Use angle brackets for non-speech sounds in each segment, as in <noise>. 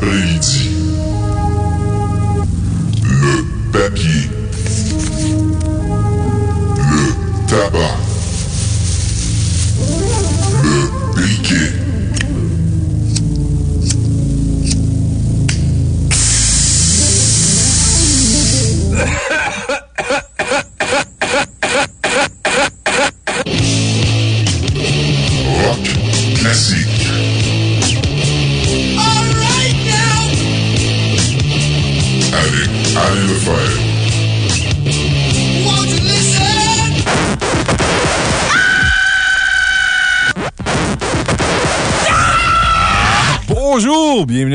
Vendredi après-midi.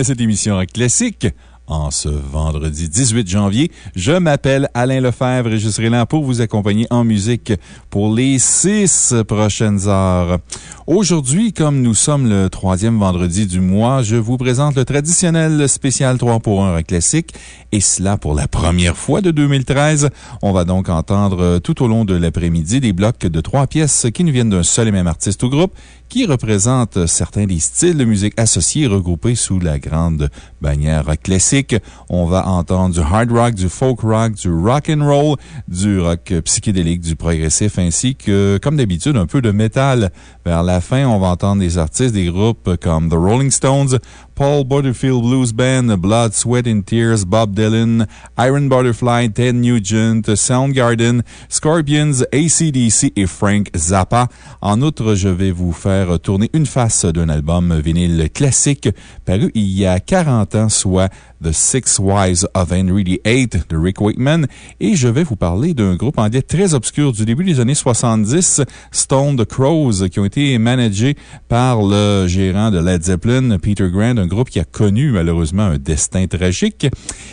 Cette émission Classique. En ce vendredi 18 janvier, je m'appelle Alain Lefebvre et je serai là pour vous accompagner en musique pour les six prochaines heures. Aujourd'hui, comme nous sommes le troisième vendredi du mois, je vous présente le traditionnel spécial 3 pour 1 Rock Classique et cela pour la première fois de 2013. On va donc entendre tout au long de l'après-midi des blocs de trois pièces qui nous viennent d'un seul et même artiste ou groupe qui représente certains des styles de musique associés regroupés sous la grande bannière classique. On va entendre du hard rock, du folk rock, du rock and roll, du rock psychédélique, du progressif ainsi que, comme d'habitude, un peu de métal. Vers la fin, on va entendre des artistes des groupes comme The Rolling Stones, Paul Butterfield Blues Band, Blood, Sweat and Tears, Bob Dylan, Iron Butterfly, Ted Nugent, Soundgarden, Scorpions, ACDC et Frank Zappa. En outre, je vais vous faire tourner une face d'un album vinyle classique paru il y a 40 ans, soit The Six Wives of Henry VIII de Rick Wakeman. Et je vais vous parler d'un groupe anglais très obscur du début des années 70, Stone the Crows, qui ont été managés par le gérant de Led Zeppelin, Peter Grant, groupe qui a connu malheureusement un destin tragique.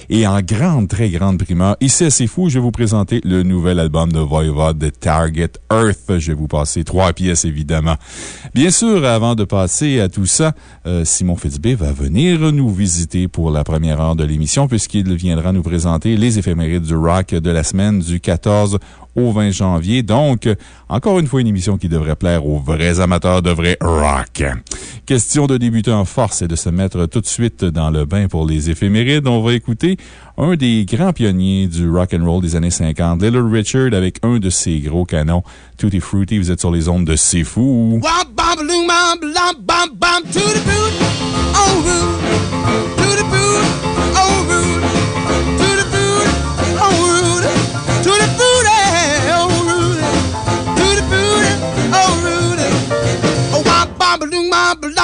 Et en grande, très grande primeur, ici à C'est Fou, je vais vous présenter le nouvel album de Voivod de Target Earth. Je vais vous passer trois pièces, évidemment. Bien sûr, avant de passer à tout ça, euh, Simon Fitzbé va venir nous visiter pour la première heure de l'émission puisqu'il viendra nous présenter les éphémérides du rock de la semaine du 14 au 20 janvier. Donc, encore une fois, une émission qui devrait plaire aux vrais amateurs de vrai rock. Question de débuter en force et de se mettre tout de suite dans le bain pour les éphémérides. On va écouter un des grands pionniers du rock and roll des années 50, Little Richard, avec un de ses gros canons, Tutti Frutti. Vous êtes sur les ondes de C'est Fou. Bum,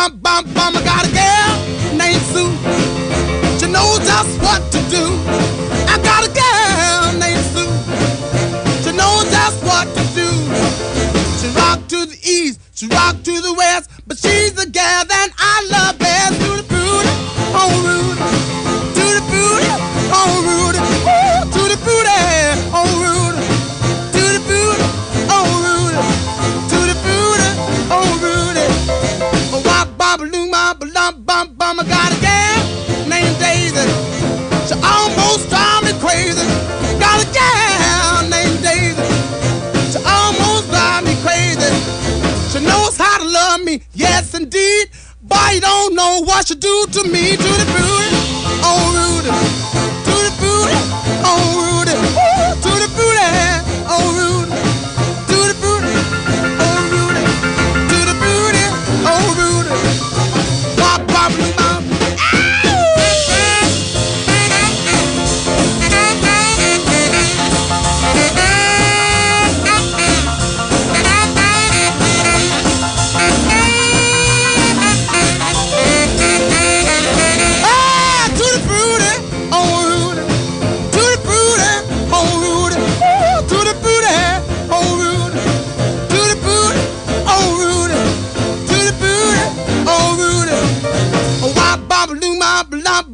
bum, bum, bum. I got a girl named Sue. She knows just what to do. I got a girl named Sue. She knows just what to do. She rock to the east, she rock to the west, but she's the girl that I love Boy, you don't know what she do to me. To the booty, oh Rudy. To the booty, oh Rudy. To the booty, oh Rudy.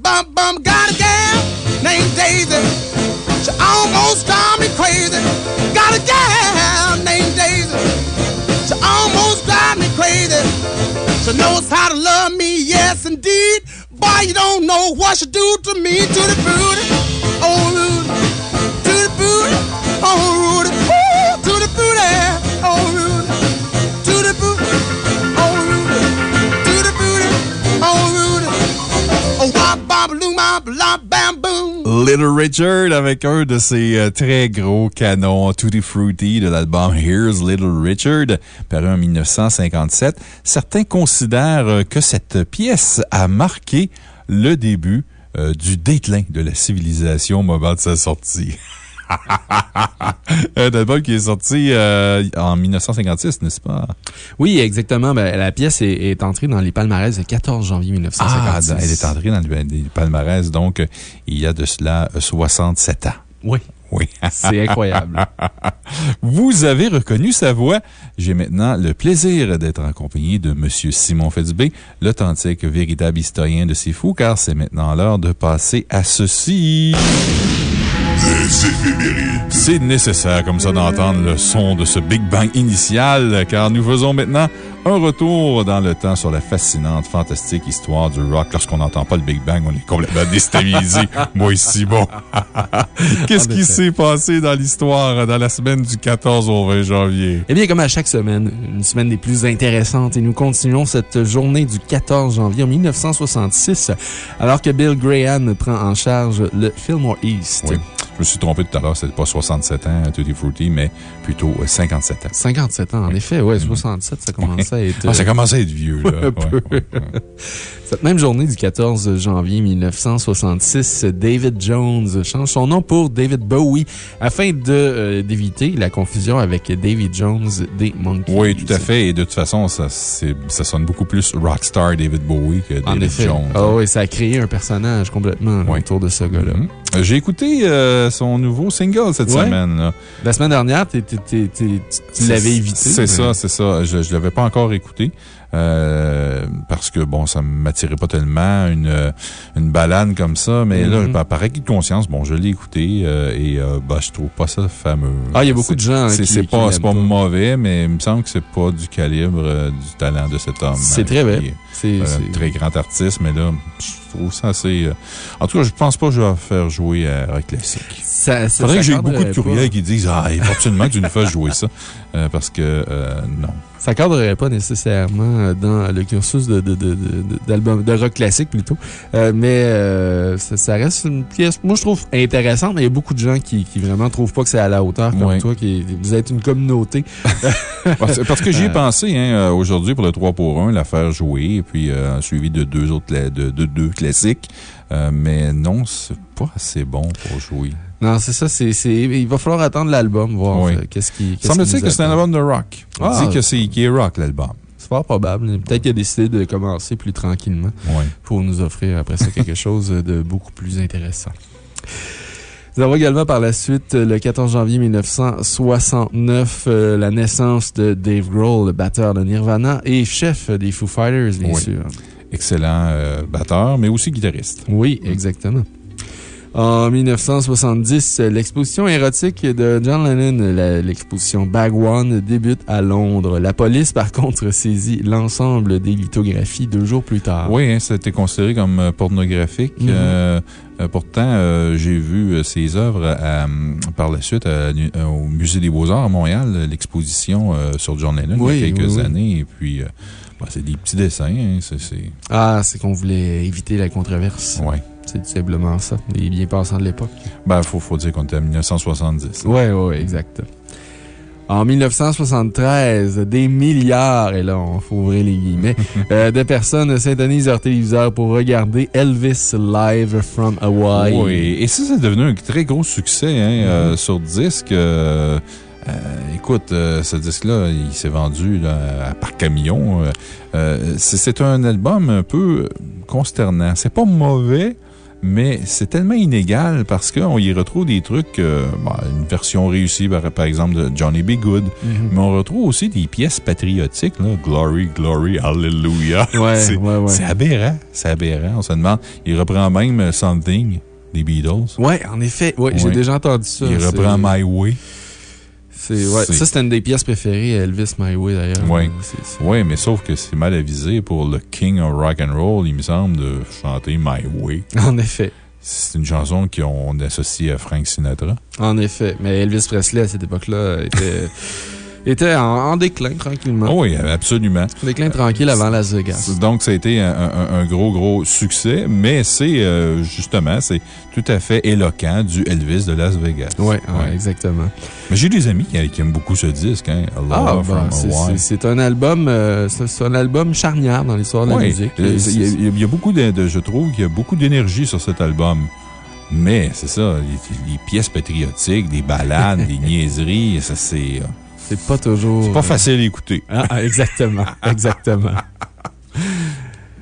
Bum, bum. Got a gal named Daisy. She almost drive me crazy. Got a gal named Daisy. She almost drive me crazy. She knows how to love me, yes indeed. Boy, you don't know what she do to me. To the booty, oh Rudy. To the booty, oh Rudy. Ooh, to the booty, oh Little Richard avec un de ses euh, très gros canons Tutti Fruity de l'album Here's Little Richard, paru en 1957. Certains considèrent euh, que cette pièce a marqué le début euh, du déclin de la civilisation au moment de sa sortie. <laughs> <laughs> Un album qui est sorti euh, en 1956, n'est-ce pas? Oui, exactement. Ben, la pièce est, est, entrée dans les palmarès le 14 janvier 1956. Ah, elle est entrée dans les palmarès, donc, il y a de cela 67 ans. Oui. Oui. C'est incroyable. <laughs> Vous avez reconnu sa voix. J'ai maintenant le plaisir d'être en compagnie de M. Simon Fitzbé, l'authentique, véritable historien de ces fous, car c'est maintenant l'heure de passer à ceci. C'est nécessaire comme ça d'entendre le son de ce Big Bang initial, car nous faisons maintenant un retour dans le temps sur la fascinante, fantastique histoire du rock. Lorsqu'on n'entend pas le Big Bang, on est complètement <laughs> déstabilisé. Moi ici, bon. <laughs> Qu'est-ce qui s'est passé dans l'histoire dans la semaine du 14 au 20 janvier? Eh bien, comme à chaque semaine, une semaine des plus intéressantes, et nous continuons cette journée du 14 janvier en 1966, alors que Bill Graham prend en charge le Fillmore East. Oui. Je me suis trompé tout à l'heure, c'était pas 67 ans, Tutti Frutti, mais plutôt 57 ans. 57 ans, en effet, ouais, 67, ça commençait à être. Ah, ça commençait à être vieux, là. <laughs> ouais, ouais, Cette même journée du 14 janvier 1966, David Jones change son nom pour David Bowie afin d'éviter euh, la confusion avec David Jones des Monkeys. Oui, tout à fait. Et de toute façon, ça, ça sonne beaucoup plus rockstar David Bowie que David en effet. Jones. Ah oui, ça a créé un personnage complètement autour de ce gars-là. Mm -hmm. J'ai écouté euh, son nouveau single cette ouais. semaine. Là. La semaine dernière, tu l'avais évité. C'est mais... ça, c'est ça. Je ne l'avais pas encore écouté. Euh, parce que, bon, ça m'attirait pas tellement une, une balade comme ça, mais mm -hmm. là, par acquis de conscience, bon, je l'ai écouté euh, et euh, bah, je trouve pas ça fameux. Ah, il y a beaucoup de gens C'est qui, pas, qui pas, pas mauvais, mais il me semble que c'est pas du calibre euh, du talent de cet homme. C'est très vrai. C'est un très grand artiste, mais là, je trouve ça assez. En tout cas, je pense pas que je vais faire jouer à Rock Classique. Ça, ça, Faudrait que j'ai beaucoup de courriels qui disent Ah, il faut absolument que tu nous fasses jouer ça. parce que, non. Ça cadrerait pas nécessairement dans le cursus de, de, de, de, de rock classique plutôt. Euh, mais euh, ça, ça, reste une pièce, moi je trouve intéressante, mais il y a beaucoup de gens qui, qui vraiment trouvent pas que c'est à la hauteur comme toi. Qui, vous êtes une communauté. <laughs> parce, parce, que j'y ai pensé hein, aujourd'hui pour le 3 pour 1, la faire jouer, et puis euh, suivi de deux autres de, de deux classiques. mais non, c'est pas assez bon pour jouer. Non, c'est ça. Il va falloir attendre l'album, voir oui. qu'est-ce qui. Qu Semble-t-il que c'est un album de rock. On ah, dit que c'est qui est rock, l'album. C'est fort probable. Peut-être qu'il a décidé de commencer plus tranquillement oui. pour nous offrir après ça quelque <laughs> chose de beaucoup plus intéressant. Nous avons également par la suite, le 14 janvier 1969, euh, la naissance de Dave Grohl, le batteur de Nirvana et chef des Foo Fighters, bien oui. sûr. Excellent euh, batteur, mais aussi guitariste. Oui, exactement. En 1970, l'exposition érotique de John Lennon, l'exposition Bag One, débute à Londres. La police, par contre, saisit l'ensemble des lithographies deux jours plus tard. Oui, hein, ça a été considéré comme pornographique. Mm -hmm. euh, pourtant, euh, j'ai vu ses œuvres à, par la suite à, au Musée des Beaux-Arts à Montréal, l'exposition sur John Lennon oui, il y a quelques oui, oui. années. Et puis, bah, c'est des petits dessins. Hein, c Ah, c'est qu'on voulait éviter la controverse. Oui. C'est tout simplement ça. Les bien passants de l'époque. Ben, il faut, faut, dire qu'on était en 1970. Oui, oui, ouais, exact. En 1973, des milliards, et là, on faut ouvrir les guillemets, <laughs> euh, de personnes s'intonisent leur téléviseur pour regarder Elvis live from Hawaii. Oui, et ça, c'est devenu un très gros succès hein, mm euh, sur disque. Euh, écoute, ce disque-là, il s'est vendu là, par camion. c'est un album un peu consternant. C'est pas mauvais, mais c'est tellement inégal parce qu'on y retrouve des trucs, euh, bah, une version réussie, par, par, exemple, de Johnny B. Good, Mhm. mm -hmm. mais on retrouve aussi des pièces patriotiques, là, Glory, Glory, Hallelujah. Ouais, <laughs> c'est ouais, ouais. aberrant. C'est aberrant. On se demande. Il reprend même Something des Beatles. Oui, en effet. Ouais, J'ai déjà entendu ça. Il reprend My Way. Ouais, ça, c'était une des pièces préférées à Elvis My Way, d'ailleurs. Oui. Oui, mais sauf que c'est mal avisé pour le King of Rock and Roll, il me semble, de chanter My Way. <laughs> En effet. C'est une chanson qu'on associe à Frank Sinatra. En effet. Mais Elvis Presley, à cette époque-là, était. <laughs> était en, en déclin tranquillement. Oh oui, absolument. Déclin tranquille avant Las Vegas. Donc, ça a été un, un- un gros, gros succès, mais c'est euh, justement, c'est tout à fait éloquent du Elvis de Las Vegas. Oui, exactement. Mais j'ai des amis qui, qui aiment beaucoup ce disque, hein. Ah, from c'est- un album, euh, c'est un album charnière dans l'histoire de la musique. Euh, Il y, a- il y a beaucoup de, de- je trouve qu'il y a beaucoup d'énergie sur cet album. Mais c'est ça, les, les pièces patriotiques, des ballades, <laughs> des niaiseries, ça c'est. Euh, C'est pas toujours. C'est pas facile à écouter. Ah, ah, exactement, <laughs> exactement.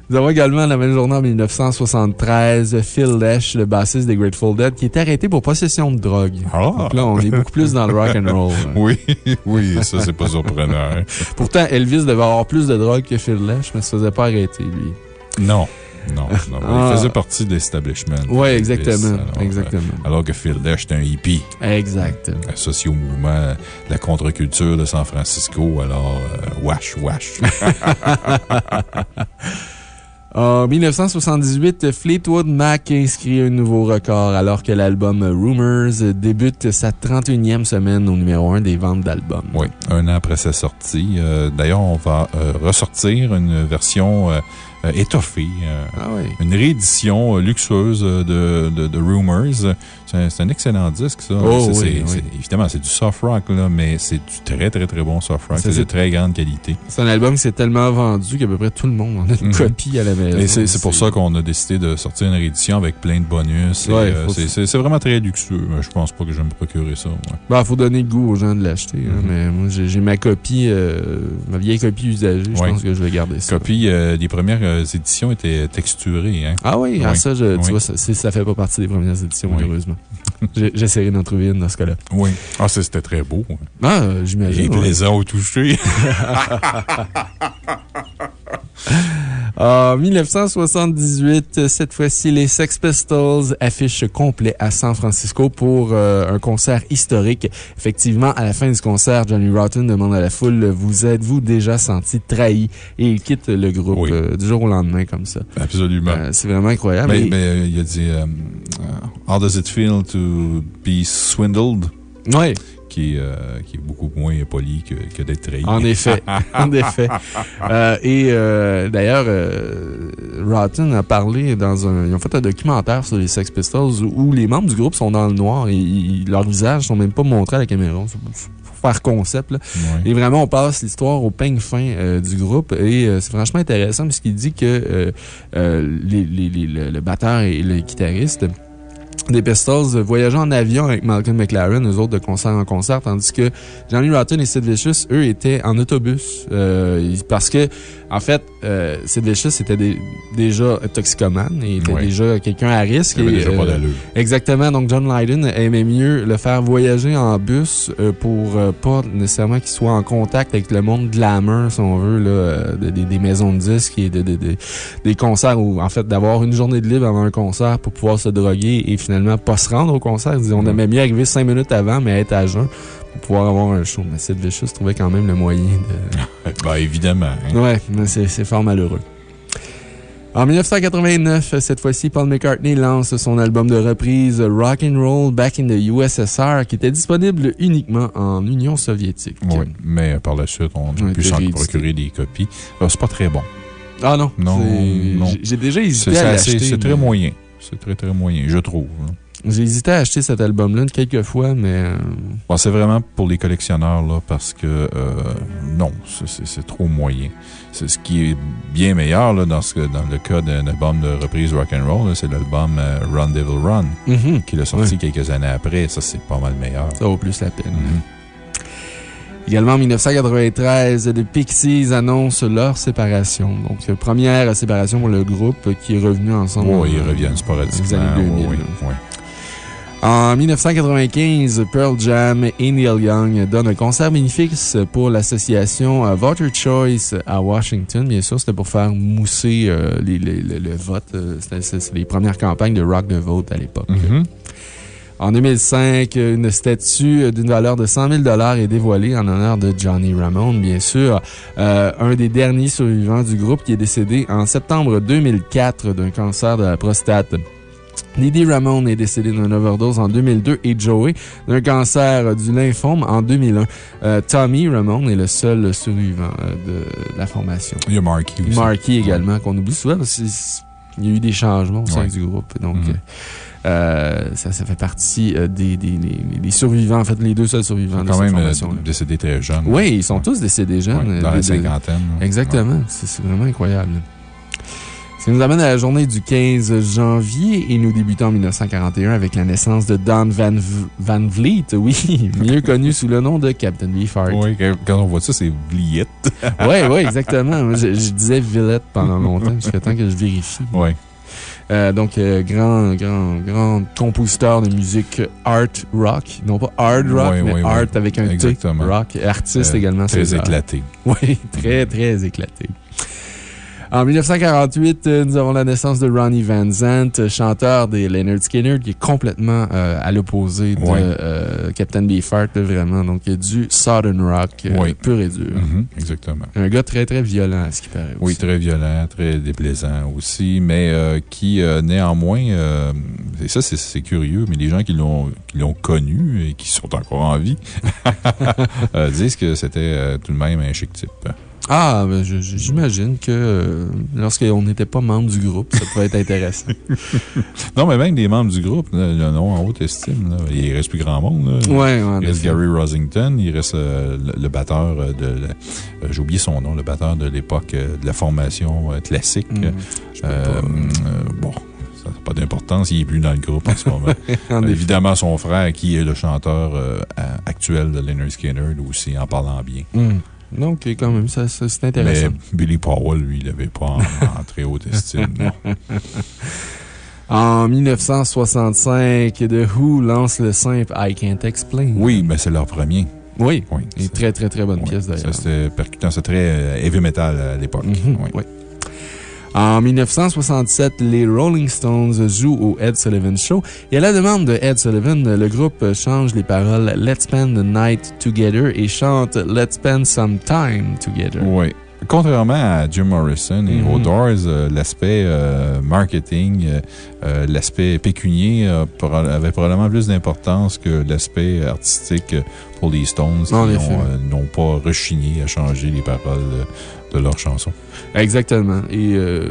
Nous avons également, la même journée en 1973, Phil Lesh, le bassiste des Grateful Dead, qui est arrêté pour possession de drogue. Ah. Donc là, on est beaucoup plus dans le rock and roll. Oui, <laughs> oui, ça c'est pas surprenant. hein. Pourtant, Elvis devait avoir plus de drogue que Phil Lesh, mais se faisait pas arrêter, lui. Non. Non, non, Ah. il faisait partie de l'establishment. Oui, exactement. alors, exactement. euh, Alors que Phil Lesh était un hippie. Exact. Associé au mouvement de la contre-culture de San Francisco. Alors, euh, wash, wash. <laughs> En 1978, Fleetwood Mac inscrit un nouveau record alors que l'album Rumors débute sa 31e semaine au numéro 1 des ventes d'albums. Oui, un an après sa sortie. Euh, D'ailleurs, on va euh, ressortir une version euh, étoffée, euh, Ah oui. une réédition euh, luxueuse euh, de, de, de Rumors. C'est un, excellent disque, ça. Oh, oui, oui. Évidemment, c'est du soft rock, là, mais c'est du très, très, très bon soft rock. C'est de très grande qualité. C'est un album qui s'est tellement vendu qu'à peu près tout le monde en a une Mhm. copie à la maison. Et c'est pour ça qu'on a décidé de sortir une réédition avec plein de bonus. Ouais, euh, c'est- vraiment très luxueux. mais Je pense pas que je vais me procurer ça. ouais. Bah, faut donner le goût aux gens de l'acheter. hein, Mhm. Mais moi, j'ai ma copie, euh, ma vieille copie usagée. Je Ouais. pense que je vais garder ça. Copie euh, des premières euh, éditions étaient texturées. Hein? Ah oui, ah, Oui. ça, je- tu vois, ça, ça fait pas partie des premières éditions, malheureusement. <laughs> J'essaierai d'en trouver une dans ce cas-là. Oui. Ah, ça, c'était très beau. Ah, j'imagine. Et ouais. plaisant au toucher. <laughs> <laughs> <laughs> En 1978, cette fois-ci, les Sex Pistols affichent complet à San Francisco pour euh, un concert historique. Effectivement, à la fin du concert, Johnny Rotten demande à la foule Vous êtes-vous déjà senti trahi Et il quitte le groupe Oui. euh, du jour au lendemain comme ça. Absolument. Euh, C'est vraiment incroyable. mais, mais, il a dit How does it feel to be swindled? Ouais, Qui, est, euh, qui est beaucoup moins poli que, que d'être trahi. en effet. <laughs> en effet. Euh, et euh, d'ailleurs, Rotten a parlé dans un. Ils ont fait un documentaire sur les Sex Pistols où les membres du groupe sont dans le noir et ils- leurs visages sont même pas montrés à la caméra. Faut faire concept, là. Ouais. Et vraiment, on passe l'histoire au peigne fin euh, du groupe. Et euh, c'est franchement intéressant parce qu'il dit que euh, les, les- les- le, le batteur et le guitariste des Pistols voyageaient en avion avec Malcolm McLaren, eux autres de concert en concert, tandis que Johnny Rotten et Sid Vicious, eux, étaient en autobus. Euh, parce que, en fait, euh, Sid Vicious était dé- déjà toxicomane et était Ouais. déjà quelqu'un à risque. Il avait et, déjà pas euh, d'allure. Exactement. Donc, John Lydon aimait mieux le faire voyager en bus euh, pour euh, pas nécessairement qu'il soit en contact avec le monde glamour, si on veut, là, de- des- des maisons de disques et de, de- de- des concerts ou, en fait, d'avoir une journée de libre avant un concert pour pouvoir se droguer et finalement pas se rendre au concert. On aimait mieux arriver cinq minutes avant, mais être à jeun pour pouvoir avoir un show. Mais Sid Vicious trouvait quand même le moyen de. <laughs> Ben, évidemment. hein. Ouais, mais c'est fort malheureux. En 1989, cette fois-ci, Paul McCartney lance son album de reprise Rock and Roll Back in the USSR qui était disponible uniquement en Union soviétique. Oui, mais euh, par la suite, on a Ouais, pu s'en procurer des copies. Alors, c'est pas très bon. Ah non, Non, non. j'ai- déjà hésité à l'acheter. c'est très moyen. C'est très, très moyen, je trouve. hein. J'ai hésité à acheter cet album-là quelques fois, mais. euh, Bon, c'est vraiment pour les collectionneurs, là, parce que euh, non, c'est- trop moyen. C'est ce qui est bien meilleur, là, dans, ce, dans le cas d'un album de reprise rock'n'roll, c'est l'album euh, Run Devil Run, mhm, qui l'a sorti quelques années après. Ça, c'est pas mal meilleur. ça vaut plus la peine. Mhm. Également en 1993, The Pixies annoncent leur séparation. Donc, première séparation pour le groupe qui est revenu ensemble. Oui, ils reviennent sporadiquement. les années 2000, oui, oui. En 1995, Pearl Jam et Neil Young donnent un concert bénéfice pour l'association euh, Voter Choice à Washington. Bien sûr, c'était pour faire mousser euh, les- les- le, le vote. Euh, C'était les premières campagnes de Rock the Vote à l'époque. Mhm. En 2005, une statue d'une valeur de 100 000 est dévoilée en honneur de Johnny Ramone, bien sûr. Euh, un des derniers survivants du groupe qui est décédé en septembre 2004 d'un cancer de la prostate. Didi Ramone est décédé d'une overdose en 2002 et Joey d'un cancer du lymphome en 2001. Euh, Tommy Ramone est le seul survivant euh, de, la formation. Il y a Marky aussi. Marky également, qu'on oublie souvent parce qu'il y a eu des changements au sein du groupe. Donc, mhm. euh, ça, ça fait partie des, des, survivants, en fait, les deux seuls survivants de cette formation. quand même décédés très jeunes. Oui, ils sont tous décédés jeunes. dans la cinquantaine. Exactement. C'est vraiment incroyable. Qui nous amène à la journée du 15 janvier et nous débutons en 1941 avec la naissance de Don Van, Van Vliet, oui, <laughs> mieux connu sous le nom de Captain Beefheart. Oui, quand on voit ça, c'est Vliet. <laughs> oui, oui, exactement. Je, disais Villette pendant longtemps, jusqu'à temps que je vérifie. Oui. Euh, donc, euh, grand, grand, grand compositeur de musique art rock. Non pas hard rock, mais art avec un T. Rock. Artiste euh, également. Très éclaté. <laughs> Oui, très, très éclaté. En 1948, euh, nous avons la naissance de Ronnie Van Zant, chanteur des Leonard Skinner, qui est complètement euh, à l'opposé de euh, Captain Beefheart, vraiment. Donc, il y a du Southern Rock pur et dur. Mm-hmm, exactement. Un gars très, très violent, à ce qui paraît. Oui, très violent, très déplaisant aussi, mais qui, néanmoins, et ça, c'est curieux, mais les gens qui l'ont connu et qui sont encore en vie <laughs> disent que c'était tout de même un chic type. Ah, ben, j'imagine que euh, lorsqu'on n'était pas membre du groupe, ça pouvait être intéressant. <laughs> non, mais même des membres du groupe, le nom en haute estime. il reste plus grand monde. Ouais, il reste Gary Rosington, il reste euh, le, batteur de. J'ai oublié son nom, le batteur de l'époque de la formation classique. Hmm, bon. Ça n'a pas d'importance, il est plus dans le groupe en ce moment. <laughs> évidemment, son frère, qui est le chanteur actuel de Leonard Skinner, aussi en parlant bien. Hmm. Donc, quand même, ça, c'est intéressant. Mais Billy Powell, lui, il n'avait pas en, très haute estime. <laughs> En 1965, The Who lance le simple I Can't Explain. Oui, mais c'est leur premier. Oui. oui Une très, très, très bonne pièce d'ailleurs. C'était percutant, c'était très euh, heavy metal à l'époque. Mhm, oui. En 1967, les Rolling Stones jouent au Ed Sullivan Show et à la demande de Ed Sullivan, le groupe change les paroles Let's Spend the Night Together et chante Let's Spend Some Time Together. Oui. Contrairement à Jim Morrison et aux mhm. Doors, euh, l'aspect euh, marketing, euh, l'aspect pécunier avait probablement plus d'importance que l'aspect artistique pour les Stones qui n'ont pas rechigné à changer les paroles de. Exactement. Et euh,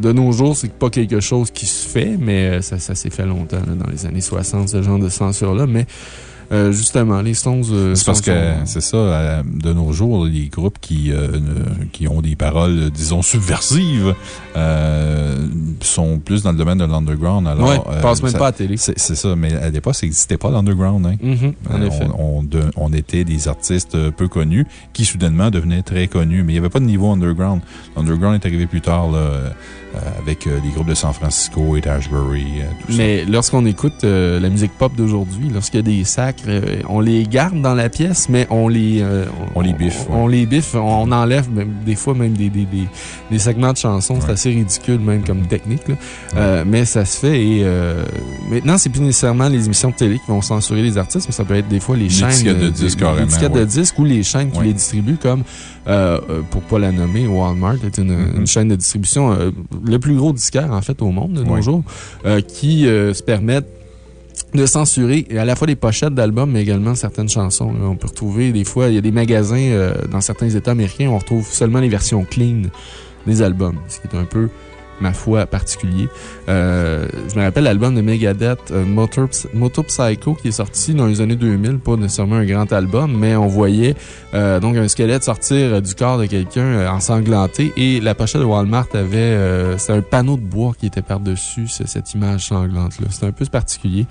de nos jours, c'est pas quelque chose qui se fait, mais euh, ça, ça s'est fait longtemps, dans les années 60, ce genre de censure-là. Mais euh, justement, les Stones. Euh, c'est parce que c'est ça, euh, de nos jours, les groupes qui, qui ont des paroles, disons, subversives sont plus dans le domaine de l'underground. Alors, ouais, passent même pas à la télé. C'est ça, mais à l'époque, ça n'existait pas l'underground. Hein. Mm-hmm, on, on, était des artistes peu connus qui soudainement devenaient très connus, mais il n'y avait pas de niveau underground. L'underground est arrivé plus tard, là. Euh, avec les euh, groupes de San Francisco et d'Ashbury, euh, tout Mais lorsqu'on écoute la musique pop d'aujourd'hui, lorsqu'il y a des sacres, on les garde dans la pièce, mais on les. on, les biffe. On, les biffe, on enlève des fois même des, des, des, des segments de chansons. C'est assez ridicule, même comme technique. mais ça se fait et maintenant, c'est plus nécessairement les émissions de télé qui vont censurer les artistes, mais ça peut être des fois les, chaînes. de disques, Les de disques ou les chaînes qui les distribuent, comme, pour pas la nommer, Walmart est une, mm-hmm. une chaîne de distribution le plus gros disquaire, en fait, au monde de nos jours, euh, qui euh, se permettent de censurer à la fois les pochettes d'albums, mais également certaines chansons. On peut retrouver des fois, il y a des magasins euh, dans certains États américains, on retrouve seulement les versions clean des albums, ce qui est un peu ma foi, particulier. Euh, je me rappelle l'album de Megadeth, euh, Motor, Psycho, qui est sorti dans les années 2000. Pas nécessairement un grand album, mais on voyait euh, donc un squelette sortir du corps de quelqu'un ensanglanté et la pochette de Walmart avait. C'était un panneau de bois qui était par-dessus cette image sanglante-là. C'était un peu particulier.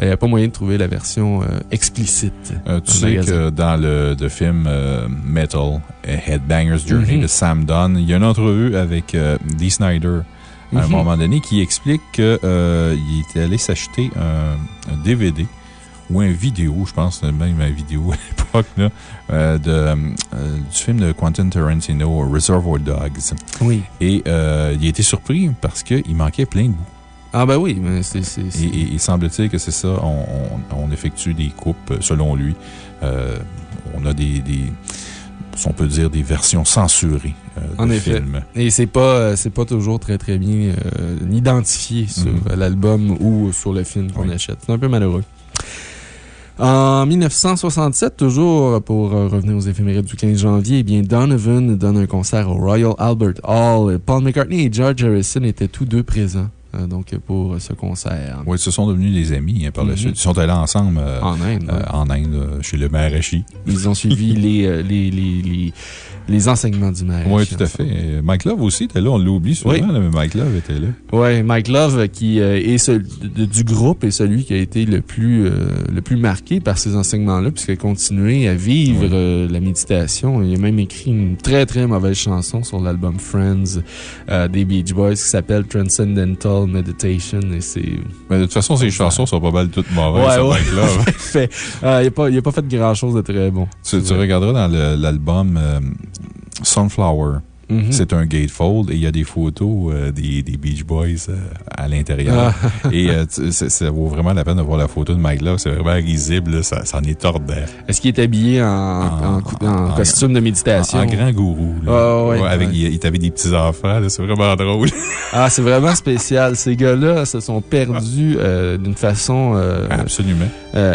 Il n'y a pas moyen de trouver la version explicite. tu sais que dans le, film Metal, Headbanger's Journey mm-hmm. de Sam Dunn, il y a une entrevue avec Dee Snyder à un mhm. moment donné, qui explique qu'il euh, était allé s'acheter un, DVD ou un vidéo, je pense même un vidéo à <laughs> l'époque, euh, euh, du film de Quentin Tarantino, Reservoir Dogs. Oui. Et il a été surpris parce qu'il manquait plein de bouts. Ah, ben oui, mais c'est. Et, il semble-t-il que c'est ça, on, effectue des coupes selon lui. on a des si on peut dire, des versions censurées euh, En de effet. films. Et c'est pas, euh, c'est pas toujours très très bien euh, identifié sur Mhm. l'album ou sur le film qu'on Oui. achète. C'est un peu malheureux. En 1967, toujours pour euh, revenir aux éphémérides du 15 janvier, eh bien Donovan donne un concert au Royal Albert Hall. Paul McCartney et George Harrison étaient tous deux présents euh, donc, pour ce concert. Oui, ils se sont devenus des amis hein, par la Mhm. suite. Ils sont allés ensemble euh, En Inde. euh, ouais. en Inde, chez le Maharashi. Ils ont suivi <laughs> les, les, les, les, les enseignements du maire. Oui, tout à fait. Mike Love aussi était là, on l'oublie souvent, Oui. là, mais Mike Love était là. Oui, Mike Love, qui euh, est de- du groupe, est celui qui a été le plus, euh, le plus marqué par ces enseignements-là, puisqu'il a continué à vivre Oui. euh, la méditation. Il a même écrit une très, très mauvaise chanson sur l'album Friends des Beach Boys qui s'appelle Transcendental Meditation. Et c'est. Mais de toute façon, ses chansons sont pas mal toutes mauvaises, Ouais, ouais. <laughs> Euh, il n'a pas, il a pas fait grand-chose de très bon. tu, tu regarderas dans l'album euh, Sunflower. Mhm. C'est un gatefold et il y a des photos euh, des, des Beach Boys euh, à l'intérieur. Ah. <laughs> Et euh, ça vaut vraiment la peine de voir la photo de Mike Love. C'est vraiment risible, là, ça, ça en est tordant. Est-ce qu'il est habillé en, en, cou- en en- costume de méditation? En, grand gourou. là. Ah, ouais, avec, ouais. Il, il avait des petits-enfants, c'est vraiment drôle. <laughs> Ah, c'est vraiment spécial. Ces gars-là se sont perdus d'une façon Absolument.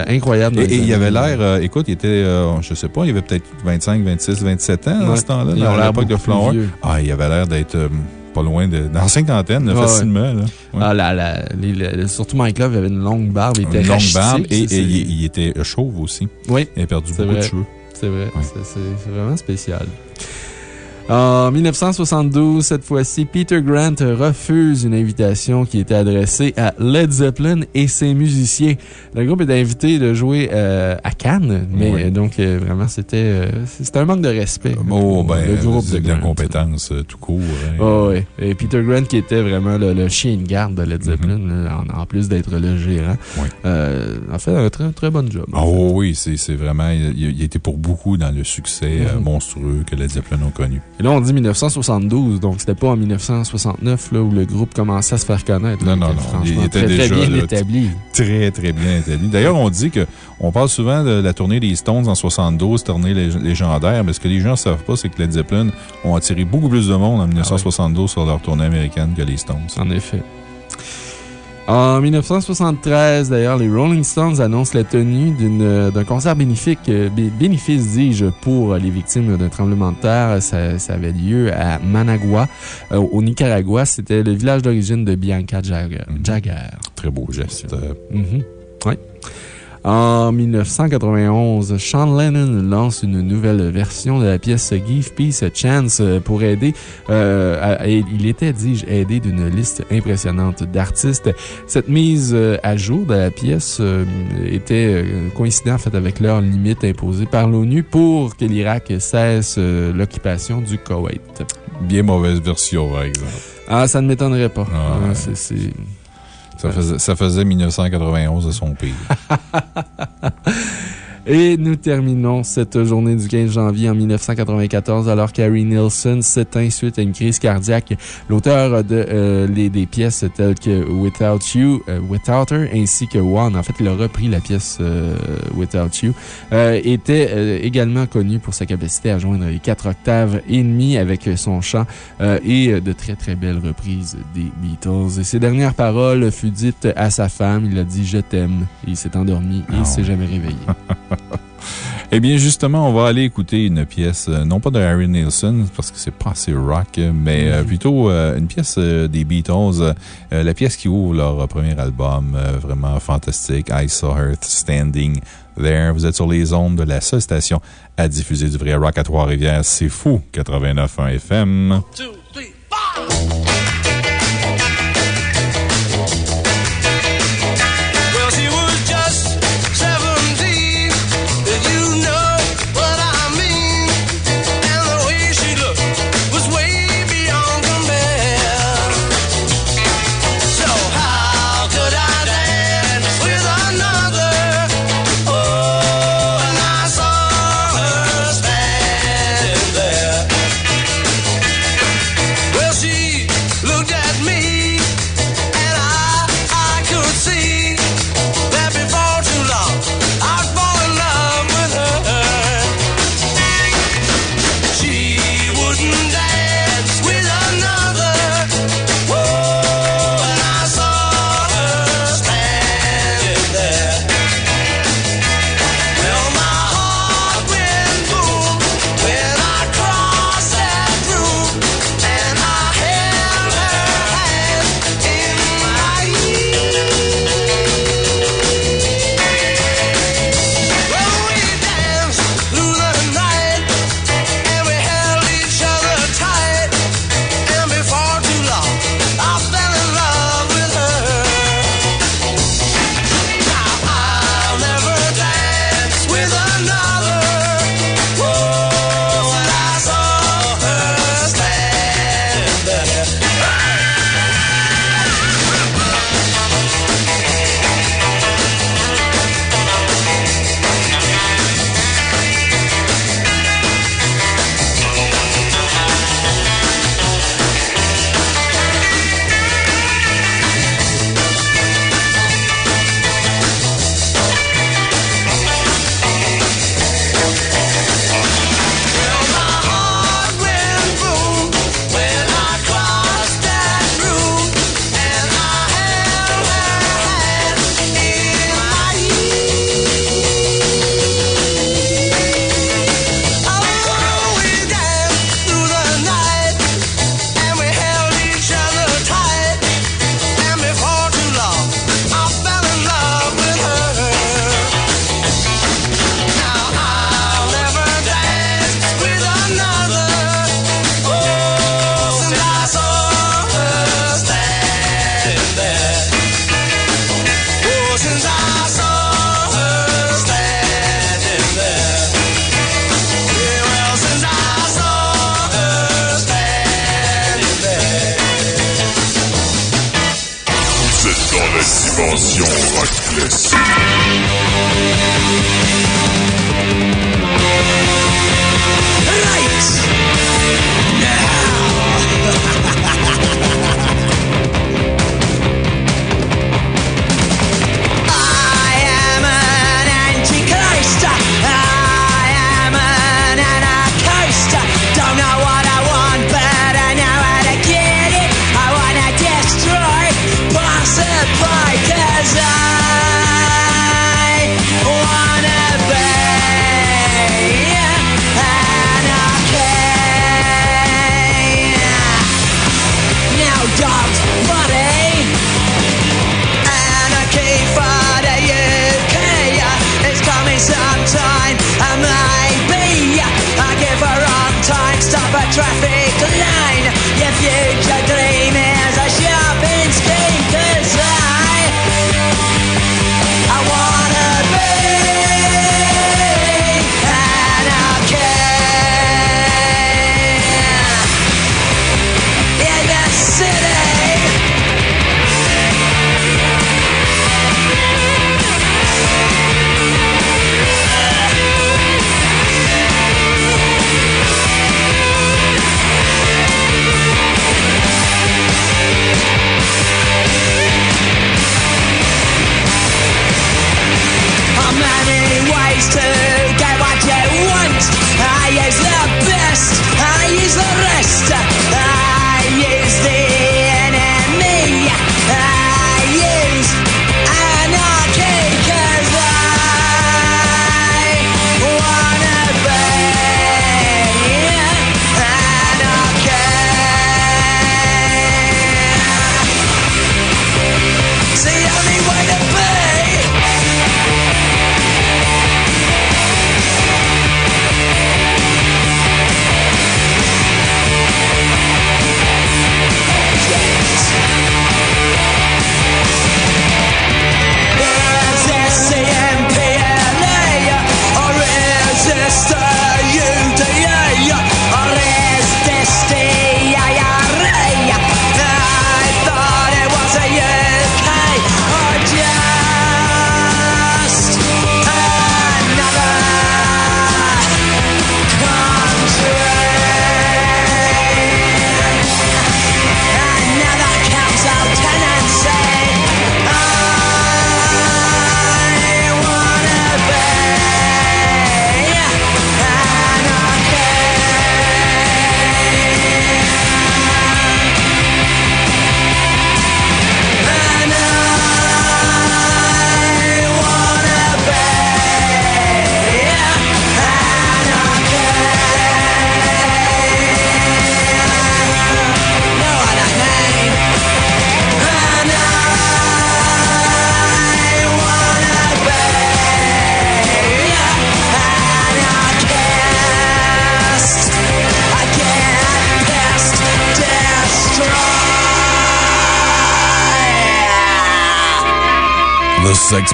incroyable. Et, il avait l'air, écoute, il était, je sais pas, il avait peut-être 25, 26, 27 ans dans ce temps-là, l'air l'époque de Flower. Vieux. Ah, il avait l'air d'être euh, pas loin de. dans la cinquantaine, Ah, facilement. Là. Ouais. Ah, la, la, les- les- surtout Mike Love avait une longue barbe. Il était Une longue barbe et, il, il était chauve aussi. Oui, Il a perdu beaucoup de cheveux. c'est vrai. Ouais. C'est vraiment spécial. En 1972, cette fois-ci, Peter Grant refuse une invitation qui était adressée à Led Zeppelin et ses musiciens. Le groupe était invité de jouer euh, à Cannes, mais Oui. donc euh, vraiment, c'était euh, un manque de respect. Oh, ben, le groupe de c'est de la Grant. compétence euh, tout court. hein. Oh, oui. Et Peter Grant, qui était vraiment le, le chien de garde de Led Zeppelin, là, en, en plus d'être le gérant. Oui. a fait un très, très bon job. Oh oui, c'est vraiment. Il, il était pour beaucoup dans le succès Mhm. monstrueux que les Zeppelin ont connu. Et là, on dit 1972, donc c'était pas en 1969 là, où le groupe commençait à se faire connaître. Non, non, non. Il était très, déjà, très bien là, établi. Très, très bien établi. D'ailleurs, on dit que on parle souvent de la tournée des Stones en 72, tournée lég- légendaire, mais ce que les gens ne savent pas, c'est que les Zeppelin ont attiré beaucoup plus de monde en 1972 sur leur tournée américaine que les Stones. En effet. En 1973, d'ailleurs, les Rolling Stones annoncent la tenue euh, d'un concert bénéfique, euh, bé- bénéfice, dis-je, pour les victimes d'un tremblement de terre. Ça, ça avait lieu à Managua, euh, au Nicaragua. C'était le village d'origine de Bianca Jagger. Mhm. Très beau geste. Mhm. Oui. En 1991, Sean Lennon lance une nouvelle version de la pièce Give Peace a Chance pour aider. euh, à- à- il était, dis-je, aidé d'une liste impressionnante d'artistes. Cette mise euh, à jour de la pièce euh, était euh, coïncidente en fait, avec l'heure limite imposée par l'ONU pour que l'Irak cesse euh, l'occupation du Koweït. Bien mauvaise version, par exemple. Ah, ça ne m'étonnerait pas. Ah, ouais. Euh, c'est- c'est- Ça faisait, ça faisait 1991 de son pays. <laughs> Et nous terminons cette journée du 15 janvier en 1994 alors qu'Harry Nilsson s'éteint suite à une crise cardiaque. L'auteur de, euh, les, des pièces telles que Without You, euh, Without Her ainsi que One, en fait, il a repris la pièce euh, Without You, euh, était également connu pour sa capacité à joindre les 4 octaves et demi avec son chant euh, et de très très belles reprises des Beatles. Et ses dernières paroles furent dites à sa femme. Il a dit Je t'aime. Il s'est endormi et Ah il s'est ouais. jamais réveillé. <laughs> <laughs> Eh bien, justement, on va aller écouter une pièce, euh, non pas de Harry Nilsson, parce que c'est pas assez rock, mais euh, Mhm. plutôt euh, une pièce euh, des Beatles, euh, la pièce qui ouvre leur premier album, euh, vraiment fantastique, I Saw Her Standing There. Vous êtes sur les ondes de la seule station à diffuser du vrai rock à Trois-Rivières. C'est fou, 89.1 FM. two,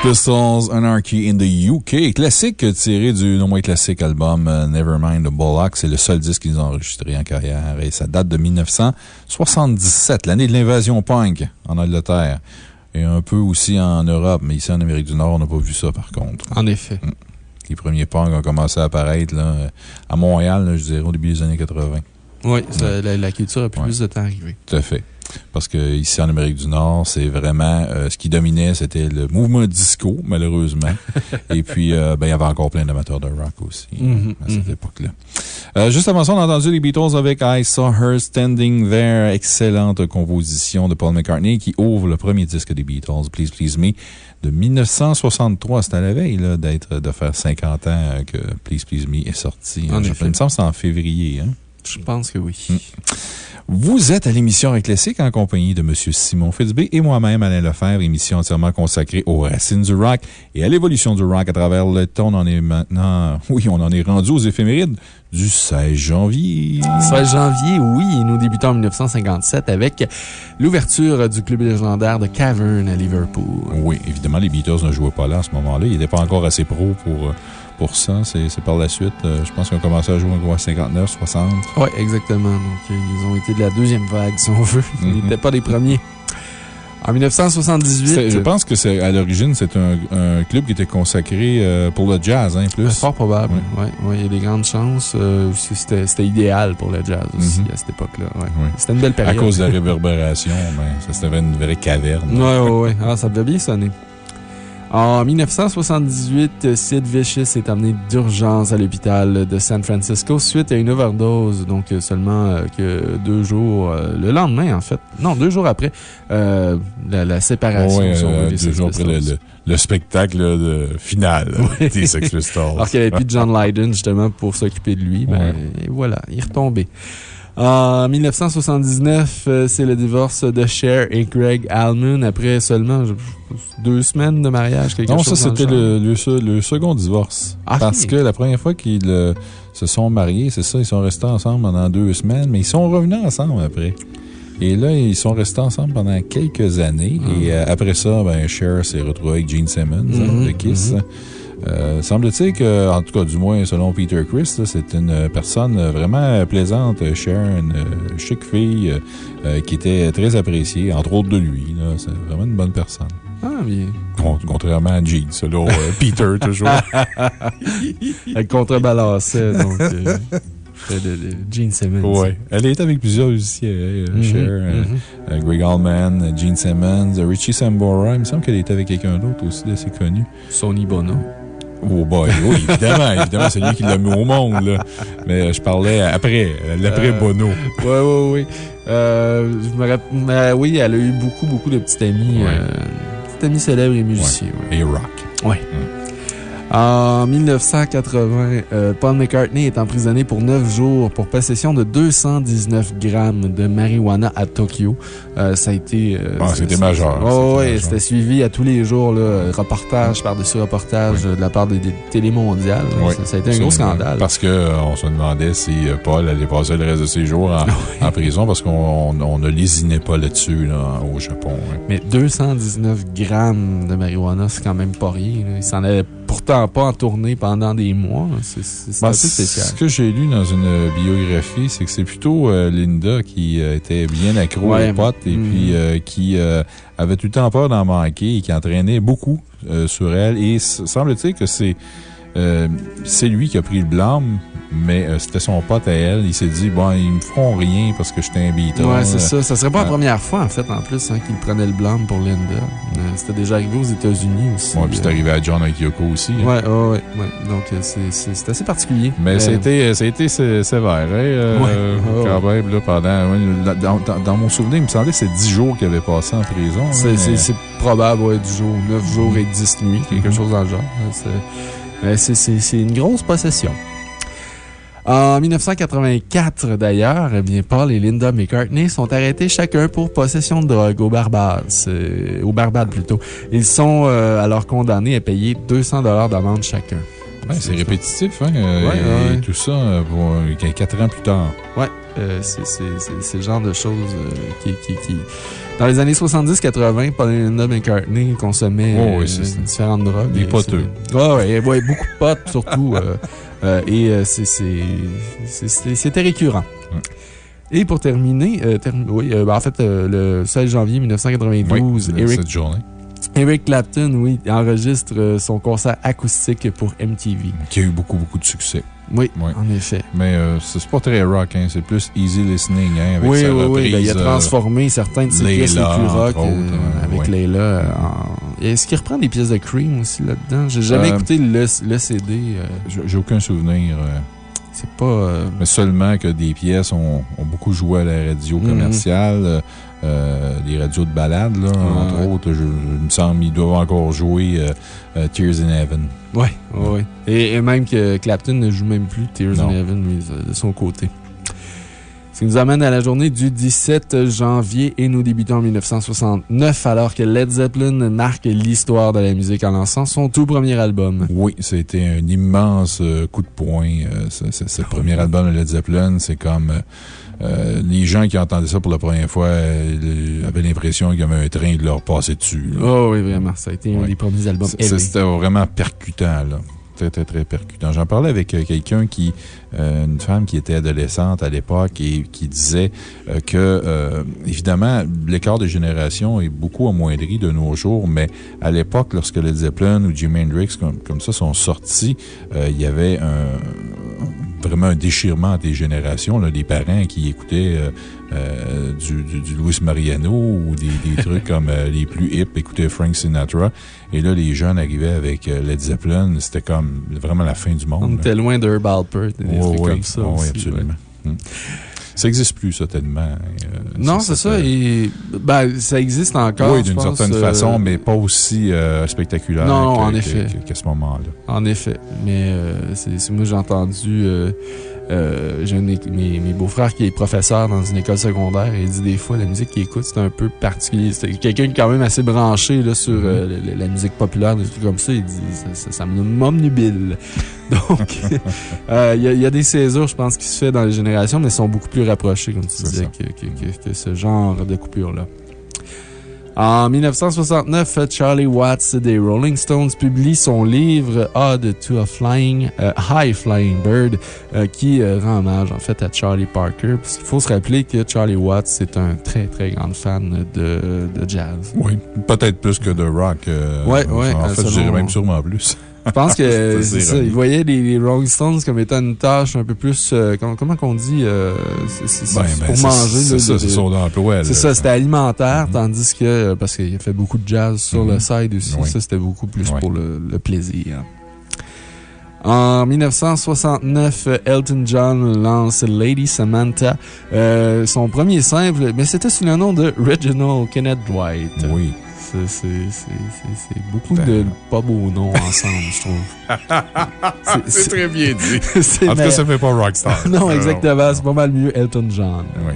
Pistols, Anarchy in the UK. Classique tiré du non moins classique album euh, Nevermind de Bollock. C'est le seul disque qu'ils ont enregistré en carrière et ça date de 1977, l'année de l'invasion punk en Angleterre. Et un peu aussi en Europe, mais ici en Amérique du Nord, on n'a pas vu ça par contre. En effet. Les premiers punks ont commencé à apparaître là, à Montréal, là, je dirais, au début des années 80. Oui, ça- la, la culture a plus Ouais. de temps arrivé. Tout à fait. Parce que ici en Amérique du Nord, c'est vraiment euh, ce qui dominait, c'était le mouvement disco, malheureusement. <laughs> Et puis, euh, ben, il y avait encore plein d'amateurs de rock aussi Mhm, à cette mhm. époque-là. Euh, juste avant ça, on a entendu les Beatles avec I Saw Her Standing There. Excellente composition de Paul McCartney qui ouvre le premier disque des Beatles, Please Please Me, de 1963. C'était à la veille là, d'être, de faire 50 ans que Please Please Me est sorti. En Je- effet. Il me semble que c'est en février. Hein? Je pense que oui. Vous êtes à l'émission Classique en compagnie de M. Simon Fitzbé et moi-même, Alain Lefebvre, émission entièrement consacrée aux racines du rock et à l'évolution du rock à travers le temps. On en est maintenant, <laughs> oui, on en est rendu aux éphémérides du 16 janvier. 16 janvier, oui, nous débutons en 1957 avec l'ouverture du club légendaire de Cavern à Liverpool. Oui, évidemment, les Beatles ne jouaient pas là à ce moment-là. Ils n'étaient pas encore assez pro pour, euh. C'est par la suite, euh, je pense qu'ils ont commencé à jouer en 59, 60. Oui, exactement. Donc, euh, ils ont été de la deuxième vague, si on veut. <laughs> Ils Mhm. n'étaient pas les premiers. En 1978. Je pense que c'est à l'origine, c'est un, un, club qui était consacré euh, pour le jazz, hein, plus. Fort probable. Oui, ouais, ouais, il y a des grandes chances. Euh, c'était idéal pour le jazz aussi mm -hmm. à cette époque-là. Ouais. C'était une belle période. À cause de la <laughs> réverbération, ben, ça c'était une vraie caverne. Oui, oui, oui. Ah, ça devait bien sonner. En 1978, Sid Vicious est amené d'urgence à l'hôpital de San Francisco suite à une overdose. Donc, seulement que deux jours, le lendemain, en fait. Non, deux jours après euh, la, la, séparation. Euh, deux jours après le, le, le, spectacle de final <laughs> des Sex Pistols. Alors qu'il n'y avait plus de John Lydon, justement, pour s'occuper de lui. Ben, ouais. et voilà, il est retombé. En 1979, euh, c'est le divorce de Cher et Greg Allman après seulement deux semaines de mariage. Quelque non, chose ça, c'était le, le, le, second divorce. Ah, parce oui. que la première fois qu'ils euh, se sont mariés, c'est ça, ils sont restés ensemble pendant deux semaines, mais ils sont revenus ensemble après. Et là, ils sont restés ensemble pendant quelques années. -hmm. Et euh, après ça, ben, Cher s'est retrouvé avec Gene Simmons, mm -hmm. de Kiss. Mm -hmm. Euh, Semble-t-il que, en tout cas, du moins selon Peter Chris, c'est une personne vraiment plaisante, Cher, une chic fille euh, qui était très appréciée, entre autres de lui. C'est vraiment une bonne personne. Ah, bien. Contrairement à Gene, selon <laughs> Peter, toujours. <laughs> Elle contrebalançait, donc. de, de, Gene Simmons. Oui. Elle est avec plusieurs musiciens, euh, mm -hmm, Cher, mm -hmm. euh, Greg Allman, Gene Simmons, Richie Sambora. Il me semble qu'elle était avec quelqu'un d'autre aussi d'assez connu. Sonny Bono. Oh boy, oui, évidemment, <laughs> évidemment, c'est lui qui l'a mis au monde, là. Mais je parlais après, l'après euh, Bono. Oui, oui, oui. je me rappelle, oui, elle a eu beaucoup, beaucoup de petits amis, ouais. petits amis célèbres et musiciens. Ouais. Et rock. Oui. Mm. En 1980, euh, Paul McCartney est emprisonné pour 9 jours pour possession de 219 grammes de marijuana à Tokyo. Euh, ça a été... Euh, ah, c'était majeur. Oh, oui, c'était suivi à tous les jours, là, reportage par-dessus reportage oui. de la part des, des télé mondiales. Oui, ça, ça, a été un gros scandale. Parce qu'on se demandait si Paul allait passer le reste de ses jours en, <laughs> oui. en prison parce qu'on on ne lésinait pas là-dessus là, au Japon. Hein. Mais 219 grammes de marijuana, c'est quand même pas rien. Il s'en allait pourtant pas en tournée pendant des mois. C'est ben, spécial. Ce que j'ai lu dans une biographie, c'est que c'est plutôt euh, Linda qui euh, était bien accro ouais, aux potes et puis euh, qui avait tout le temps peur d'en manquer et qui entraînait beaucoup sur elle. Et semble-t-il que c'est c'est lui qui a pris le blâme mais euh, c'était son pote à elle. Il s'est dit, bon, ils me feront rien parce que j'étais un Beatle. Ouais, c'est ça. Ça serait pas la première fois, en fait, en plus, hein, qu'il prenait le blâme pour Linda. Euh, c'était déjà arrivé aux États-Unis aussi. Ouais, puis c'est arrivé à John avec Yoko aussi. Hein. Ouais, ouais, ouais, Donc, euh, c'est assez particulier. Mais ça a été, ça a été sévère, hein, euh, ouais. quand même, là, pendant. Dans, dans, dans, mon souvenir, il me semblait que c'est 10 jours qu'il avait passé en prison. C'est mais... probable, ouais, 10 jours. 9 jours et 10 nuits, quelque mm -hmm. chose dans le genre. C'est une grosse possession. En 1984, d'ailleurs, eh bien, Paul et Linda McCartney sont arrêtés chacun pour possession de drogue au Barbade, euh, au Barbade plutôt. Ils sont euh, alors condamnés à payer 200 d'amende chacun. Ouais, c'est répétitif, hein? Euh, ouais, et, ouais. tout ça pour 4 ans plus tard. Ouais, euh, c'est le genre de choses qui, qui, qui, Dans les années 70-80, Paul et Linda McCartney consommaient oh, oui, différentes drogues. Des poteux. Ouais, ouais, beaucoup de potes, surtout. <laughs> Euh, et euh, c'était récurrent. Et pour terminer, euh, term oui, ben en fait, le 16 janvier 1992, oui, Eric, cette journée. Eric Clapton, oui, enregistre son concert acoustique pour MTV. Qui a eu beaucoup, beaucoup de succès. Oui, oui, en effet. Mais euh, c'est pas très rock, hein, c'est plus easy listening. Hein, avec oui, sa oui, reprise, oui. Ben, il a transformé certains de ses pièces les plus rock euh, avec ouais. Layla. Est-ce qu'il reprend des pièces de Cream aussi là-dedans? J'ai jamais euh, écouté le, le CD. J'ai aucun souvenir. C'est pas. Mais seulement que des pièces ont, ont, beaucoup joué à la radio commerciale. Mm -hmm. Euh, les radios de balade, là, ah, entre ouais. autres. Je, il me semble qu'ils doivent encore jouer euh, euh, Tears in Heaven. Oui, oui. Et, et, même que Clapton ne joue même plus Tears non. in Heaven, mais de son côté. Ce qui nous amène à la journée du 17 janvier et nous débutons en 1969 alors que Led Zeppelin marque l'histoire de la musique en lançant son tout premier album. Oui, c'était un immense coup de poing. ce, ce, ce premier album de Led Zeppelin, c'est comme euh, les gens qui entendaient ça pour la première fois euh, avaient l'impression qu'il y avait un train qui leur passait dessus. Là. Oh oui, vraiment. Ça a été ouais. un des premiers albums C'était vraiment percutant. Là. Très, très, très percutant. J'en parlais avec euh, quelqu'un qui, euh, une femme qui était adolescente à l'époque et qui disait euh, que, évidemment, l'écart de génération est beaucoup amoindri de nos jours, mais à l'époque, lorsque Led Zeppelin ou Jimi Hendrix, comme, comme ça, sont sortis, il y avait un, vraiment un déchirement des générations, là, des parents qui écoutaient euh, du, du, Louis Mariano ou des, <laughs> trucs comme euh, les plus hip, écouter Frank Sinatra. Et là, les jeunes arrivaient avec euh, Led Zeppelin. C'était comme vraiment la fin du monde. On était loin d'Herb Alpert, des trucs comme ça. oui, absolument. Hmm. Ça n'existe plus, ça, tellement. non, c'est ça. Et, ben, ça existe encore. Oui, d'une certaine façon, mais pas aussi spectaculaire en effet. qu'à ce moment-là. En effet. Mais c'est moi, j'ai entendu euh, j'ai un mes, mes beaux-frères qui est professeur dans une école secondaire et il dit des fois la musique qu'il écoute, c'est un peu particulier. C'est quelqu'un qui est quand même assez branché là, sur mm-hmm. euh, la, musique populaire, des trucs comme ça. Il dit ça, ça, me m'omnubile. <laughs> Donc, <laughs> euh, il y, a des césures, je pense, qui se fait dans les générations, mais sont beaucoup plus rapprochés, comme tu disais, que, que, que ce genre de coupure-là. En 1969, Charlie Watts des Rolling Stones publie son livre Odd to a Flying, euh, High Flying Bird, euh, qui euh, rend hommage en fait à Charlie Parker. Qu'il faut se rappeler que Charlie Watts est un très très grand fan de, de jazz. Oui, peut-être plus que de rock. oui, oui. En fait, je dirais même sûrement plus. Je pense que <laughs> c'est ça. Ils voyaient les, Rolling Stones comme étant une tâche un peu plus. Euh, comment, comment qu'on dit euh, C'est ben, ben, pour manger. C'est ça, c'est son emploi. C'est ça, c'était alimentaire, mm-hmm. tandis que. Euh, parce qu'il a fait beaucoup de jazz sur le mm-hmm. side aussi. Ça, c'était beaucoup plus pour le, le plaisir. En 1969, Elton John lance Lady Samantha, euh, son premier simple, mais c'était sous le nom de Reginald Kenneth Dwight. Oui. C'est beaucoup ben. de pas beaux noms ensemble, je trouve. <laughs> C'est très bien dit. en tout cas, ça fait pas Rockstar. <laughs> non, exactement. C'est pas mal mieux Elton John. Oui.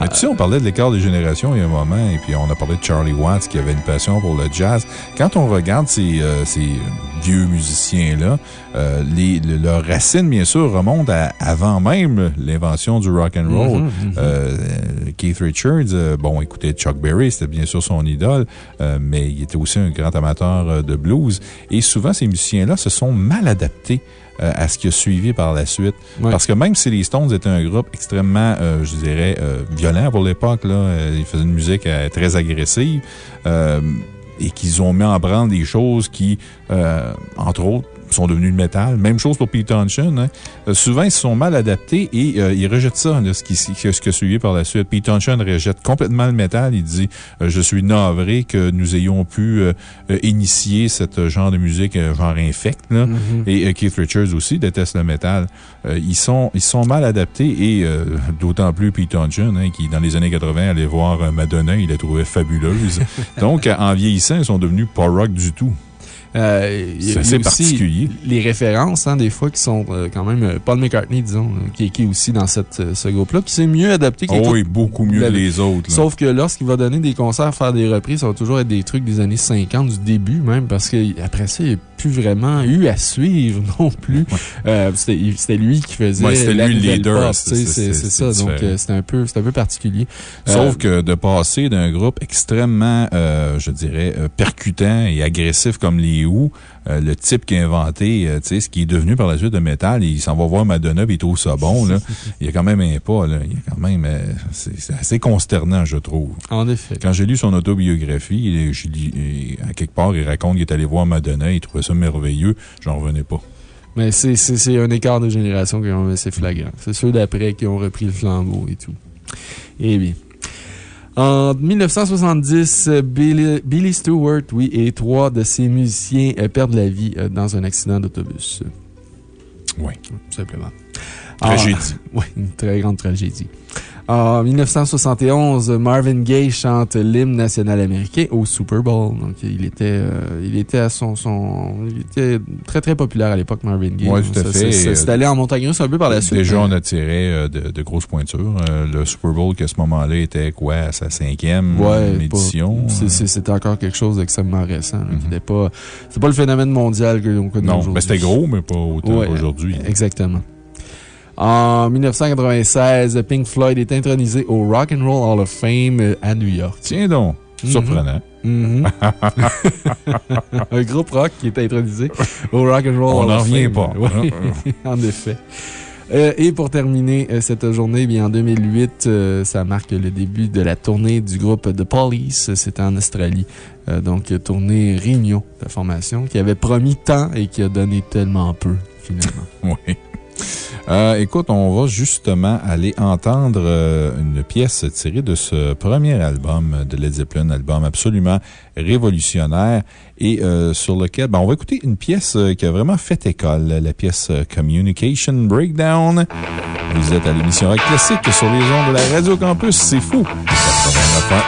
Mais tu sais, on parlait de l'écart des générations il y a un moment, et puis on a parlé de Charlie Watts qui avait une passion pour le jazz. Quand on regarde ces, euh, ces vieux musiciens-là, euh, leurs racines, bien sûr, remontent à avant même l'invention du rock and roll. Mm-hmm, mm-hmm. Euh, Keith Richards, bon, écoutez, Chuck Berry, c'était bien sûr son idole, mais il était aussi un grand amateur de blues. Et souvent, ces musiciens-là se sont mal adaptés euh, à ce qui a suivi par la suite. Parce que même si les Stones étaient un groupe extrêmement, euh, je dirais, euh, violent pour l'époque, ils faisaient une musique très agressive et qu'ils ont mis en branle des choses qui, entre autres, sont devenus le métal. Même chose pour Pete Townshend. Hein. Euh, souvent, ils se sont mal adaptés et euh, ils rejettent ça, ce, qui, ce qui a suivi par la suite. Pete Townshend rejette complètement le métal. Il dit euh, Je suis navré que nous ayons pu initier ce genre de musique, genre infect. Là. Mm-hmm. Et Keith Richards aussi déteste le métal. ils, sont, ils sont mal adaptés et d'autant plus Pete Townshend, hein, qui, dans les années 80, allait voir Madonna, il la trouvait fabuleuse. <laughs> Donc, en vieillissant, ils sont devenus pas rock du tout. Euh, c'est particulier. Les références, hein, des fois, qui sont euh, quand même euh, Paul McCartney, disons, qui, qui, est aussi dans cette, ce groupe-là, qui s'est mieux adapté que oh Oui, beaucoup mieux que les autres. Sauf que lorsqu'il va donner des concerts, faire des reprises, ça va toujours être des trucs des années 50, du début même, parce qu'après ça, il vraiment eu à suivre <laughs> non plus. Euh, c'était lui qui faisait. c'était lui le leader. C'est ça. Donc, c'était un, peu, un peu particulier. Sauf que de passer d'un groupe extrêmement, je dirais, percutant et agressif comme les Who, le type qui a inventé, tu sais, ce qui est devenu par la suite de métal, il s'en va voir Madonna et il trouve ça bon, là. <laughs> Il y a quand même un pas, là. Il y a quand même, c'est assez consternant, je trouve. En effet. Quand j'ai lu son autobiographie, à quelque part, il raconte qu'il est allé voir Madonna, il trouvait ça merveilleux. J'en revenais pas. Mais c'est un écart de génération qui ont assez flagrant. C'est ceux d'après qui ont repris le flambeau et tout. Eh bien. En 1970, Billy, Stewart, oui, et trois de ses musiciens euh, perdent la vie euh, dans un accident d'autobus. Oui. Tout simplement. Tragédie. <laughs> oui, une très grande tragédie. En 1971, Marvin Gaye chante l'hymne national américain au Super Bowl. Donc, il était, euh, il était à son, son, il était très, très populaire à l'époque, Marvin Gaye. Oui, tout à fait. C'est allé en montagne russe un peu par la suite. Déjà, hein. on a tiré euh, de, grosses pointures. Euh, le Super Bowl, qui à ce moment-là était quoi, à sa cinquième édition? C'était encore quelque chose d'extrêmement récent. Mm pas, c'est pas le phénomène mondial que l'on connaît aujourd'hui. Non, mais c'était gros, mais pas autant aujourd'hui. Exactement. En 1996, Pink Floyd est intronisé au Rock and Roll Hall of Fame à New York. Tiens donc, mhm. surprenant. Mhm. <laughs> un groupe rock qui est intronisé au Rock and Roll On Hall n'en of revient Fame. pas. Oui, <laughs> en effet. Euh, et pour terminer euh, cette journée, eh bien, en 2008, euh, ça marque le début de la tournée du groupe The Police. C'était en Australie. Donc, tournée Réunion de formation qui avait promis tant et qui a donné tellement peu, finalement. <laughs> Oui. Euh, écoute, on va justement aller entendre euh, une pièce tirée de ce premier album de Led Zeppelin, album absolument révolutionnaire et euh, sur lequel ben, on va écouter une pièce euh, qui a vraiment fait école, la pièce Communication Breakdown. Vous êtes à l'émission Rock Classique sur les ondes de la Radio Campus, c'est fou!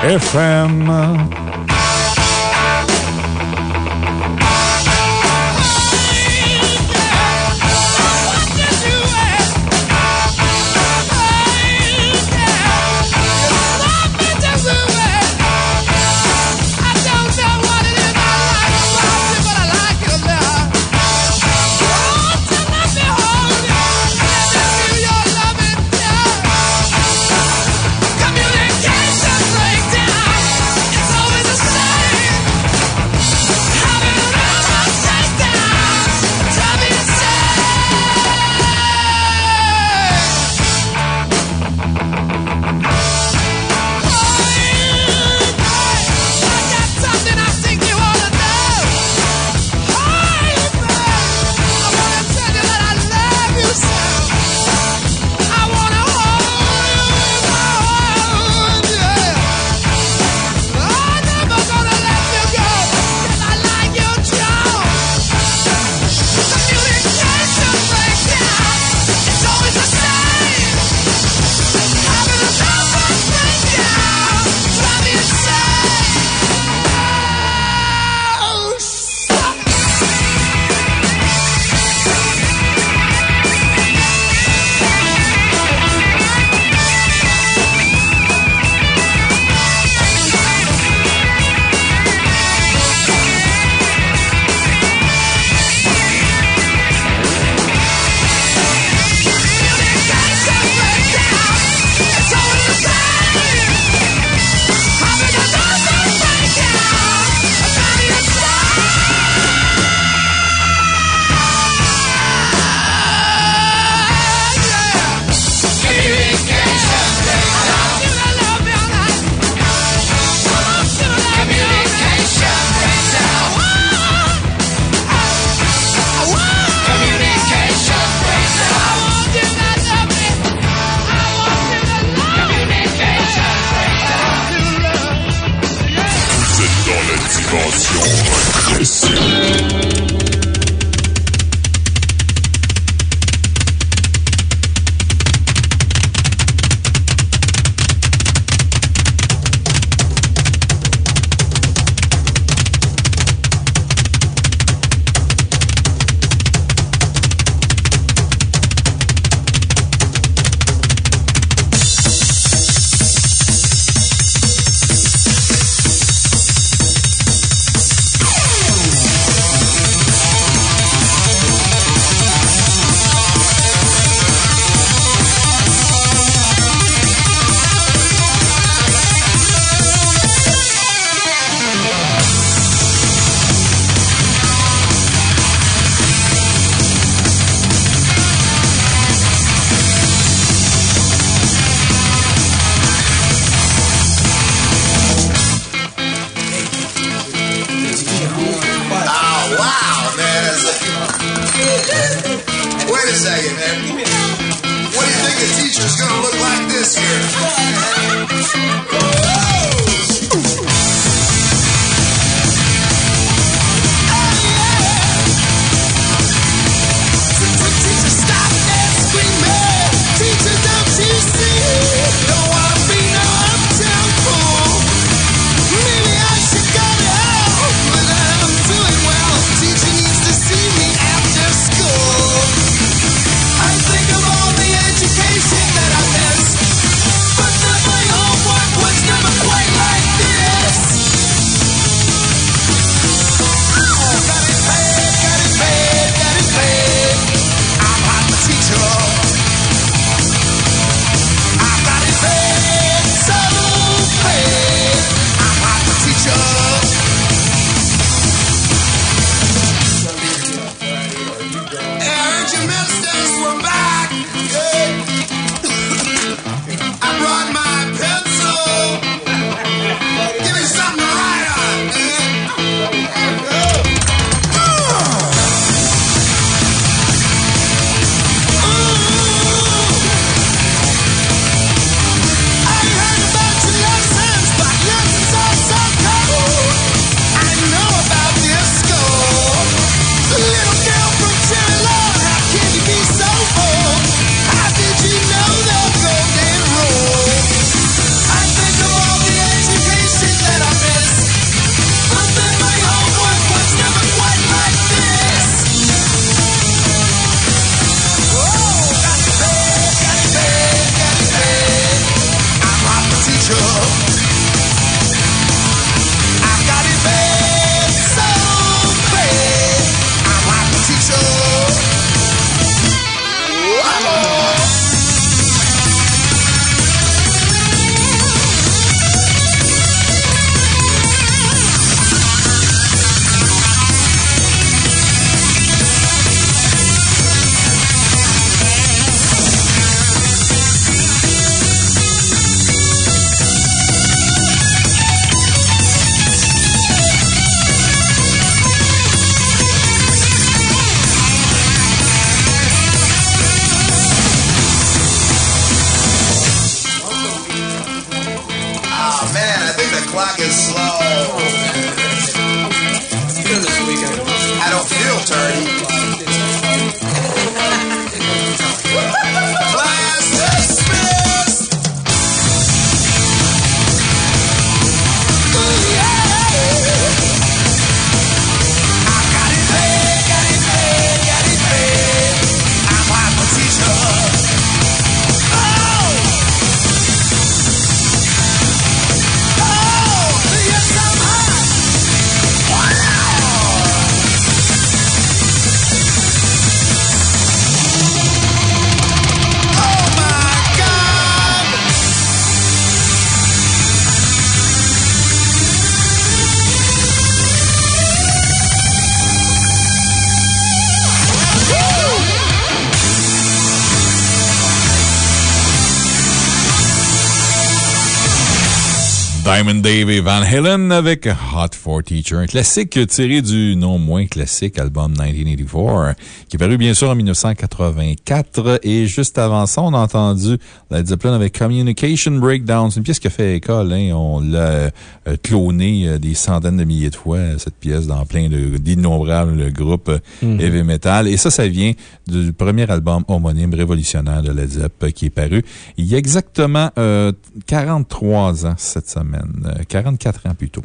89.1 FM. Diamond Dave et Van Halen avec Hot for Teacher, un classique tiré du non moins classique album 1984, qui est paru bien sûr en 1984. Et juste avant ça, on a entendu Led Zeppelin avec Communication Breakdown. C'est une pièce qui a fait école. Hein. On l'a euh, clonée euh, des centaines de milliers de fois, cette pièce, dans plein d'innombrables groupes euh, heavy metal. Et ça, ça vient du premier album homonyme révolutionnaire de Led Zepp qui est paru il y a exactement euh, 43 ans cette semaine. Euh, 44 ans plutôt.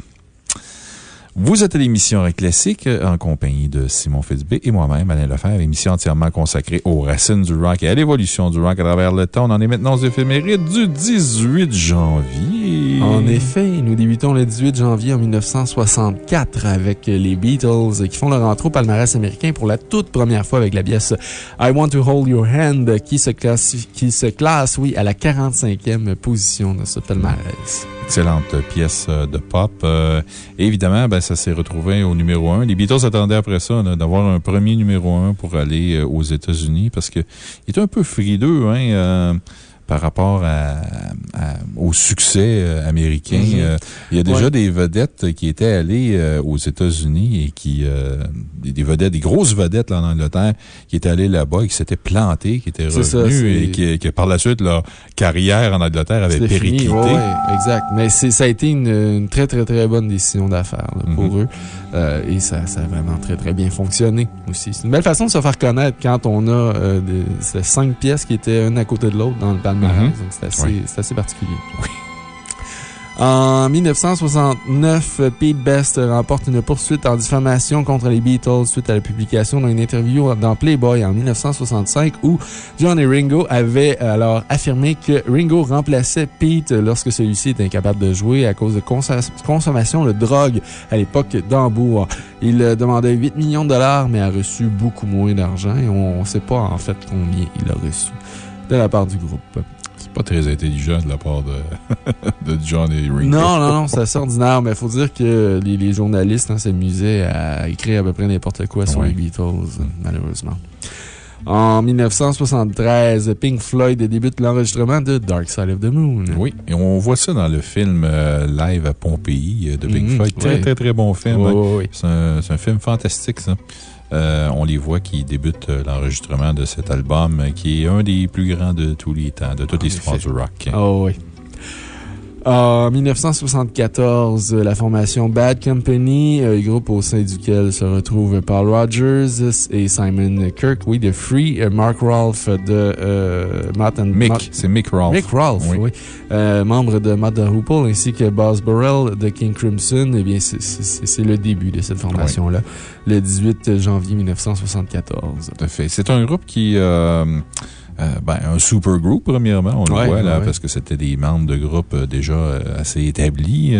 Vous êtes à l'émission Classique euh, en compagnie de Simon Fitzbé et moi-même, Alain Lefebvre, émission entièrement consacrée aux racines du rock et à l'évolution du rock à travers le temps. On en est maintenant aux éphémérides du 18 janvier. En effet, nous débutons le 18 janvier en 1964 avec les Beatles qui font leur entrée au palmarès américain pour la toute première fois avec la pièce I Want to Hold Your Hand qui se classe, qui se classe oui, à la 45e position de ce palmarès. Excellente pièce euh, de pop. Euh, évidemment, ben, ça s'est retrouvé au numéro 1. Les Beatles attendaient après ça d'avoir un premier numéro 1 pour aller euh, aux États-Unis parce qu'ils étaient un peu frileux hein, par rapport à, à- au succès euh, américain. Mhm. Euh, il y a déjà Ouais. des vedettes qui étaient allées euh, aux États-Unis et qui. des, vedettes, des grosses vedettes là, en Angleterre qui étaient allées là-bas et qui s'étaient plantées, qui étaient ça, revenues et qui, qui, par la suite, leur carrière en Angleterre avait périclité. ouais, ouais, exact. Mais ça a été une, une très, très, très bonne décision d'affaires pour Mhm. eux. Euh, et ça, ça a vraiment très, très bien fonctionné aussi. C'est une belle façon de se faire connaître quand on a euh, des, cinq pièces qui étaient une à côté de l'autre dans le Mhm. Donc, c'est assez, Oui. c'est assez particulier. En 1969, Pete Best remporte une poursuite en diffamation contre les Beatles suite à la publication d'une interview dans Playboy en 1965 où John et Ringo avaient alors affirmé que Ringo remplaçait Pete lorsque celui-ci était incapable de jouer à cause de consommation de drogue à l'époque d'Hambourg. Il euh, demandait 8 millions de dollars, mais a reçu beaucoup moins d'argent et on ne sait pas en fait combien il a reçu de la part du groupe. C'est pas très intelligent de la part de, <laughs> de John et Ringo. Non, non, non, c'est assez ordinaire, mais il faut dire que les, les journalistes hein, s'amusaient à écrire à peu près n'importe quoi sur Ouais. les Beatles, malheureusement. En 1973, Pink Floyd débute l'enregistrement de Dark Side of the Moon. Oui, et on voit ça dans le film euh, live à Pompéi euh, de Pink Mhm, Floyd. Très, ouais. très, très bon film. Hein. oui. C'est un, c'est un film fantastique, ça. Euh, on les voit qui débutent euh, l'enregistrement de cet album, euh, qui est un des plus grands de tous les temps, de toute l'histoire du rock. Oh oui. En 1974, euh, la formation Bad Company, groupe au sein duquel se retrouvent Paul Rogers et Simon Kirk, oui, de Free, Mark Rolfe de euh, Matt and Mick, c'est Mick Rolfe. Mick Rolfe, Oui. oui. Euh, membre de Matt the Hoople ainsi que Boz Burrell de King Crimson. Eh bien, c'est- le début de cette formation-là, le 18 janvier 1974. Tout à fait. C'est un groupe qui. euh, euh, ben, un super groupe, premièrement, on le voit là, ouais. parce que c'était des membres de groupe euh, déjà assez établis.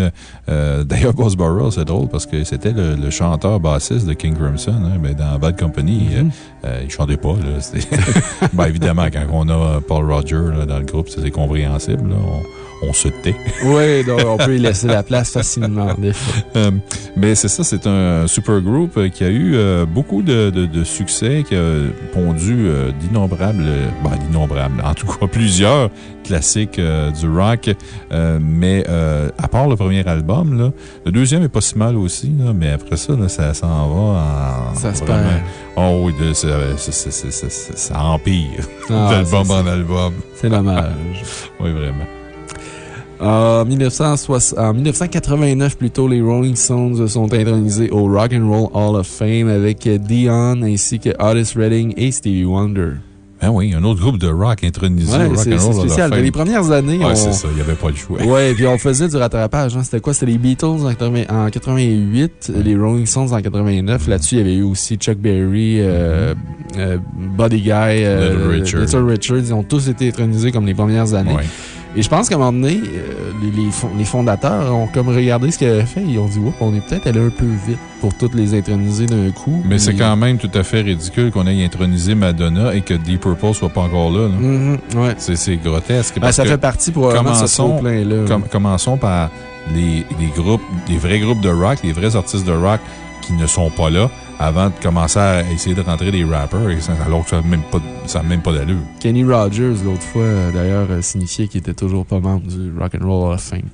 Euh, D'ailleurs, Boss Burrell, c'est drôle parce que c'était le, le chanteur bassiste de King Crimson, hein, mais dans Bad Company, Mhm. euh, il chantait pas. Là, <laughs> <laughs> ben, évidemment, quand on a Paul Roger là, dans le groupe, c'est compréhensible. là. on, on se tait. <laughs> Oui, donc on peut y laisser la place facilement, en effet. Euh, mais c'est ça, c'est un super groupe euh, qui a eu euh, beaucoup de, de- de succès, qui a pondu euh, d'innombrables, ben, d'innombrables, en tout cas <laughs> plusieurs classiques du rock. Mais à part le premier album, là, le deuxième est pas si mal aussi, là, mais après ça, là, ça s'en va en. Ça se perd. Oh oui, de- ça, empire Ah, <laughs> d'album en album. C'est dommage. Oui, vraiment. En, 1960 en 1989, plutôt, les Rolling Stones sont intronisés au Rock and Roll Hall of Fame avec Dion ainsi que Otis Redding et Stevie Wonder. Ben oui, un autre groupe de rock intronisé Ouais, au c'est Rock'n'Roll c'est Hall of spécial. Fame. Les premières années, Ouais, on- c'est ça, il n'y avait pas le choix. Ouais, puis on faisait du rattrapage. hein. C'était quoi? C'était les Beatles en, 80 en 88, les Rolling Stones en 89. Là-dessus, il y avait eu aussi Chuck Berry, euh, euh, Buddy Guy, euh, Little Richard. Little Richard. Ils ont tous été intronisés comme les premières années. Et je pense qu'à un moment donné, euh, les, les fon- les fondateurs ont comme regardé ce qu'ils avaient fait. Ils ont dit, Oups, on est peut-être allé un peu vite pour toutes les introniser d'un coup. Mais c'est quand même tout à fait ridicule qu'on ait intronisé Madonna et que Deep Purple soit pas encore là. là. Mhm, ouais. C'est grotesque. Ben, ça fait partie ce commençons- com- commençons par les, les groupes, les vrais groupes de rock, les vrais artistes de rock qui ne sont pas là avant de commencer à essayer de rentrer des rappers, alors que ça n'a même pas, pas d'allure. Kenny Rogers, l'autre fois, euh, d'ailleurs, euh, signifiait qu'il était toujours pas membre du Rock'n'Roll Hall of Fame.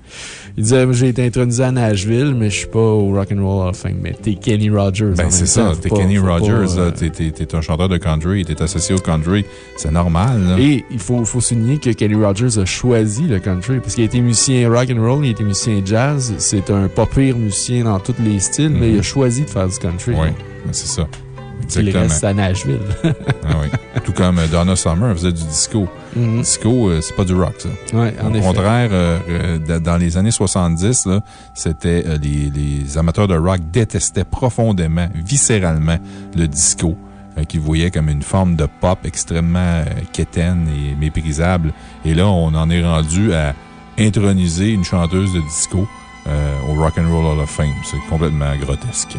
Il disait J'ai été intronisé à Nashville, mais je suis pas au Rock'n'Roll Hall of Fame. Mais t'es Kenny Rogers. en Ben, c'est ça. T'es Kenny Rogers, euh, t'es- un chanteur de country, t'es associé au country. C'est normal, là. Et il faut, faut souligner que Kenny Rogers a choisi le country, parce qu'il a été musicien rock and roll, il a été musicien jazz. C'est un pas pire musicien dans tous les styles, mais il a choisi de faire du country. Oui, ben, c'est ça. Il Exactement. reste à Nashville. <laughs> Ah oui. Tout comme euh, Donna Summer faisait du disco. Mhm. Disco, euh, c'est pas du rock, ça. En Au effet. contraire, euh, dans les années 70, là, c'était euh, les, les amateurs de rock détestaient profondément, viscéralement, le disco, qu'ils voyaient comme une forme de pop extrêmement quétaine et méprisable. Et là, on en est rendu à introniser une chanteuse de disco au Rock and Roll Hall of Fame. C'est complètement grotesque.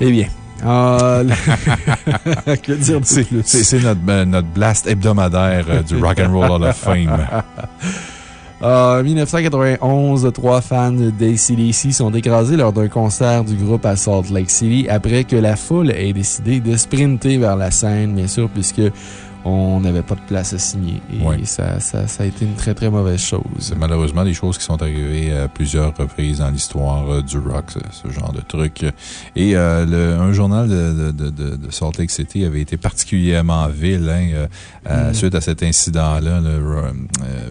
Eh bien. Ah, <laughs> que dire de C'est notre, euh, notre blast hebdomadaire euh, du Rock and Roll Hall of Fame. <laughs> En 1991, trois fans d'ACDC sont écrasés lors d'un concert du groupe à Salt Lake City après que la foule ait décidé de sprinter vers la scène, bien sûr, puisque on n'avait pas de place à signer. Et Ouais. ça, ça, ça a été une très, très mauvaise chose. Malheureusement des choses qui sont arrivées à plusieurs reprises dans l'histoire euh, du rock, ce, genre de truc. Et euh, le- un journal de, de, de, de- Salt Lake City avait été particulièrement vil hein, euh, Mm. suite à cet incident-là. le, euh,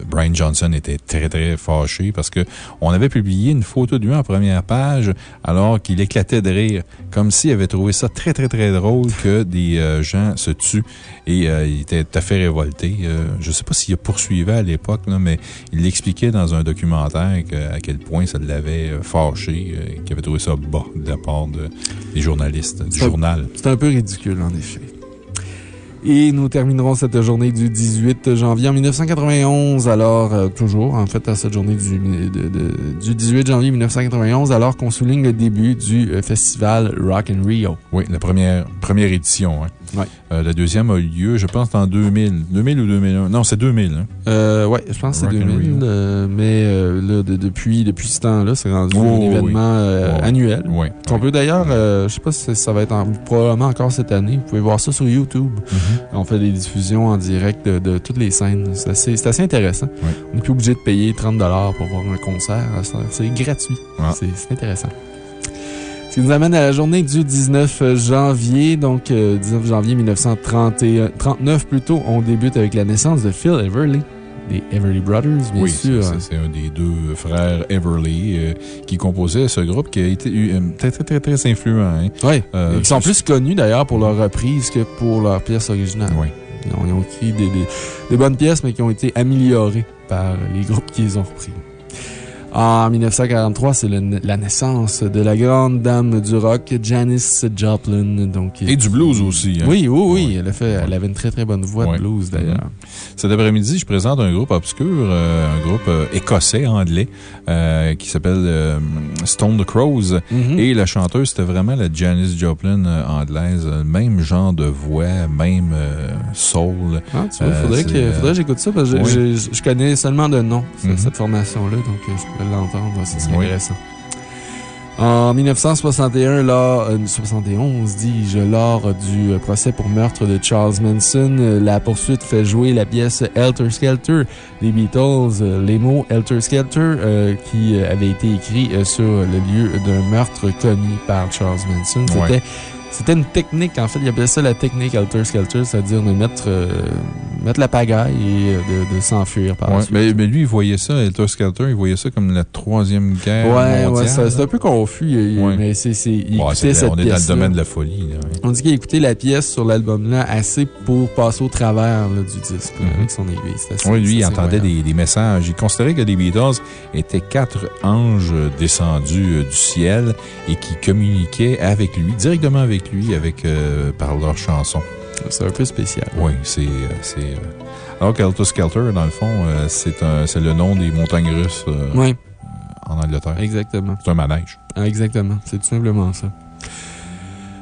Brian Johnson était très, très fâché parce que on avait publié une photo de lui en première page alors qu'il éclatait de rire, comme s'il avait trouvé ça très, très, très drôle que des euh, gens se tuent. Et euh, il était tout à fait révolté. Euh, je ne sais pas s'il a poursuivi à l'époque, mais il l'expliquait dans un documentaire que- à quel point ça l'avait euh, fâché, euh, qu'il avait trouvé ça bas de la part de- des journalistes, du journal. C'est un peu ridicule, en effet. Et nous terminerons cette journée du 18 janvier en 1991, alors, euh, toujours, en fait, à cette journée du, de- de- du 18 janvier 1991, alors qu'on souligne le début du euh, festival Rock in Rio. Oui, la première, première édition. hein. Ouais. Euh, la deuxième a eu lieu, je pense, en 2000. 2000 ou 2001? Non, c'est 2000. Hein? Euh, ouais, je pense que c'est Rock in 2000, Rio. euh, mais euh, là, de- depuis, depuis ce temps-là, c'est rendu Oh, un oui. événement euh, annuel. Oui. On peut d'ailleurs, euh, je sais pas si ça va être en- probablement encore cette année, vous pouvez voir ça sur YouTube. Mm-hmm. On fait des diffusions en direct de, de toutes les scènes. C'est assez, intéressant. Ouais. On n'est plus obligé de payer 30 pour voir un concert. C'est- gratuit. Ah. C'est intéressant. Ce qui nous amène à la journée du 19 janvier. Donc, euh, 19 janvier 1939 plutôt. On débute avec la naissance de Phil Everly, des Everly Brothers, bien oui, sûr. c'est- c'est un des deux frères Everly euh, qui composait ce groupe qui a été euh, très, très, très, très influent. hein. Oui, Euh, ils sont je- plus connus d'ailleurs pour leur reprise que pour leur pièce originale. Oui. Ils ont, ils ont écrit des, des- des bonnes pièces, mais qui ont été améliorées par les groupes qui les ont repris. En 1943, c'est la naissance de la grande dame du rock, Janis Joplin. Donc, Et du blues aussi. hein. Oui, oui, oui. Elle, a fait, elle avait une très, très bonne voix Ouais. de blues, d'ailleurs. Cet après-midi, je présente un groupe obscur, euh, un groupe euh, écossais, anglais, euh, qui s'appelle euh, Stone the Crows. Mhm. Et la chanteuse, c'était vraiment la Janis Joplin euh, anglaise. euh, Même genre de voix, même euh, soul. Ah, tu vois, Euh, faudrait que, euh, faudrait que j'écoute ça parce que oui. je, connais seulement de nom, ce- cette formation-là, donc euh, je pourrais l'entendre, ça serait Oui. intéressant. En 1961, lors, euh, 71, dis-je, lors du euh, procès pour meurtre de Charles Manson, euh, la poursuite fait jouer la pièce Helter Skelter des Beatles. Les mots Helter Skelter euh, qui avaient été écrits euh, sur le lieu d'un meurtre commis par Charles Manson. C'était Ouais. C'était une technique, en fait, il appelait ça la technique Helter Skelter, c'est-à-dire de mettre, euh, mettre la pagaille et de, de s'enfuir par la suite. mais, mais lui, il voyait ça, Helter Skelter, il voyait ça comme la troisième guerre Ouais, mondiale. ouais, c'est un peu confus, il- Ouais. mais c'est, c'est, il Ouais, écoutait cette on est dans le domaine de la folie. là. On dit qu'il a écouté la pièce sur l'album-là assez pour passer au travers là, du disque Mhm. avec son aiguille. Assez- Oui, lui, il entendait des, des messages. Il considérait que les Beatles étaient quatre anges descendus euh, du ciel et qui communiquaient avec lui, directement avec lui, avec, euh, par leurs chansons. C'est un peu spécial. Oui, c'est. euh, euh, Alors qu'Helter Skelter, dans le fond, c'est le nom des montagnes russes Oui, en Angleterre. exactement. C'est un manège. Ah, Exactement, c'est tout simplement ça.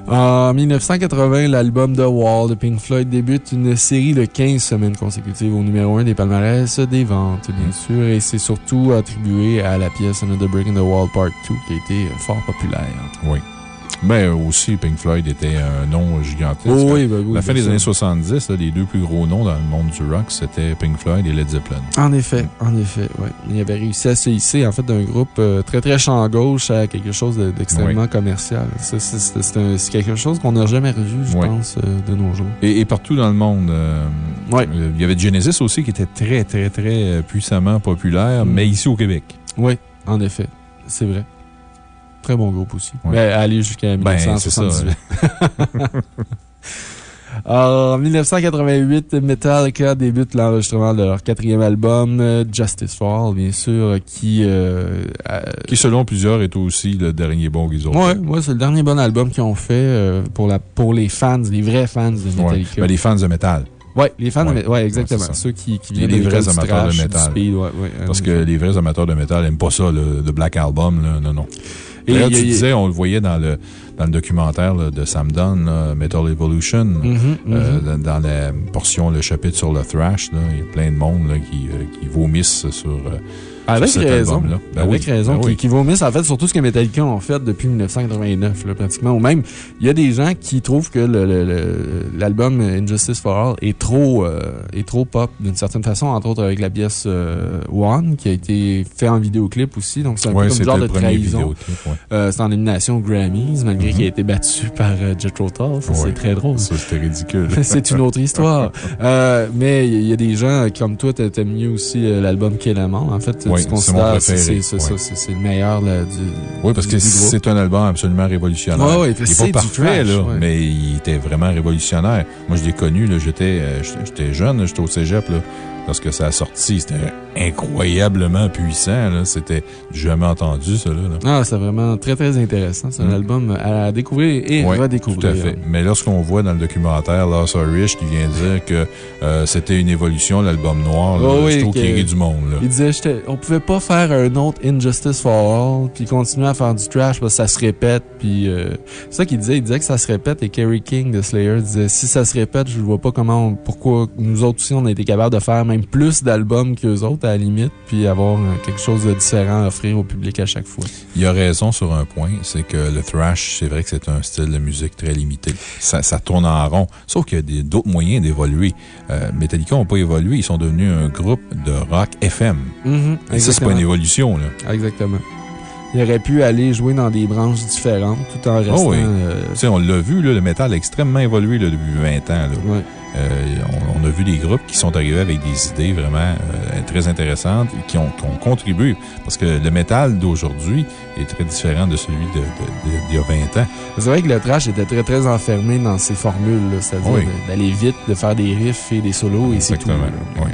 En 1980, l'album The Wall de Pink Floyd débute une série de 15 semaines consécutives au numéro 1 des palmarès des ventes, bien Mm. sûr, et c'est surtout attribué à la pièce Another Break in the Wall Part 2 qui a été fort populaire. Oui. Mais aussi, Pink Floyd était un nom gigantesque. Oh oui, ben oui, la fin des années 70, là, les deux plus gros noms dans le monde du rock, c'était Pink Floyd et Led Zeppelin. En effet, en effet, oui. Il avait réussi à se hisser, en fait, d'un groupe euh, très, très champ gauche à quelque chose de- d'extrêmement commercial. C'est- quelque chose qu'on n'a jamais revu, je pense, euh, de nos jours. Et, et partout dans le monde. euh, il y avait Genesis aussi qui était très, très, très puissamment populaire, Mm. mais ici au Québec. Oui, en effet. C'est vrai. Très bon groupe aussi. Ouais. Ben, aller jusqu'à Ben, c'est ça. 1978. <laughs> En 1988, Metallica débute l'enregistrement de leur quatrième album, Justice for All, bien sûr, qui... Euh, Qui, selon plusieurs, est aussi le dernier bon qu'ils ont Ouais, fait. ouais, c'est le dernier bon album qu'ils ont fait euh, pour, la, pour les fans, les vrais fans de Ouais. Metallica. Ben, les fans de métal. Ouais, les fans Ouais. de Ouais, exactement. Ouais. Ceux qui, qui Les- viennent les de vrais amateurs de métal. speed, ouais, ouais, Parce que les vrais amateurs de métal n'aiment pas ça, le, le Black Album, là. Non, non. Et a- tu disais, on le voyait dans le, dans le documentaire là, de Sam Dunn, là, Metal Evolution. Mhm, Euh, mhm. dans, dans la portion, le chapitre sur le thrash, là, il y a plein de monde là, qui, euh, qui vomissent sur, euh, Avec sur cet raison. Ben Avec oui, raison. ben qui, oui. qui vomissent, en fait, sur tout ce que Metallica ont fait depuis 1989, là, pratiquement. Ou même, il y a des gens qui trouvent que le- le- le- l'album Injustice for All est trop, euh, est trop pop, d'une certaine façon, entre autres avec la pièce euh, One, qui a été fait en vidéoclip aussi. Donc, c'est un Ouais, peu comme genre de trahison. ouais. Euh, c'est en nomination Grammys, malgré Mhm. qu'il a été battu <laughs> par Jethro Tull. Ça, Ouais. c'est très drôle. Ça, c'était ridicule. <laughs> C'est une autre histoire. <laughs> Mais il y a des gens comme toi, t'a- t'aimes mieux aussi l'album Kélamant. En fait, Oui, tu c'est considères le meilleur là, du. Oui, parce que du c'est un album absolument révolutionnaire. Il n'est du pas parfait, trash, là, mais il était vraiment révolutionnaire. Moi, je l'ai connu, euh, j'étais- j'étais jeune, j'étais au cégep, là, lorsque ça a sorti. C'était incroyablement puissant, là. C'était du jamais entendu, ça, là. Ah, c'est vraiment très, très intéressant. C'est un Mm. album à découvrir et Ouais, redécouvrir. Tout à fait. Mais lorsqu'on voit dans le documentaire Lars Ulrich qui vient dire que euh, c'était une évolution, l'album noir, là, Oh oui, je trouve que- qu'il rit du monde. Là. Il disait, on pouvait pas faire un autre Injustice for All, puis continuer à faire du trash parce que ça se répète, puis euh, c'est ça qu'il disait, il disait que ça se répète, et Kerry King de Slayer disait, si ça se répète, je vois pas comment, on- pourquoi nous autres aussi, on a été capable de faire même plus d'albums qu'eux autres, à la limite, puis avoir quelque chose de différent à offrir au public à chaque fois. Il a raison sur un point, c'est que le thrash, c'est vrai que c'est un style de musique très limité. Ça, ça tourne en rond. Sauf qu'il y a d'autres moyens d'évoluer. Euh, Metallica n'ont pas évolué, ils sont devenus un groupe de rock FM. Mhm, Et ça, c'est pas une évolution, là. Exactement. Il aurait pu aller jouer dans des branches différentes tout en restant. Oh oui. euh, Tu sais, on l'a vu, là, le métal a extrêmement évolué là, depuis 20 ans. là. Euh, on, on a vu des groupes qui sont arrivés avec des idées vraiment euh, très intéressantes et qui ont, qui ont contribué. Parce que le métal d'aujourd'hui est très différent de celui de, de- de- d'il y a 20 ans. C'est vrai que le trash était très, très enfermé dans ses formules, là. c'est-à-dire Oui. de- d'aller vite, de faire des riffs et des solos et c'est tout. Exactement, là.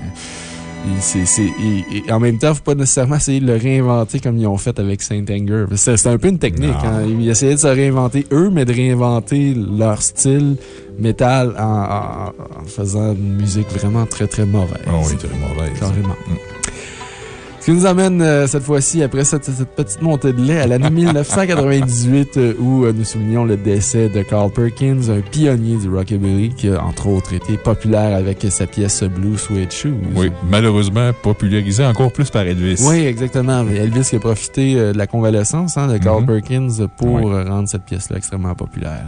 Et en même temps, faut pas nécessairement essayer de le réinventer comme ils ont fait avec Saint Anger. C'est un peu une technique. Hein. Ils essayaient de se réinventer eux, mais de réinventer leur style métal en, en- en faisant une musique vraiment très, très mauvaise. Oh oui, très mauvaise. Carrément. Mm. Qui nous amène euh, cette fois-ci, après cette, cette petite montée de lait, à l'année 1998 euh, où euh, nous soulignons le décès de Carl Perkins, un pionnier du rockabilly qui a entre autres été populaire avec sa pièce Blue Suede Shoes. Oui, malheureusement popularisé encore plus par Elvis. Oui, exactement. Elvis qui a profité de la convalescence hein, de Carl Mhm. Perkins pour Oui. rendre cette pièce-là extrêmement populaire.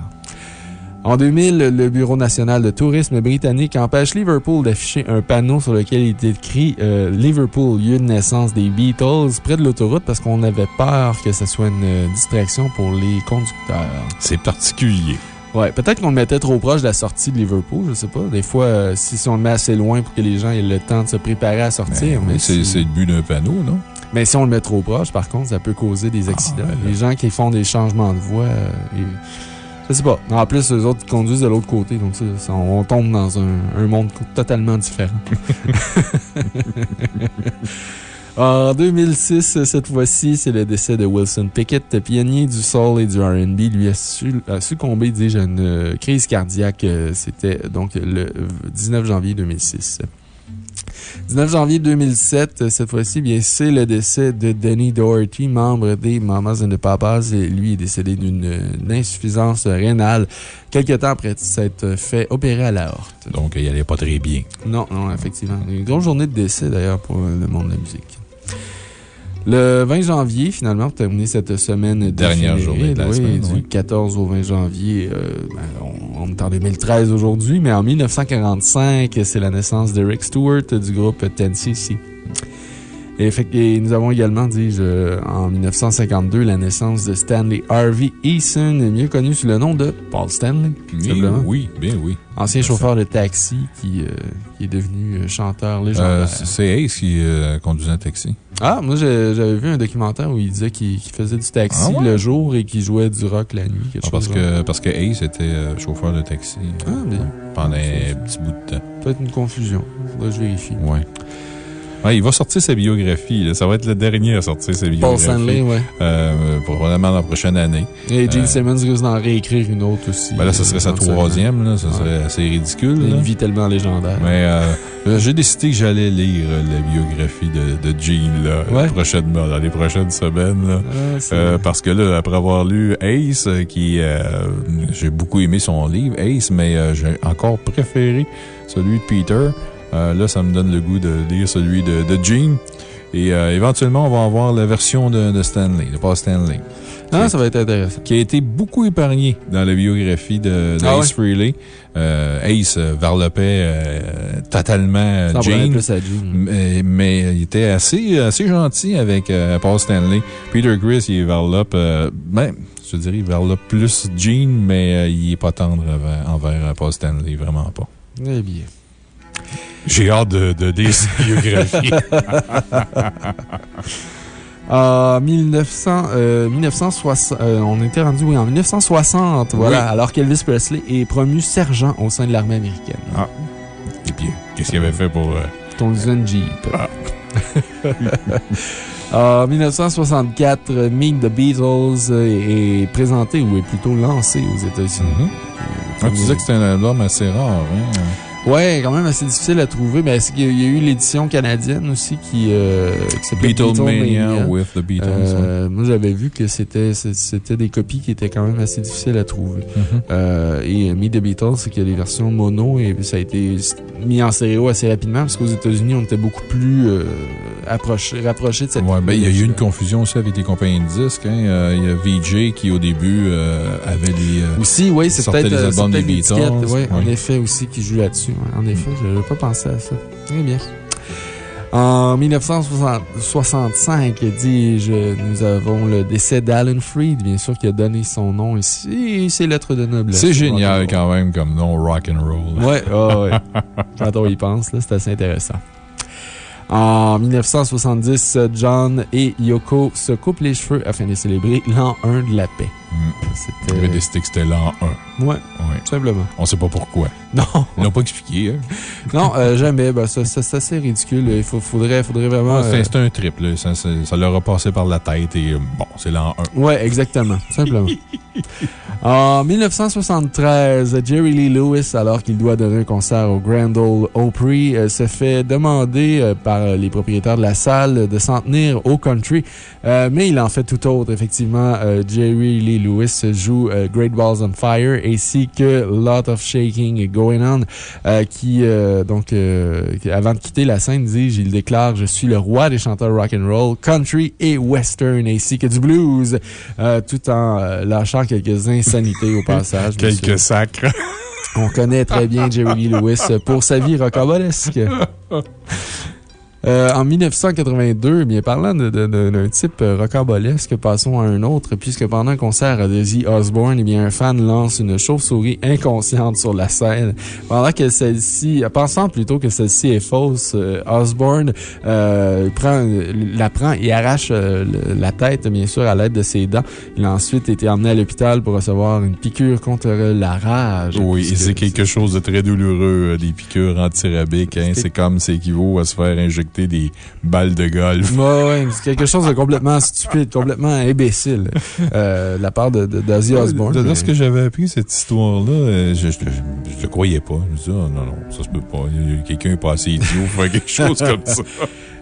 En 2000, le Bureau national de tourisme britannique empêche Liverpool d'afficher un panneau sur lequel il est écrit euh, Liverpool, lieu de naissance des Beatles, près de l'autoroute parce qu'on avait peur que ce soit une euh, distraction pour les conducteurs. C'est particulier. Ouais, peut-être qu'on le mettait trop proche de la sortie de Liverpool, je sais pas. Des fois, euh, si, si on le met assez loin pour que les gens aient le temps de se préparer à sortir. Mais mais c'est si- le but d'un panneau, non? Mais si on le met trop proche, par contre, ça peut causer des accidents. ben les gens qui font des changements de voie, euh, je sais pas. En plus, eux autres conduisent de l'autre côté, donc ça, ça, on tombe dans un, monde totalement différent. <laughs> En 2006, cette fois-ci, c'est le décès de Wilson Pickett, pionnier du soul et du R&B. Lui a, su- a succombé, dis-je, à une crise cardiaque. euh, C'était donc le 19 janvier 2006. 19 janvier 2007, euh, cette fois-ci, bien, c'est le décès de Denny Doherty, membre des Mamas and the Papas. Et lui est décédé d'une euh, insuffisance rénale quelques temps après s'être fait opérer à la aorte. Donc, il allait pas très bien. Non, non, effectivement. Une grosse journée de décès, d'ailleurs, pour le monde de la musique. Le 20 janvier, finalement, pour terminer cette semaine Dernière journée de la oui, semaine, du oui. 14 au 20 janvier, euh, ben, on, on est en 2013 aujourd'hui, mais en 1945, c'est la naissance d'Eric Stewart du groupe 10cc. Et, fait, que- et nous avons également, dis-je, euh, en 1952, la naissance de Stanley Harvey Eason, mieux connu sous le nom de Paul Stanley. Oui, oui, bien oui. Ancien chauffeur de taxi qui, euh, qui est devenu euh, chanteur légendaire. c'est Ace qui conduisait un taxi. ah, moi j'avais vu un documentaire où il disait qu'il faisait du taxi Ah ouais? le jour et qu'il jouait du rock la nuit. Ah, parce, que, parce que Ace était chauffeur de taxi Ah, bien. pendant un petit bout de temps. Peut-être une confusion. Que je vérifie. Ouais. Ouais, il va sortir sa biographie. là. Ça va être le dernier à sortir sa Paul biographie. Stanley, ouais. Euh, probablement la prochaine année. Et Gene Euh, Simmons risque d'en réécrire une autre aussi. Ben là, ce serait sa troisième. Là. Ça Ouais. serait assez ridicule. Une là. vie tellement légendaire. Mais euh, j'ai décidé que j'allais lire la biographie de, de Gene là, Ouais. prochainement, dans les prochaines semaines. Là. Ah, Euh, parce que là, après avoir lu Ace, qui euh, j'ai beaucoup aimé son livre, Ace, mais j'ai encore préféré celui de Peter. Euh, là, ça me donne le goût de lire celui de, de Gene. Et euh, éventuellement, on va avoir la version de, de Stanley, de Paul Stanley, ah, ça va être intéressant. qui a été beaucoup épargné dans la biographie de, de Ah Ace Frehley. Euh, Ace euh, varlopait euh, totalement euh, Ça Gene. plus à Gene. Mais, mais il était assez, assez gentil avec euh, Paul Stanley. Peter Chris, il euh, ben, je dirais, il enveloppe plus Gene, mais il est pas tendre envers, envers, Paul Stanley, vraiment pas. Eh bien. J'ai hâte de, de lire cette biographie. <laughs> En 1900, euh, 1960, euh, on était rendu, oui, en 1960, voilà, Oui. alors qu'Elvis Presley est promu sergent au sein de l'armée américaine. Ah. Et puis, qu'est-ce qu'il avait fait pour. euh, Ton Jeep. <laughs> En 1964, Meet the Beatles euh, est présenté ou est plutôt lancé aux États-Unis. mhm. Ah, tu disais que c'était un album assez rare, hein? Ouais, quand même assez difficile à trouver, mais est-ce qu'il y a- il y a eu l'édition canadienne aussi qui, euh, qui s'appelle Beatlemania with the Beatles. Euh, Moi, j'avais vu que c'était des copies qui étaient quand même assez difficiles à trouver. Mhm. Euh, et Meet the Beatles, c'est qu'il y a des versions mono et ça a été mis en stéréo assez rapidement parce qu'aux États-Unis, on était beaucoup plus euh, approché, rapproché de cette Ouais, ben, il y a eu une confusion aussi avec les compagnies de disques. Hein. Euh, Il y a VJ qui, au début, euh, avait les. euh, Aussi, oui, c'est peut-être les euh, albums des Beatles, ouais, En oui. effet, aussi, qui joue là-dessus. En effet, je n'avais pas pensé à ça. Très bien. En 1965, dis-je, nous avons le décès d'Alan Freed, bien sûr, qui a donné son nom ici, et ses lettres de noblesse. C'est génial quand même comme nom rock'n'roll. Ouais, ah ouais. <laughs> Quand on y pense, c'est assez intéressant. En 1970, John et Yoko se coupent les cheveux afin de célébrer l'an 1 de la paix. Mm. C'était. Il avait décidé que c'était l'an 1. Ouais, Ouais. tout simplement. On sait pas pourquoi. Non. Ils l'ont pas expliqué. Hein. <laughs> Non, euh, jamais. Ben, ça, ça- c'est assez ridicule. Il faut, faudrait, faudrait vraiment. Ah, euh, c'était un trip. Là. Ça, ça, ça leur a passé par la tête et euh, bon, c'est l'an 1. Ouais, exactement. tout Simplement. <laughs> en 1973, Jerry Lee Lewis, alors qu'il doit donner un concert au Grand Ole Opry, euh, se fait demander par les propriétaires de la salle de s'en tenir au country. Mais il en fait tout autre. Effectivement, Jerry Lee Lewis joue euh, Great Balls on Fire ainsi que Lot of Shaking Going On, euh, qui, euh, donc, avant de quitter la scène, dit, il déclare, je suis le roi des chanteurs rock and roll, country et western ainsi que du blues, tout en lâchant quelques insanités au passage. <laughs> sûr. sacres. On connaît très bien Jerry Lewis pour sa vie rocambolesque. <laughs> Euh, en 1982, bien parlant d'un type euh, rocambolesque, passons à un autre, puisque pendant un concert de The Osborne, eh bien, un fan lance une chauve-souris inconsciente sur la scène. Pendant que celle-ci, pensant plutôt que celle-ci est fausse, euh, Osborne euh, prend, la prend et arrache euh, la tête, bien sûr, à l'aide de ses dents. Il a ensuite été emmené à l'hôpital pour recevoir une piqûre contre la rage. Oui, c'est quelque chose de très douloureux, euh, des piqûres antirabiques. Hein. C'est comme, c'est équivaut à se faire injecter des balles de golf. C'est quelque chose de complètement stupide, complètement imbécile euh, de la part de, de, d'Ozzy Osbourne. Mais- ce que j'avais appris, cette histoire-là, euh, je ne croyais pas. Je me disais, ah, non, non, ça se peut pas. Quelqu'un est pas assez idiot pour faire quelque <laughs> chose comme ça.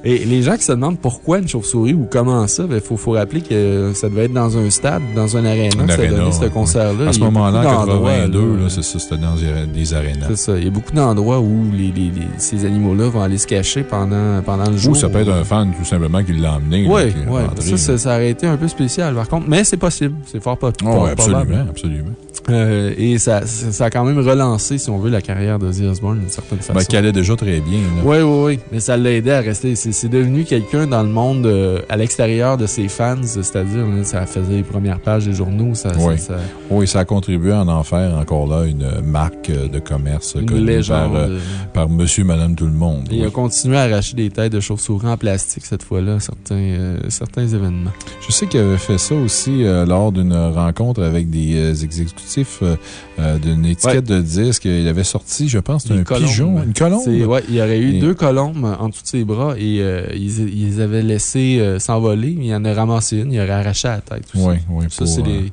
Et les gens qui se demandent pourquoi une chauve-souris ou comment ça, il faut, faut rappeler que ça devait être dans un stade, dans un aréna, que ça donné ce ouais, concert-là. À ce moment-là, en d'endroits, 82, là, c'est ça, c'était dans des- des arénas. C'est ça. Il y a beaucoup d'endroits où les, les- les- ces animaux-là vont aller se cacher pendant, pendant le jour. Ou ça peut être un fan, tout simplement, qui l'a emmené. là, Oui, qui est oui. rentré, Ça, ça, ça aurait été un peu spécial, par contre. Mais c'est possible. C'est fort pas, Oh, ouais, probable. absolument, absolument. Euh, et ça, ça a quand même relancé, si on veut, la carrière de The Osbourne d'une certaine façon. Ben, qui allait déjà très bien. Oui, oui, oui. Mais ça l'a aidé à rester. C'est devenu quelqu'un dans le monde euh, à l'extérieur de ses fans, c'est-à-dire, hein, ça faisait les premières pages des journaux. Ça, Oui. ça- Oui, ça a contribué à en faire encore là une marque euh, de commerce une connue par, par monsieur, madame, tout le monde. Et il a continué à arracher des têtes de chauves-souris en plastique cette fois-là, certains, euh, certains événements. Je sais qu'il avait fait ça aussi lors d'une rencontre avec des exécutifs euh, euh, d'une étiquette de disque. Il avait sorti, je pense, un colombes. pigeon. Une colombe? Ouais, il y aurait eu Et- deux colombes en dessous de ses bras et euh, ils, ils les avaient laissés euh, s'envoler. Il en a ramassé une, il aurait arraché la tête. Oui, oui. Ça, pour, les-.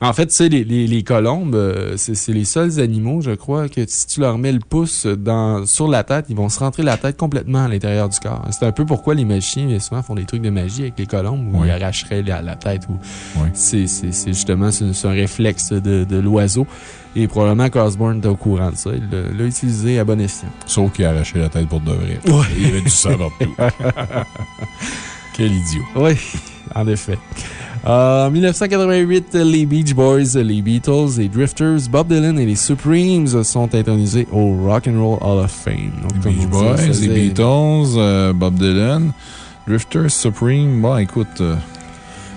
Mais en fait, tu sais, les, les, les colombes, c'est les seuls animaux, je crois, que si tu leur mets le pouce dans, sur la tête, ils vont se rentrer la tête complètement à l'intérieur du corps. C'est un peu pourquoi les magiciens, bien souvent, font des trucs de magie avec les colombes où Oui. ils arracheraient la, la tête. Ou... Oui. C'est justement c'est un réflexe de, de l'oiseau. Et probablement qu'Osborne était au courant de ça. Il l'a- utilisé à bon escient. Sauf qu'il a arraché la tête pour de vrai. Ouais. Il y avait du sang partout. <laughs> Quel idiot. Oui, en effet. En 1988, les Beach Boys, les Beatles, les Drifters, Bob Dylan et les Supremes sont intronisés au Rock and Roll Hall of Fame. Donc, Les Beach Boys, les Beatles, euh, Bob Dylan, Drifters, Supreme. Bon, écoute. euh,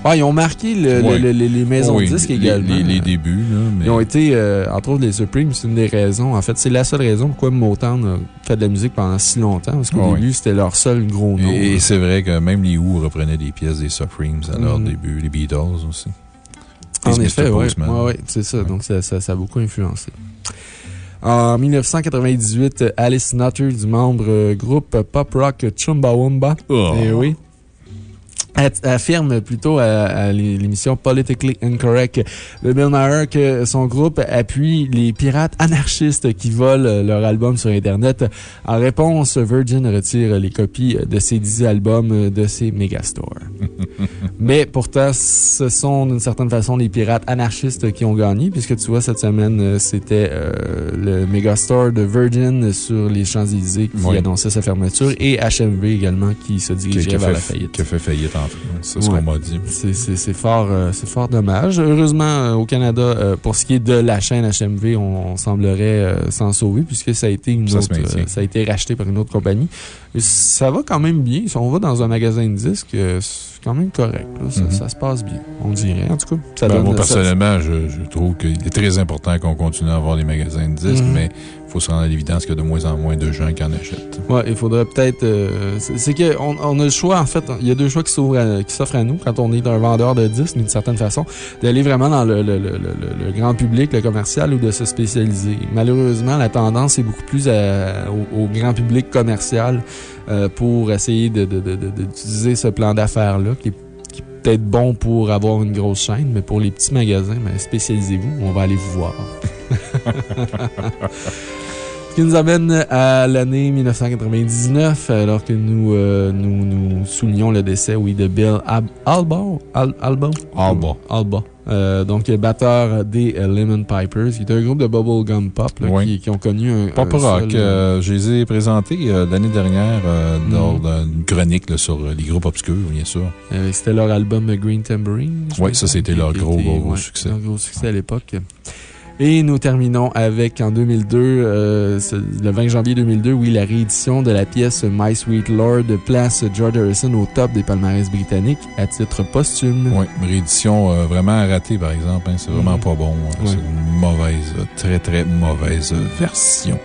Ah, ils ont marqué le- Ouais. le- le- les maisons de disques les- également. Les, les débuts, là. Mais... Ils ont été, euh, entre autres, les Supremes, c'est une des raisons. En fait, c'est la seule raison pourquoi Motown a fait de la musique pendant si longtemps. Parce qu'au début, c'était leur seul gros nom. Et, et c'est vrai que même les Who reprenaient des pièces des Supremes à leur Mhm. début, les Beatles aussi. En Et effet, oui. Ouais, c'est ça. Donc, ça, ça, ça a beaucoup influencé. En 1998, Alice Nutter, du membre euh, groupe pop rock Chumbawamba, Oh. eh oui, affirme plutôt à, à l'émission Politically Incorrect de Bill Maher que son groupe appuie les pirates anarchistes qui volent leur album sur Internet. En réponse, Virgin retire les copies de ses 10 albums de ses megastores. <laughs> Mais pourtant, ce sont d'une certaine façon les pirates anarchistes qui ont gagné, puisque tu vois, cette semaine, euh, c'était euh, le Megastore de Virgin sur les Champs-Élysées qui Oui. annonçait sa fermeture et HMV également qui se dirigeait vers fait, la faillite. qui a fait faillite en France. C'est ce Ouais. qu'on m'a dit. C'est- fort, euh, fort dommage. Heureusement, euh, au Canada, euh, pour ce qui est de la chaîne HMV, on, on semblerait s'en sauver puisque ça a été une Ça autre, ça a été racheté par une autre compagnie. Et ça va quand même bien. Si on va dans un magasin de disques, c'est quand même correct. là. Ça, Mhm. ça se passe bien, on dirait. En tout cas, ça Ben, donne moi, personnellement, je, je trouve qu'il est très important qu'on continue à avoir des magasins de disques, Mhm. mais faut se rendre à l'évidence qu'il y a de moins en moins de gens qui en achètent. Ouais, il faudrait peut-être. euh, c'est qu'on on a le choix, en fait. Il y a deux choix qui à- s'offrent à nous quand on est un vendeur de disques, d'une certaine façon, d'aller vraiment dans le, le- le- le- le grand public, le commercial ou de se spécialiser. Malheureusement, la tendance est beaucoup plus à- au, au grand public commercial euh, pour essayer de- de- de- de- d'utiliser ce plan d'affaires-là qui est, qui est peut-être bon pour avoir une grosse chaîne, mais pour les petits magasins, ben, spécialisez-vous. On va aller vous voir. <laughs> Ce qui nous amène à l'année 1999, alors que nous, euh, nous, nous soulignons le décès, oui, de Bill Ab Alba. Al Alba? Alba. Alba. Euh, donc, batteur des euh, Lemon Pipers, qui est un groupe de bubblegum pop là, Oui. qui, qui ont connu un. Pop un rock, seul- je les ai présentés l'année dernière Mhm. lors d'une chronique là, sur les groupes obscurs, bien sûr. C'était leur album Green Tambourine. Oui, ça, c'était qui- leur gros, était, gros, gros ouais, succès. Leur gros succès à l'époque. Et nous terminons avec, en 2002, euh, le 20 janvier 2002, oui, la réédition de la pièce My Sweet Lord place George Harrison au top des palmarès britanniques à titre posthume. Oui, réédition euh, vraiment ratée, par exemple. hein. C'est vraiment Mhm. pas bon. hein. C'est une mauvaise, très, très mauvaise version.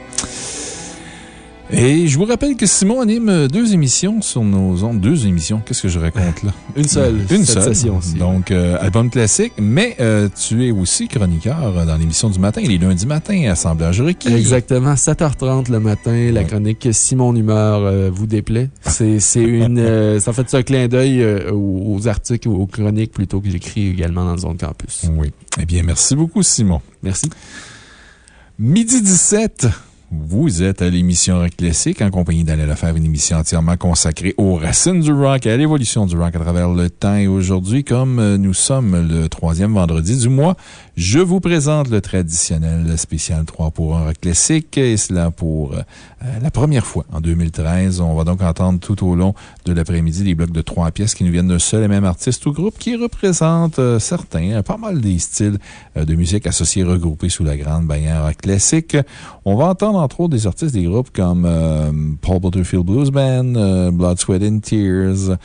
Et je vous rappelle que Simon anime deux émissions sur nos ondes. Deux émissions. Qu'est-ce que je raconte là? <laughs> Une seule. Une seule. session aussi. Donc, euh, album classique, mais euh, tu es aussi chroniqueur euh, dans l'émission du matin, les lundis matins, Assemblage requis. Exactement, 7h30 le matin, la Ouais. chronique Simon Humeur euh, vous déplaît. C'est <laughs> une. ça fait un clin d'œil aux, aux articles ou aux chroniques plutôt que j'écris également dans le Zone Campus. Oui. Eh bien, merci beaucoup, Simon. Merci. Midi 17. Vous êtes à l'émission Rock Classique en compagnie d'Alain Lefebvre, une émission entièrement consacrée aux racines du rock et à l'évolution du rock à travers le temps. Et aujourd'hui, comme euh, nous sommes le troisième vendredi du mois, je vous présente le traditionnel spécial 3 pour 1 Rock Classique et cela pour euh, la première fois en 2013. On va donc entendre tout au long de l'après-midi des blocs de trois pièces qui nous viennent d'un seul et même artiste ou groupe qui représente euh, certains, euh, pas mal des styles euh, de musique associés regroupés sous la grande bannière classique. On va entendre entre autres des artistes des groupes comme Paul Butterfield Blues Band, Blood, Sweat and Tears,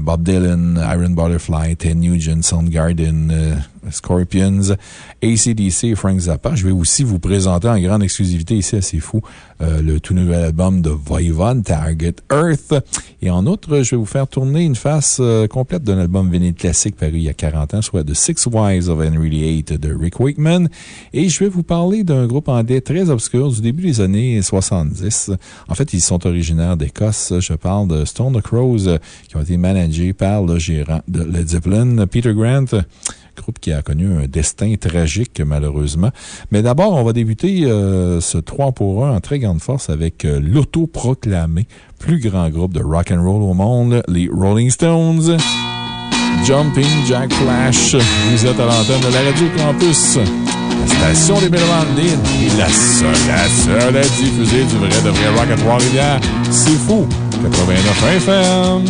Bob Dylan, Iron Butterfly, Ted Nugent, Soundgarden, Scorpions, ACDC Frank Zappa. Je vais aussi vous présenter en grande exclusivité ici, assez fou, euh, le tout nouvel album de Voivod, Target Earth. Et en outre, je vais vous faire tourner une face euh, complète d'un album vinyle classique paru il y a 40 ans, soit The Six Wives of Henry VIII de Rick Wakeman. Et je vais vous parler d'un groupe anglais très obscur du début des années 70. En fait, ils sont originaires d'Écosse. Je parle de Stone Crows, euh, qui ont été managés par le gérant de Led Zeppelin, Peter Grant groupe qui a connu un destin tragique, malheureusement. Mais d'abord, on va débuter euh, ce 3 pour 1 en très grande force avec euh, l'autoproclamé plus grand groupe de rock and roll au monde, les Rolling Stones. Jumping Jack Flash. Vous êtes à l'antenne de la Radio Campus. La station des Mélomanes est la seule, la seule à diffuser du vrai de vrai rock à Trois-Rivières. C'est fou. 89 FM.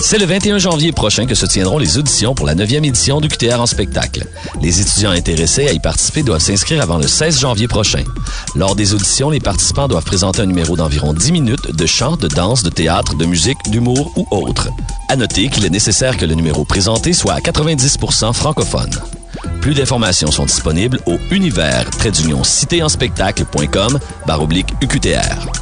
C'est le 21 janvier prochain que se tiendront les auditions pour la 9e édition du QTR en spectacle. Les étudiants intéressés à y participer doivent s'inscrire avant le 16 janvier prochain. Lors des auditions, les participants doivent présenter un numéro d'environ 10 minutes de chant, de danse, de théâtre, de musique, d'humour ou autre. À noter qu'il est nécessaire que le numéro présenté soit à 90% francophone. Plus d'informations sont disponibles au univers citéenspectacle.com baroblique UQTR.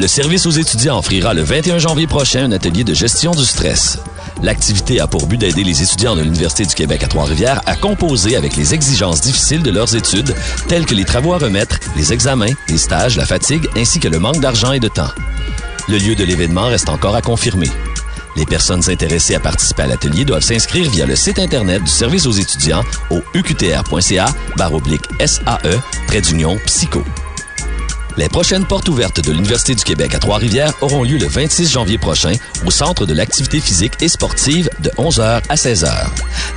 Le service aux étudiants offrira le 21 janvier prochain un atelier de gestion du stress. L'activité a pour but d'aider les étudiants de l'Université du Québec à Trois-Rivières à composer avec les exigences difficiles de leurs études, telles que les travaux à remettre, les examens, les stages, la fatigue, ainsi que le manque d'argent et de temps. Le lieu de l'événement reste encore à confirmer. Les personnes intéressées à participer à l'atelier doivent s'inscrire via le site Internet du service aux étudiants au uqtr.ca SAE, près d'Union Psycho. Les prochaines portes ouvertes de l'Université du Québec à Trois-Rivières auront lieu le 26 janvier prochain au Centre de l'activité physique et sportive de 11h à 16h.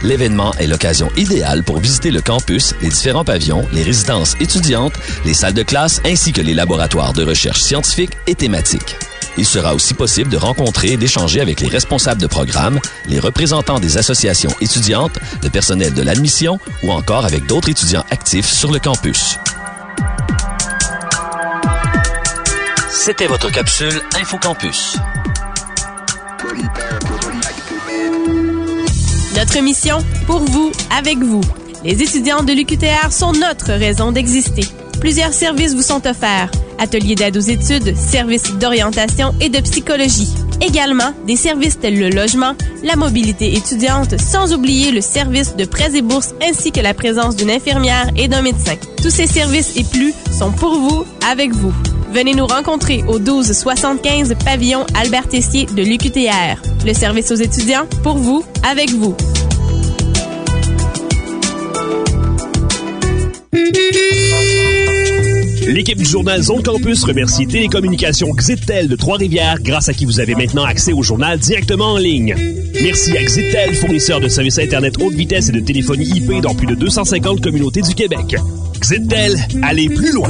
L'événement est l'occasion idéale pour visiter le campus, les différents pavillons, les résidences étudiantes, les salles de classe ainsi que les laboratoires de recherche scientifique et thématique. Il sera aussi possible de rencontrer et d'échanger avec les responsables de programme, les représentants des associations étudiantes, le personnel de l'admission ou encore avec d'autres étudiants actifs sur le campus. C'était votre capsule InfoCampus. Notre mission, pour vous, avec vous. Les étudiants de l'UQTR sont notre raison d'exister. Plusieurs services vous sont offerts. Ateliers d'aide aux études, services d'orientation et de psychologie. Également, des services tels le logement, la mobilité étudiante, sans oublier le service de prêts et bourses ainsi que la présence d'une infirmière et d'un médecin. Tous ces services et plus sont pour vous, avec vous. Venez nous rencontrer au 1275 pavillon Albert Tessier de l'UQTR. Le service aux étudiants, pour vous, avec vous. L'équipe du journal Zone Campus remercie Télécommunications Xitel de Trois-Rivières, grâce à qui vous avez maintenant accès au journal directement en ligne. Merci à Xitel, fournisseur de services Internet haute vitesse et de téléphonie IP dans plus de 250 communautés du Québec. Xitel, allez plus loin!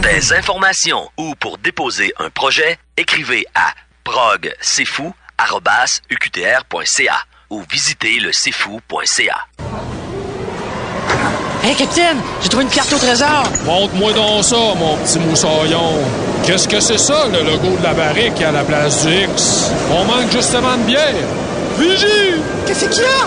Pour des informations ou pour déposer un projet, écrivez à progcfou.uqtr.ca ou visitez le cfou.ca. Hey, capitaine, j'ai trouvé une carte au trésor. Montre-moi donc ça, mon petit moussaillon. Qu'est-ce que c'est ça, le logo de la barrique à la place du X? On manque justement de bière. Vigie! Qu'est-ce qu'il y a?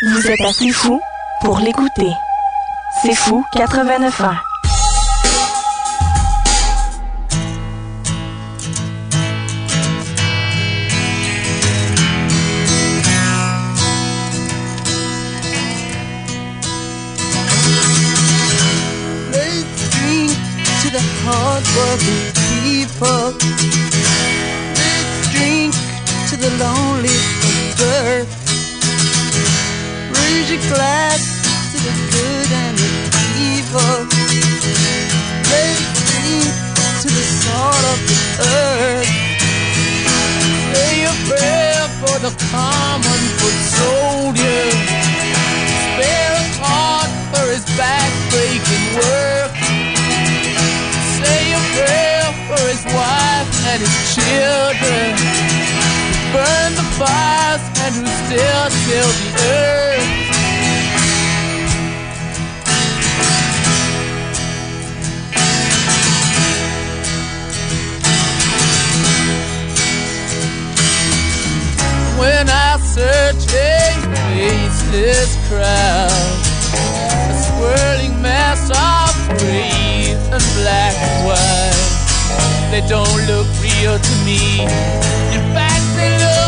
Vous êtes assez fou pour l'écouter. C'est fou 89 ans. Hard-working people. Let's drink to the lonely Raise glass to the good and the evil. Let's drink to the salt of the earth. Say a prayer for the common foot soldier. Spare a heart for his back-breaking work. Say a prayer for his wife and his children. Burn the fires and who still till the earth. Faceless crowd, a swirling mass of gray and black and white, they don't look real to me. In fact, they look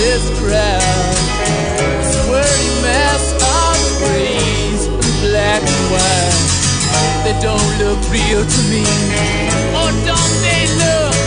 racist crowd. Sweaty mass of grays, black and white. They don't look real to me. Or don't they look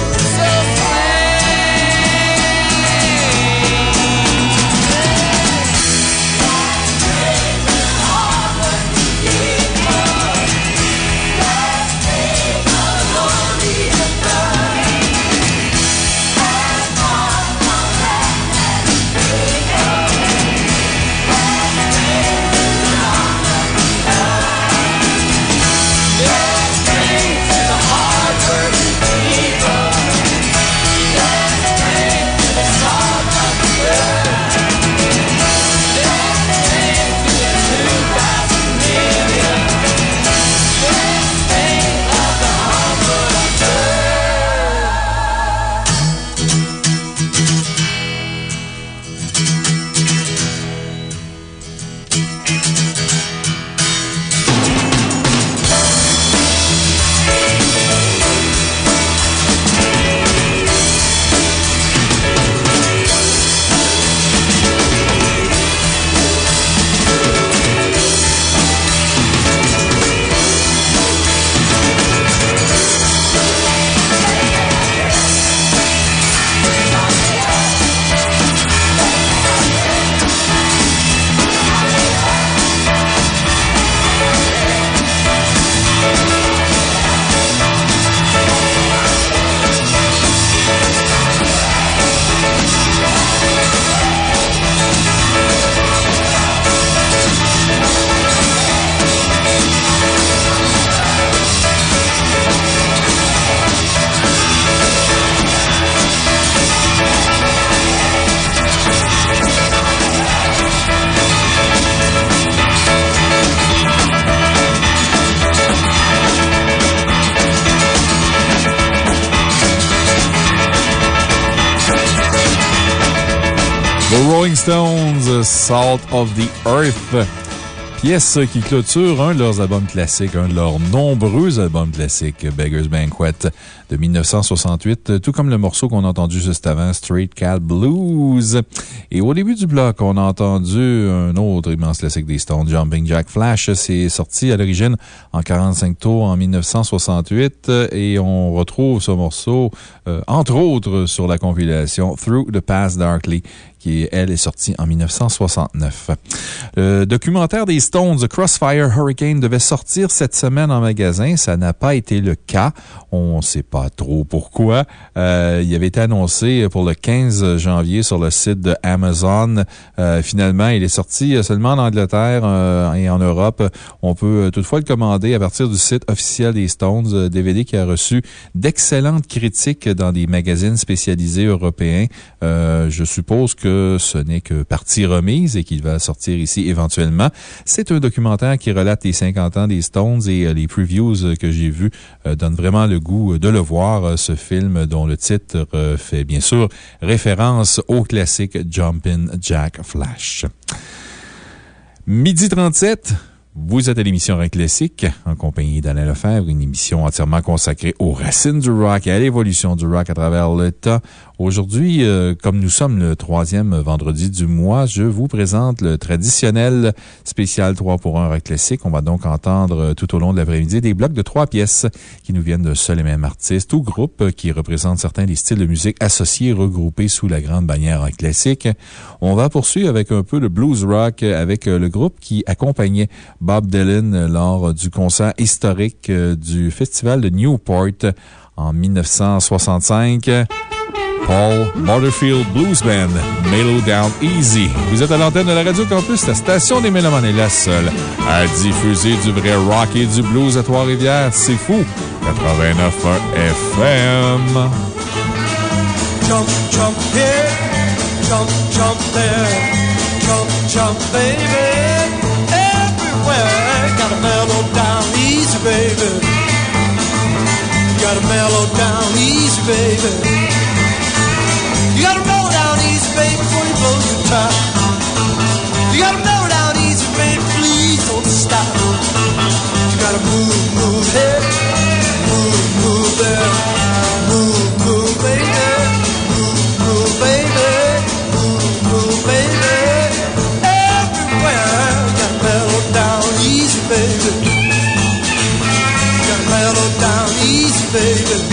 Salt of the Earth. Pièce qui clôture un de leurs albums classiques, un de leurs nombreux albums classiques, Beggar's Banquet de 1968, tout comme le morceau qu'on a entendu juste avant, Straight Cat Blues. Et au début du bloc, on a entendu un autre immense classique des Stones, Jumping Jack Flash. C'est sorti à l'origine en 45 tours en 1968 et on retrouve ce morceau, euh, entre autres, sur la compilation Through the Past Darkly elle, est sortie en 1969. Le documentaire des Stones, Crossfire Hurricane, devait sortir cette semaine en magasin. Ça n'a pas été le cas. On ne sait pas trop pourquoi. Euh, il avait été annoncé pour le 15 janvier sur le site de Amazon. Euh, finalement, il est sorti seulement en Angleterre euh, et en Europe. On peut toutefois le commander à partir du site officiel des Stones, DVD qui a reçu d'excellentes critiques dans des magazines spécialisés européens. je suppose que ce n'est que partie remise et qu'il va sortir ici éventuellement. C'est un documentaire qui relate les 50 ans des Stones et les previews que j'ai vus donnent vraiment le goût de le voir, ce film dont le titre fait bien sûr référence au classique Jumpin' Jack Flash. Midi 37. Vous êtes à l'émission Rock Classique en compagnie d'Alain Lefebvre, une émission entièrement consacrée aux racines du rock et à l'évolution du rock à travers le temps. Aujourd'hui, euh, comme nous sommes le troisième vendredi du mois, je vous présente le traditionnel spécial 3 pour 1 rock classique. On va donc entendre euh, tout au long de l'après-midi des blocs de trois pièces qui nous viennent d'un seul et même artiste ou groupe qui représentent certains des styles de musique associés regroupés sous la grande bannière rock classique. On va poursuivre avec un peu de blues rock avec euh, le groupe qui accompagnait Bob Dylan lors du concert historique du festival de Newport en 1965. Paul Butterfield Blues Band, Mellow Down Easy. Vous êtes à l'antenne de la Radio Campus, la station des Mélomanes est la seule à diffuser du vrai rock et du blues à Trois-Rivières. C'est fou! 89 FM. Jump, jump, yeah. jump, jump there. Jump, jump, baby. Everywhere. Mellow down easy, baby. Gotta mellow down easy, baby. Baby,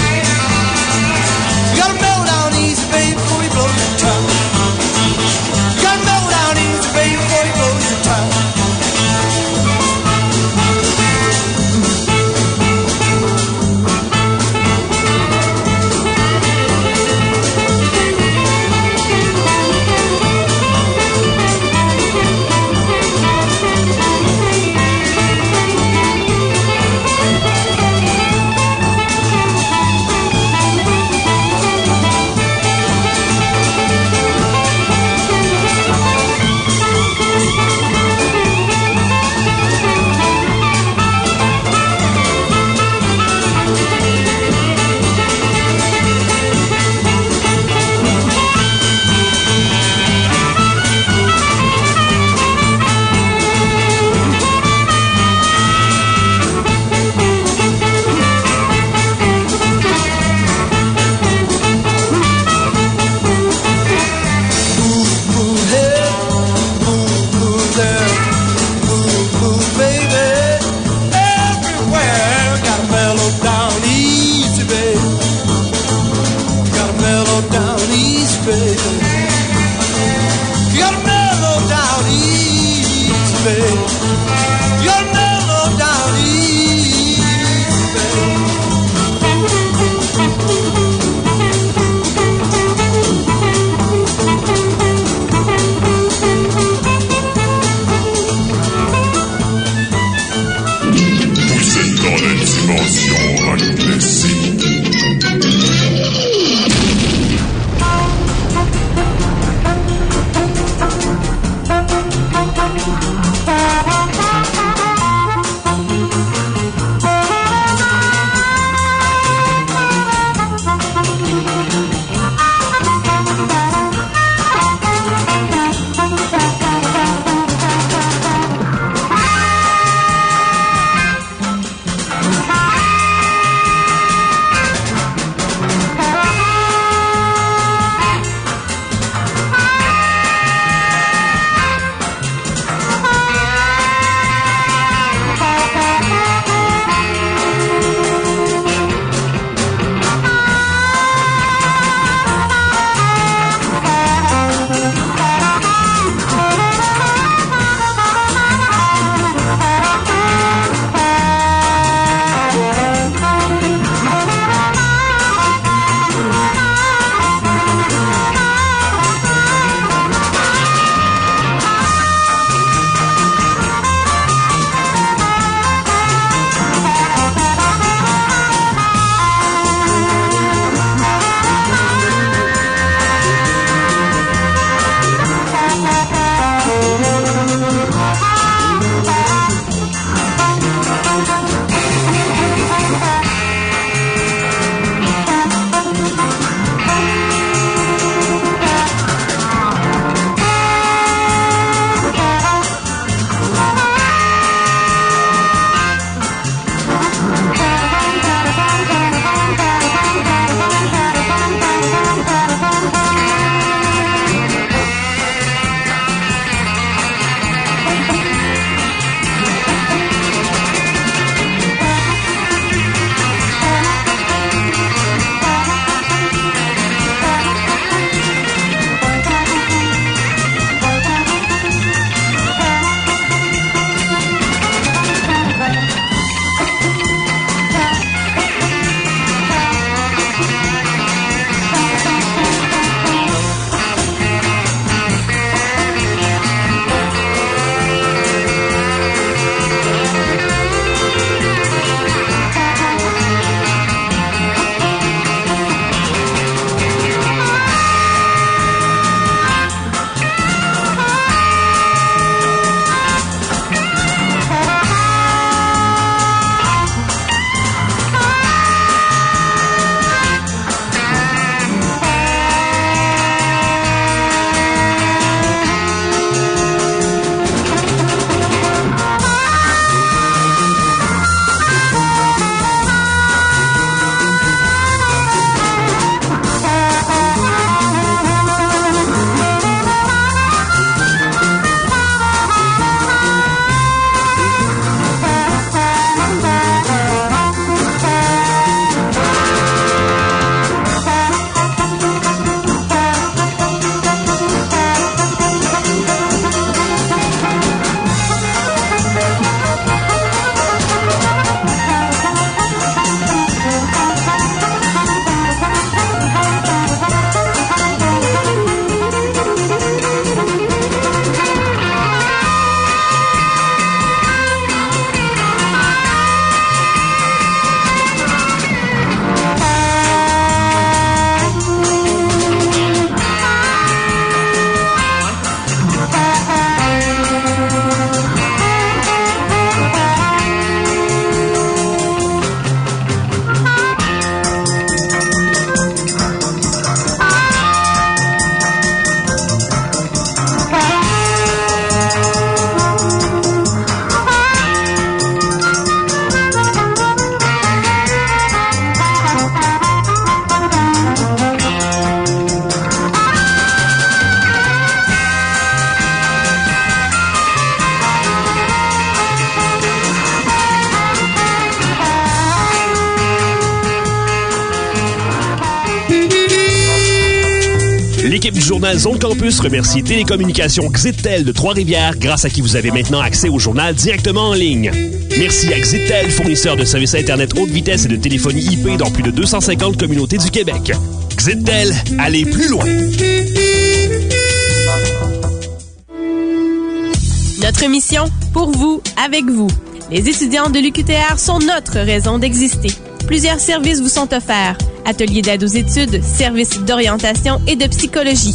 Campus remercie Télécommunications Xitel de Trois-Rivières, grâce à qui vous avez maintenant accès au journal directement en ligne. Merci à Xitel, fournisseur de services Internet haute vitesse et de téléphonie IP dans plus de 250 communautés du Québec. Xitel, allez plus loin! Notre mission, pour vous, avec vous. Les étudiants de l'UQTR sont notre raison d'exister. Plusieurs services vous sont offerts. Ateliers d'aide aux études, services d'orientation et de psychologie.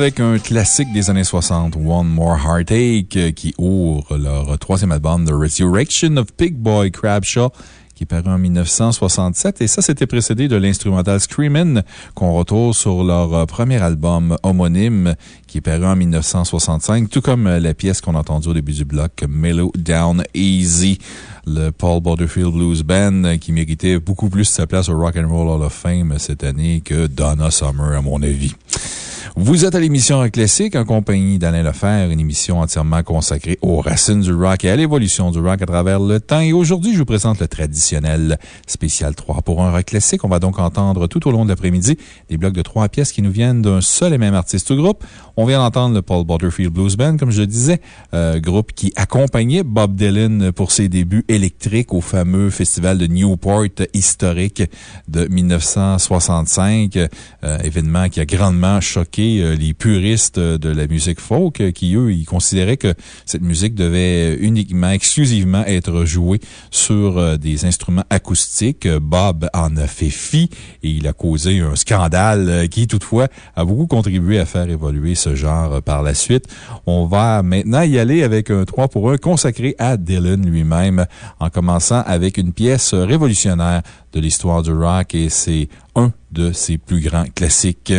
Avec un classique des années 60, One More Heartache, euh, qui ouvre leur troisième album, The Resurrection of Big Boy Crabshaw, qui est paru en 1967. Et ça, c'était précédé de l'instrumental Screamin' qu'on retrouve sur leur euh, premier album homonyme, qui est paru en 1965, tout comme euh, la pièce qu'on a entendue au début du bloc, Mellow Down Easy le Paul Butterfield Blues Band, qui méritait beaucoup plus sa place au Rock and Roll Hall of Fame cette année que Donna Summer, à mon avis. Vous êtes à l'émission Classique en compagnie d'Alain Lefer, une émission entièrement consacrée aux racines du rock et à l'évolution du rock à travers le temps. Et aujourd'hui, je vous présente le traditionnel spécial 3 pour un rock classique. On va donc entendre tout au long de l'après-midi des blocs de trois pièces qui nous viennent d'un seul et même artiste ou groupe. On vient d'entendre le Paul Butterfield Blues Band, comme je le disais, euh, groupe qui accompagnait Bob Dylan pour ses débuts électriques au fameux festival de Newport historique de 1965, euh, événement qui a grandement choqué euh, les puristes de la musique folk euh, qui, eux, ils considéraient que cette musique devait uniquement, exclusivement être jouée sur euh, des instruments acoustiques. Bob en a fait fi et il a causé un scandale qui, toutefois, a beaucoup contribué à faire évoluer ce genre par la suite. On va maintenant y aller avec un 3 pour 1 consacré à Dylan lui-même, en commençant avec une pièce révolutionnaire de l'histoire du rock et c'est un de ses plus grands classiques.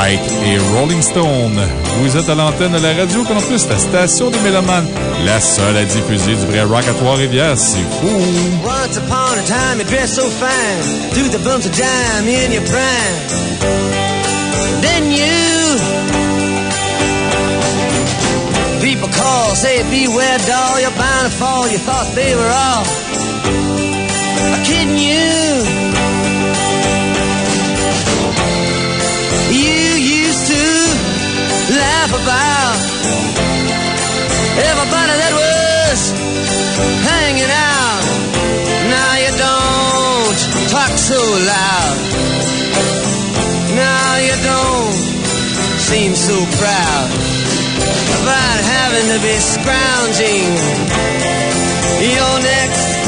Like et Rolling Stone. Vous êtes à l'antenne de la Radio Campus, la station des Mélomanes, la seule à diffuser du vrai rock à Trois-Rivières. C'est fou! Once upon a time, you dressed so fine, threw the bumps of dime in your prime. Then you. People call, say, beware, doll, you're bound to fall. You thought they were all kidding you. You laugh about everybody that was hanging out. Now you don't talk so loud. Now you don't seem so proud about having to be scrounging your next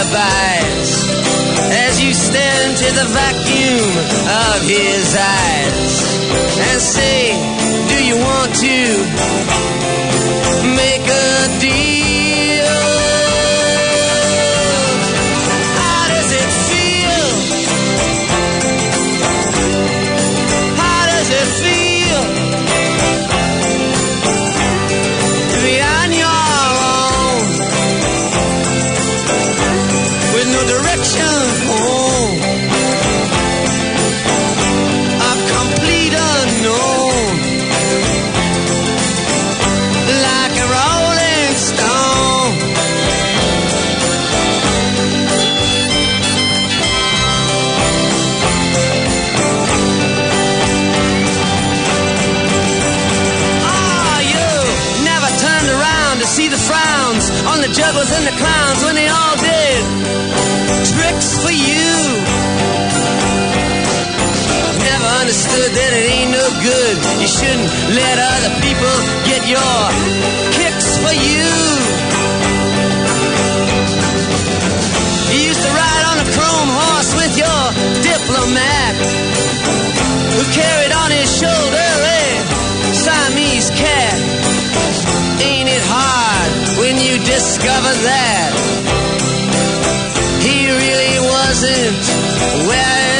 alibis as you stare into the vacuum of his eyes and say, Do you want to make a deal? How does it feel? How does it feel the frowns on the jugglers and the clowns when they all did tricks for you. Never understood that it ain't no good. You shouldn't let other people get your kicks for you. You used to ride on a chrome horse with your diplomat who carried on his shoulder a Siamese cat. Discover that he really wasn't where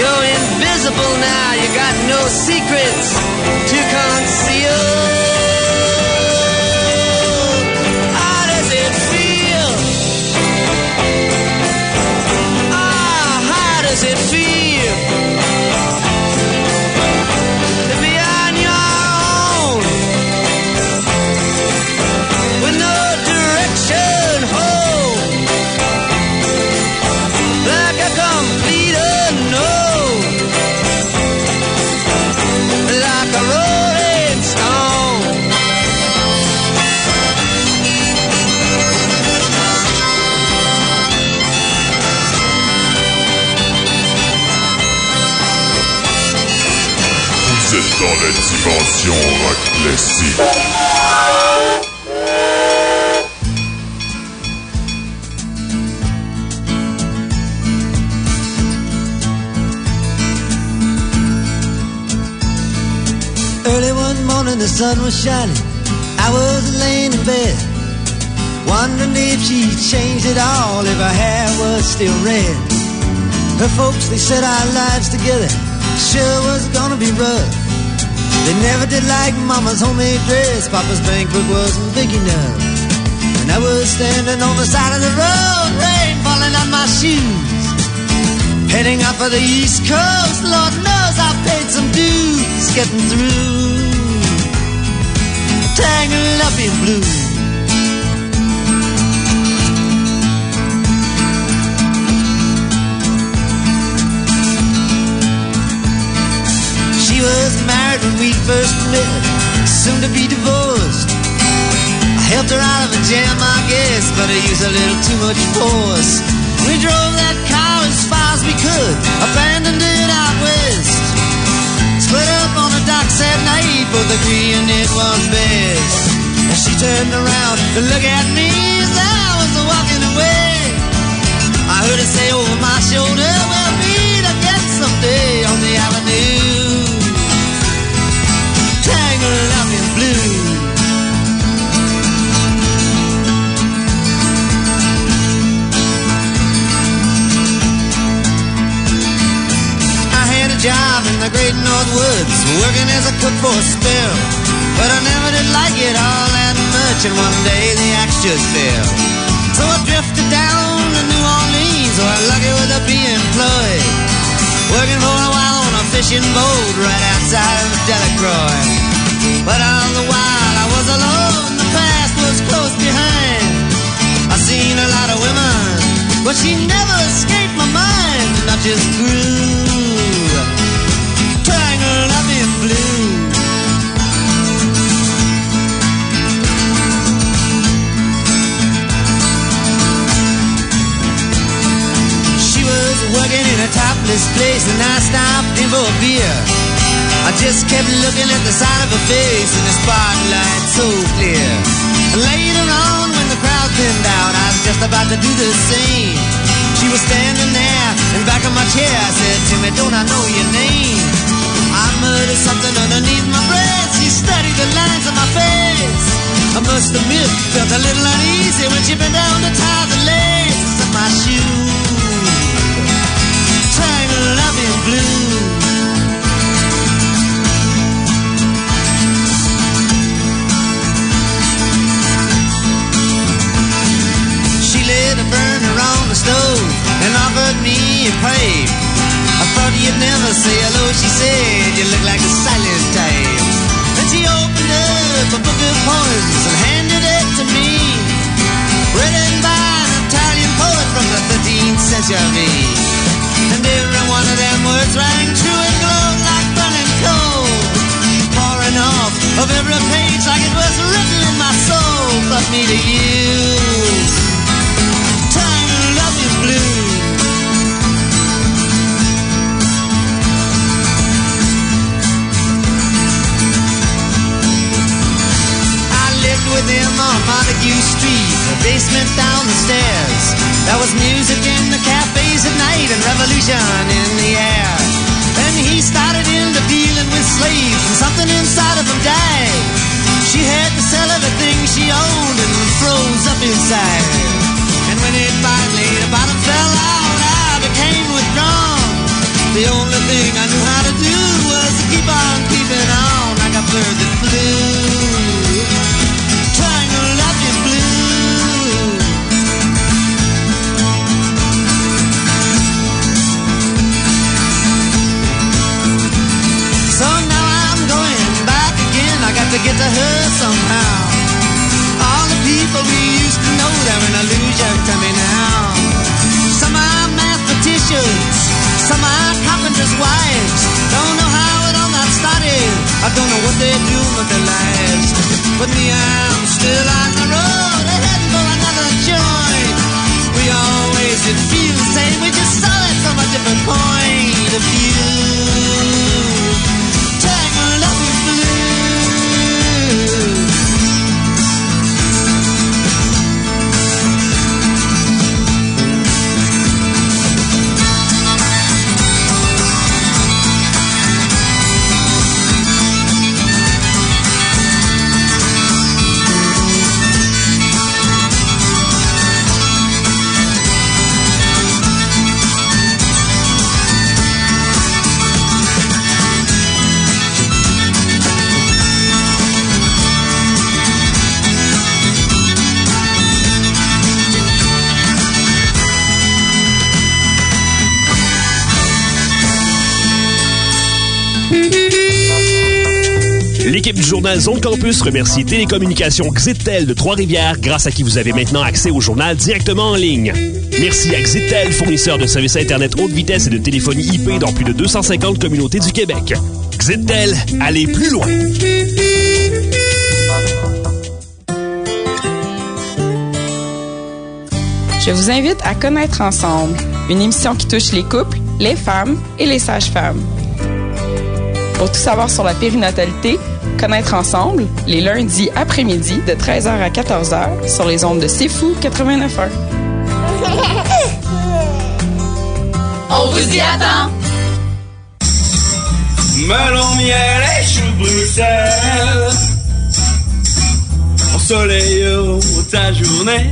You're invisible now, you got no secrets to conceal. Rock. Early one morning the sun was shining. I was laying in bed, wondering if she'd changed it all, if her hair was still red. Her folks, they said our lives together sure was gonna be rough. They never did like mama's homemade dress, papa's bank book wasn't big enough. And I was standing on the side of the road, rain falling on my shoes. Heading up for the East Coast, Lord knows I paid some dues getting through. Tangled up in blue. She was married when we first met, soon to be divorced. I helped her out of a jam, I guess, but I used a little too much force. We drove that car as far as we could, abandoned it out west. Split up on the docks at night, both agreeing it was best. And she turned around to look at me as I was walking away. I heard her say over my shoulder, we'll meet again someday on the avenue. I had a job in the great North Woods, working as a cook for a spell. But I never did like it all that much, and one day the axe just fell. So I drifted down to New Orleans, where lucky with a be employed. Working for a while on a fishing boat right outside of Delacroix. But all the while I was alone, the past was close behind. I seen a lot of women, but she never escaped my mind, and I just grew tangled up in blue. She was working in a topless place, and I stopped in for a beer. I just kept looking at the side of her face in the spotlight so clear. Later on, when the crowd thinned out, I was just about to do the same. She was standing there in back of my chair. I said, Timmy, don't I know your name? I muttered something underneath my breath. She studied the lines on my face. I must admit, felt a little uneasy when she bent down to tie the laces of my shoe. Blue. She lit a burner on the stove and offered me a pipe. I thought you'd never say hello, she said. You look like a silent type. Then she opened up a book of poems and handed it to me. Written by 13th century. And every one of them words rang true and glowed like burning coal. Pouring off of every page like it was written in my soul. Brought me to you. you street, a basement down the stairs. There was music in the cafes at night and revolution in the air. Then he started into dealing with slaves and something inside of him died. She had to sell everything she owned and froze up inside. And when it finally, the bottom fell out, I became withdrawn. The only thing I knew how to do was to keep on keeping on like a bird that flew. To get to her somehow. All the people we used to know, they're an illusion to me now. Some are mathematicians, some are carpenters' wives. Don't know how it all got started. I don't know what they're doing with their lives. But me, I'm still on the road, heading for another joint. We always did feel the same, we just saw it from a different point of view. Du journal Zone Campus remercie Télécommunications Xitel de Trois-Rivières, grâce à qui vous avez maintenant accès au journal directement en ligne. Merci à Xitel, fournisseur de services Internet haute vitesse et de téléphonie IP dans plus de 250 communautés du Québec. Xitel, allez plus loin! Je vous invite à Connaître ensemble, une émission qui touche les couples, les femmes et les sages-femmes. Pour tout savoir sur la périnatalité, Connaître ensemble, les lundis après-midi de 13h à 14h sur les ondes de C'est Fou 89.1. <laughs> On vous y attend! Melon, miel et chou Bruxelles. Ensoleille ta journée.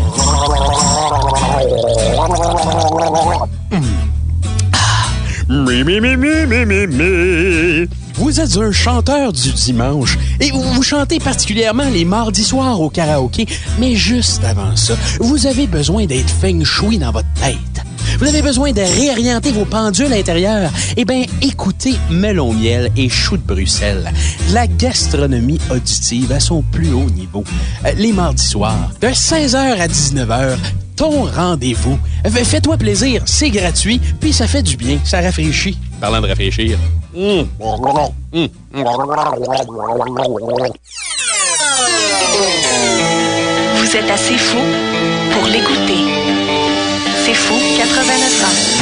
Mi, mi, mi, mi, mi, mi, mi. Vous êtes un chanteur du dimanche et vous, chantez particulièrement les mardis soirs au karaoké, mais juste avant ça, vous avez besoin d'être feng shui dans votre tête. Vous avez besoin de réorienter vos pendules intérieures. Eh bien, écoutez Melon Miel et Chou de Bruxelles. La gastronomie auditive à son plus haut niveau. Euh, Les mardis soirs, de 16h à 19h, ton rendez-vous. Fais-toi plaisir, c'est gratuit, puis ça fait du bien, ça rafraîchit. Parlant de rafraîchir. Mmh. Mmh. Vous êtes assez fou pour l'écouter. C'est fou 89 ans.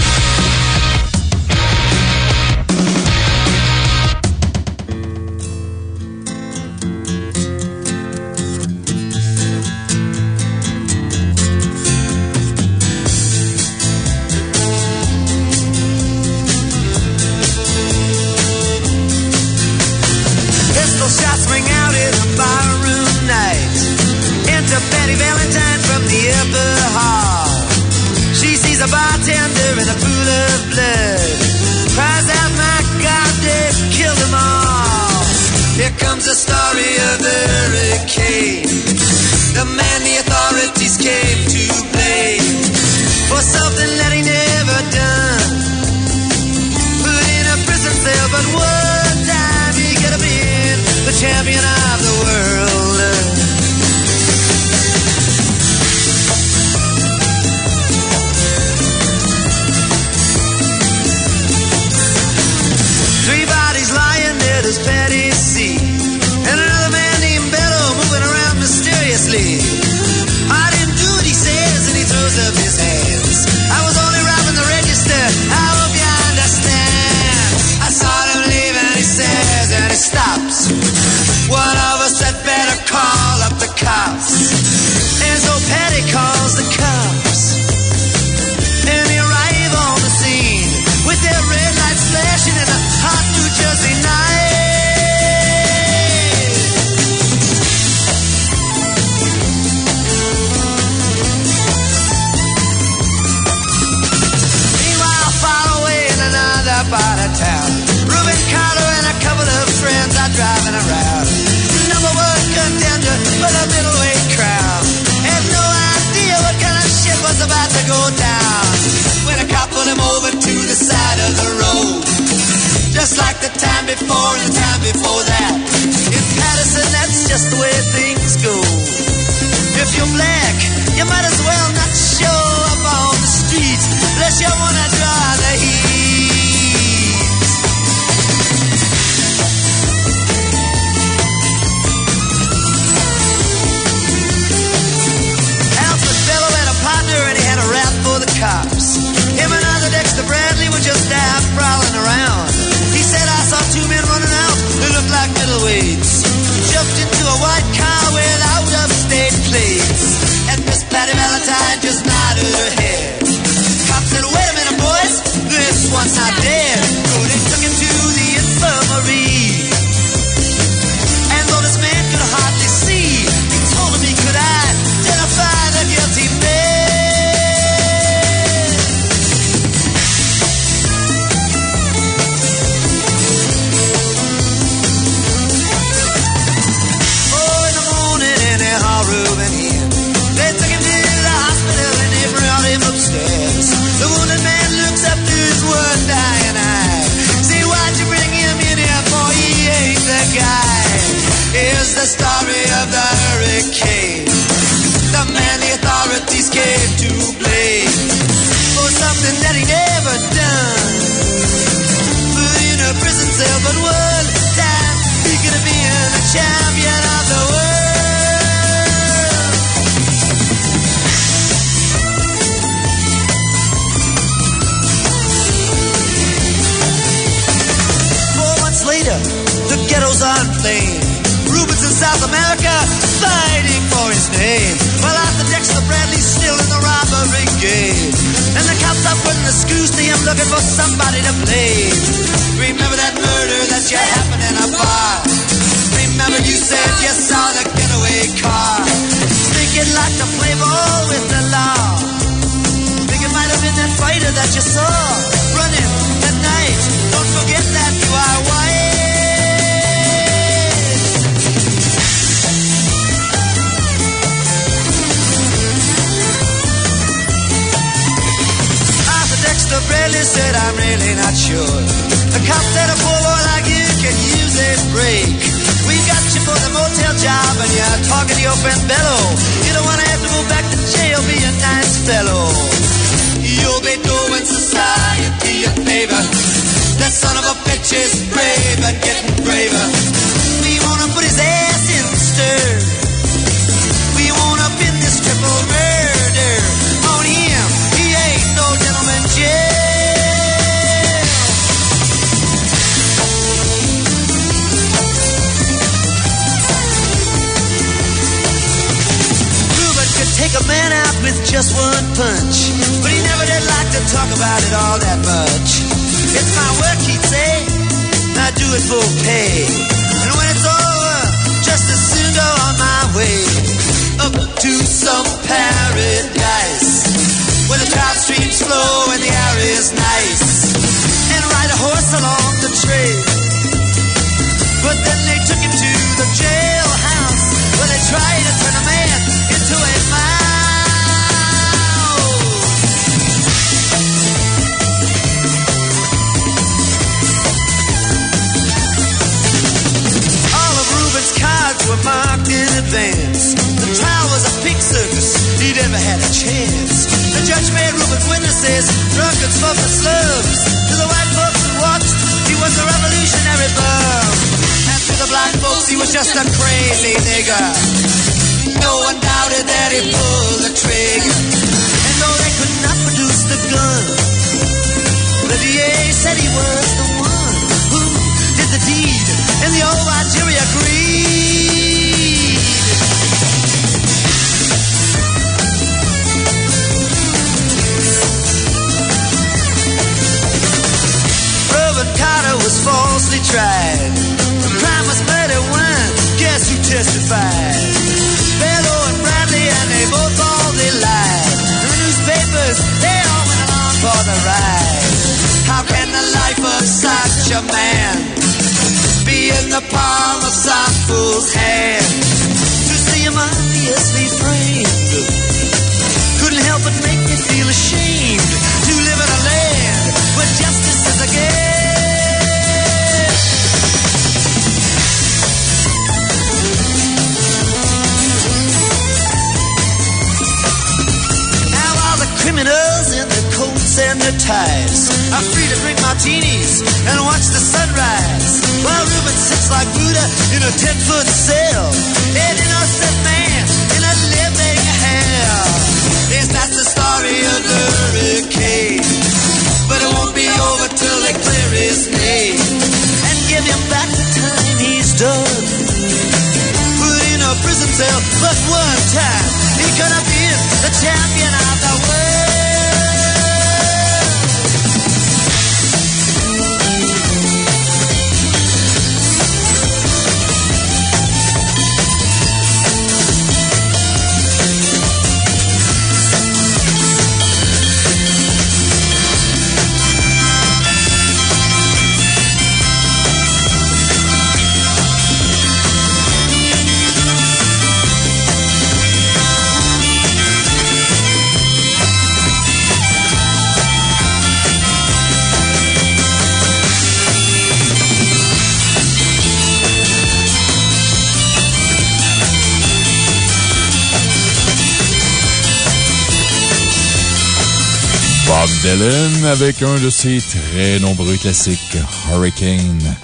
Dylan avec un de ses très nombreux classiques, Hurricane.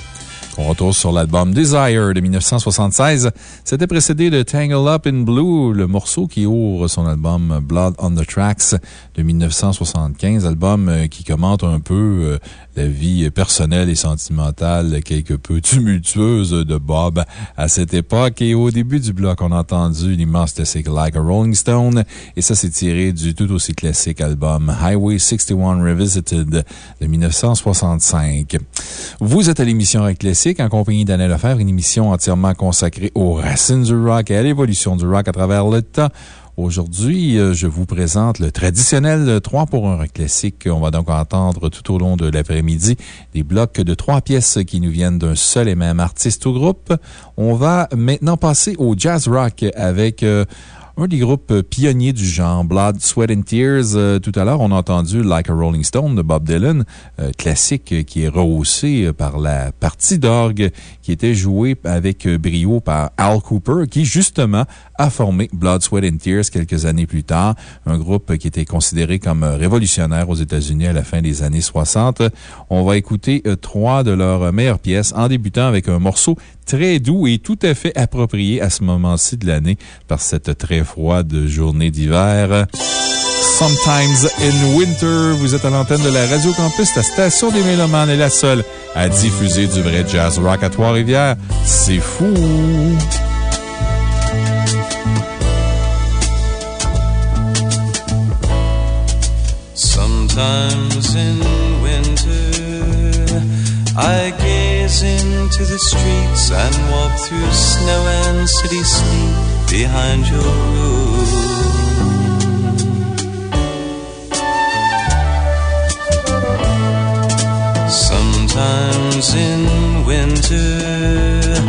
On retrouve sur l'album Desire de 1976. C'était précédé de Tangle Up in Blue, le morceau qui ouvre son album Blood on the Tracks de 1975, album euh, qui commente un peu euh, la vie personnelle et sentimentale quelque peu tumultueuse de Bob à cette époque. Et au début du bloc, on a entendu l'immense classique Like a Rolling Stone. Et ça, c'est tiré du tout aussi classique album Highway 61 Revisited de 1965. Vous êtes à l'émission Rock Classique en compagnie d'Anna Lefebvre, une émission entièrement consacrée aux racines du rock et à l'évolution du rock à travers le temps. Aujourd'hui, euh, je vous présente le traditionnel 3 pour 1 rock classique. On va donc entendre tout au long de l'après-midi des blocs de trois pièces qui nous viennent d'un seul et même artiste ou groupe. On va maintenant passer au jazz rock avec euh, un des groupes pionniers du genre, Blood, Sweat and Tears. Euh, tout à l'heure, on a entendu Like a Rolling Stone de Bob Dylan, classique qui est rehaussé par la partie d'orgue qui était jouée avec brio par Al Cooper, qui justement a formé Blood, Sweat and Tears quelques années plus tard, un groupe qui était considéré comme révolutionnaire aux États-Unis à la fin des années 60. On va écouter euh, trois de leurs meilleures pièces en débutant avec un morceau très doux et tout à fait approprié à ce moment-ci de l'année par cette très froide journée d'hiver. Sometimes in Winter. Vous êtes à l'antenne de la Radio Campus. La station des Mélomanes est la seule à diffuser du vrai jazz rock à Trois-Rivières. C'est fou! Sometimes in winter, I gaze into the streets and walk through snow and city sleep behind your room. Sometimes in winter,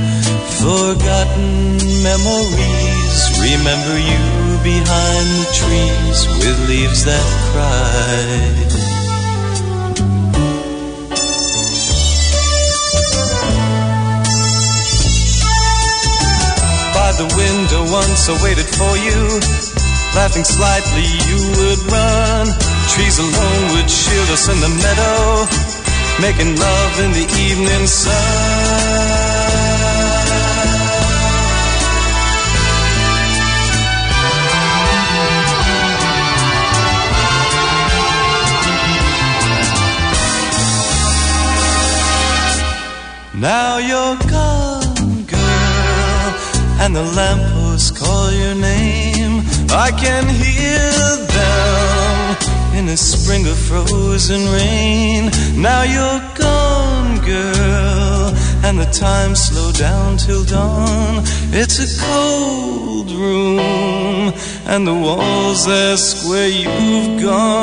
forgotten memories remember you behind the trees with leaves that cry. By the window once I waited for you. Laughing slightly, you would run. Trees alone would shield us in the meadow, making love in the evening sun. Now you're gone, girl, and the lampposts call your name. I can hear them in a spring of frozen rain. Now you're gone, girl, and the time slowed down till dawn. It's a cold room, and the walls ask where you've gone.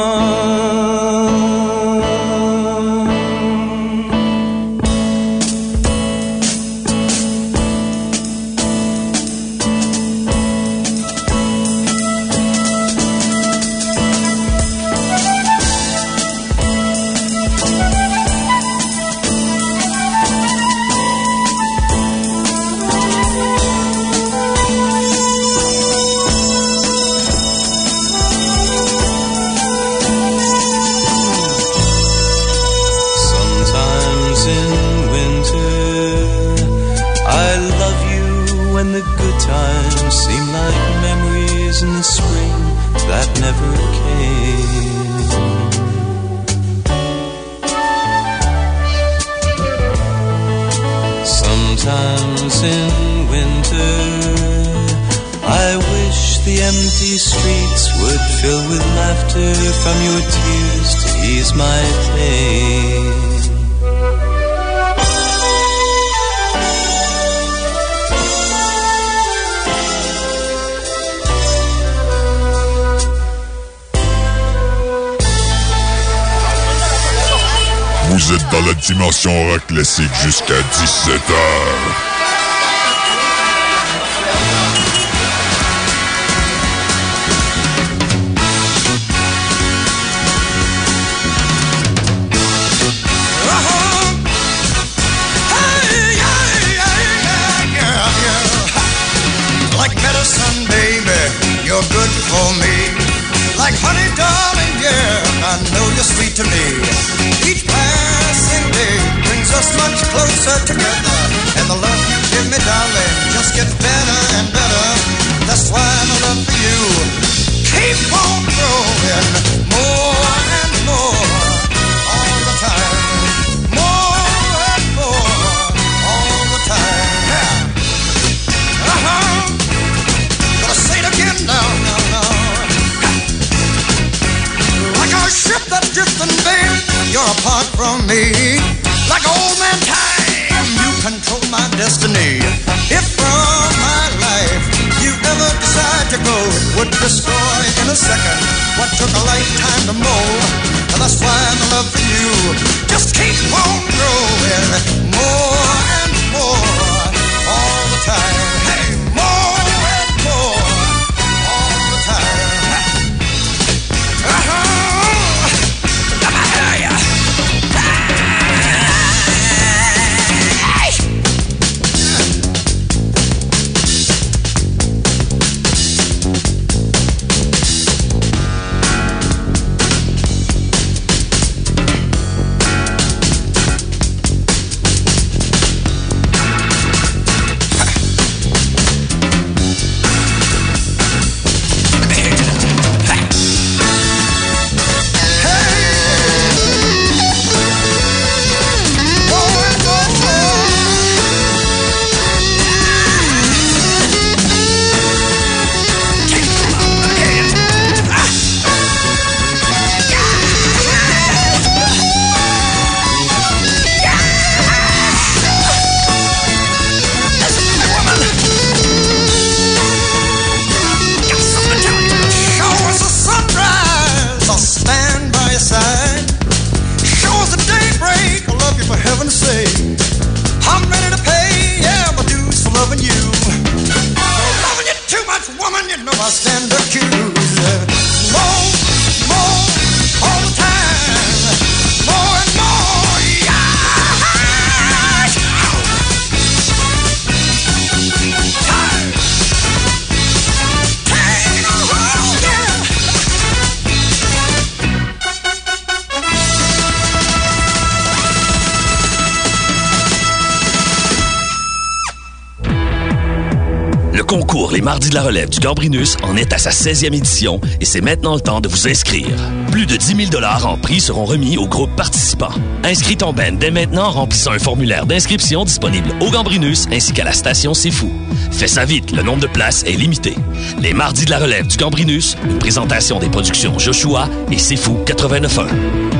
La Relève du Gambrinus en est à sa 16e édition et c'est maintenant le temps de vous inscrire. Plus de 10 000 en prix seront remis aux groupes participants. Inscris ton Ben dès maintenant en remplissant un formulaire d'inscription disponible au Gambrinus ainsi qu'à la station C'est Fou. Fais ça vite, le nombre de places est limité. Les Mardis de la Relève du Gambrinus, une présentation des productions Joshua et C'est Fou 89.1.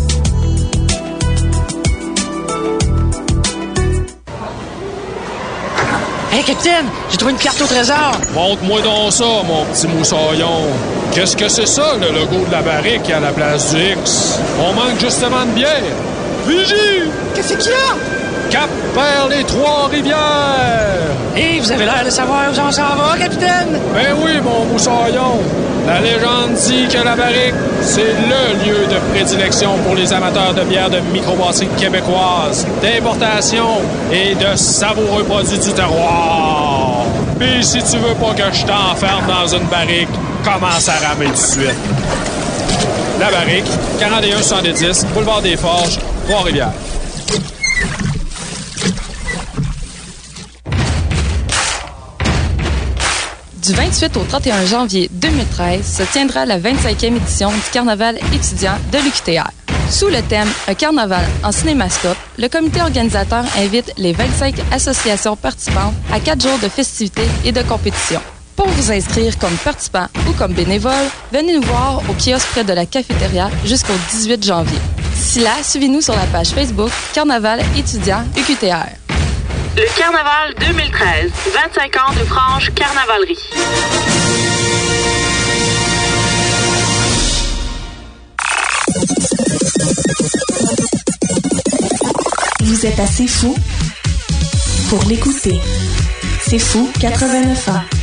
Hey, capitaine, j'ai trouvé une carte au trésor. Montre-moi donc ça, mon petit moussaillon. Qu'est-ce que c'est ça, le logo de la barrique à la place du X? On manque justement de bière. Vigie! Qu'est-ce qu'il y a? Cap vers les Trois-Rivières! Hé, vous avez l'air de savoir où on s'en va, capitaine? Ben oui, mon moussaillon. La légende dit que la barrique, c'est le lieu de prédilection pour les amateurs de bière de microbrasserie québécoise, d'importation et de savoureux produits du terroir. Puis si tu veux pas que je t'enferme dans une barrique, commence à ramer tout de suite. La barrique, 4170, boulevard des Forges, Trois-Rivières. Du 28 au 31 janvier 2013 se tiendra la 25e édition du Carnaval étudiant de l'UQTR. Sous le thème Un carnaval en cinémascope, le comité organisateur invite les 25 associations participantes à quatre jours de festivités et de compétitions. Pour vous inscrire comme participant ou comme bénévole, venez nous voir au kiosque près de la cafétéria jusqu'au 18 janvier. D'ici là, suivez-nous sur la page Facebook Carnaval étudiant UQTR. Le Carnaval 2013, 25 ans de franche carnavalerie. Vous êtes assez fou pour l'écouter. C'est fou 89 ans.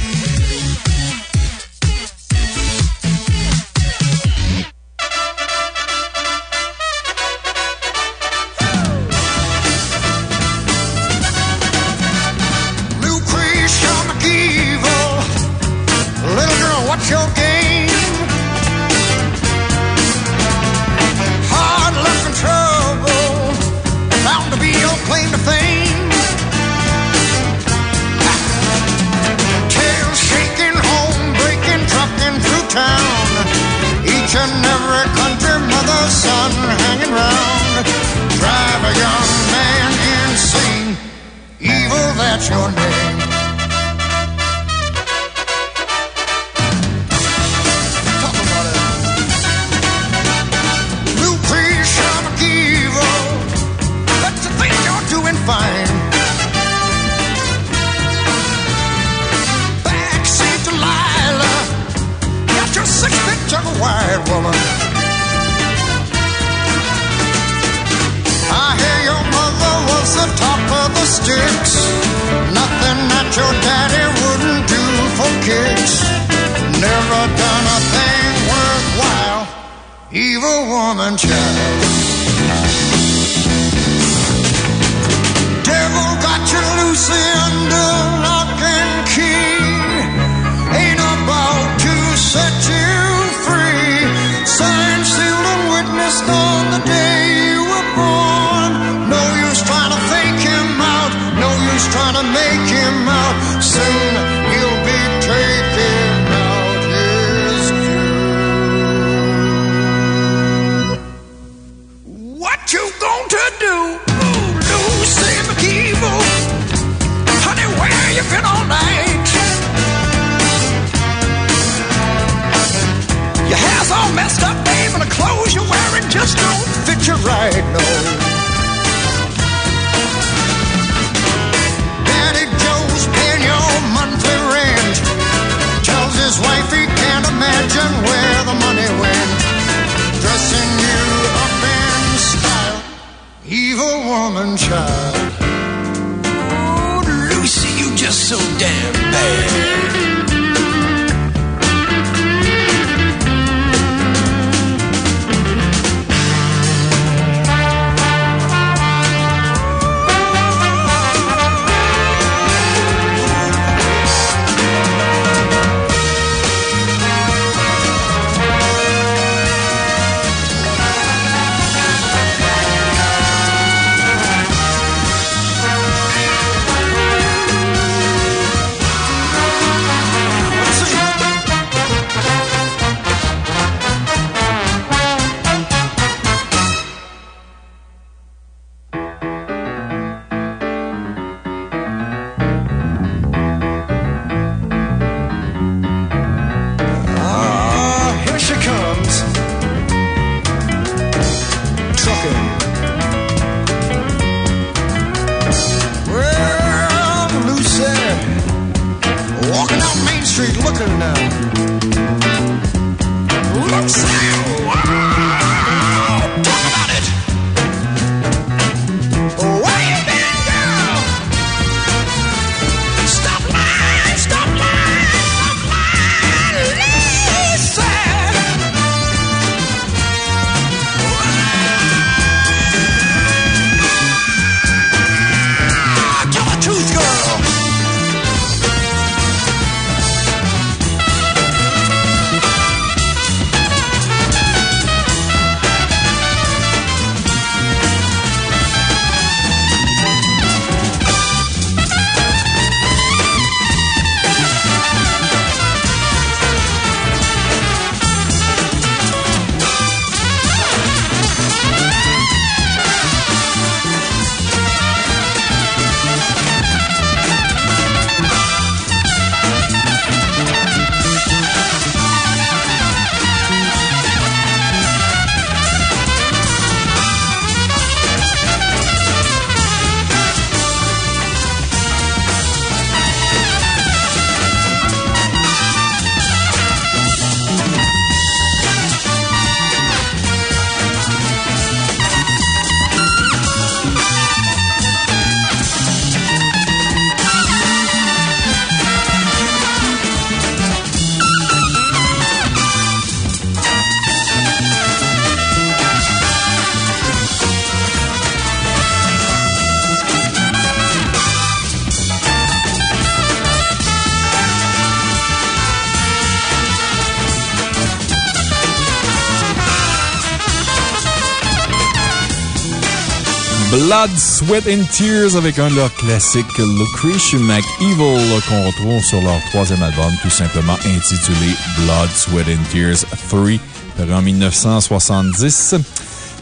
Blood, Sweat and Tears avec un de leurs classiques, Lucretia McEvil, qu'on retrouve sur leur troisième album, tout simplement intitulé Blood, Sweat and Tears 3, paru en 1970.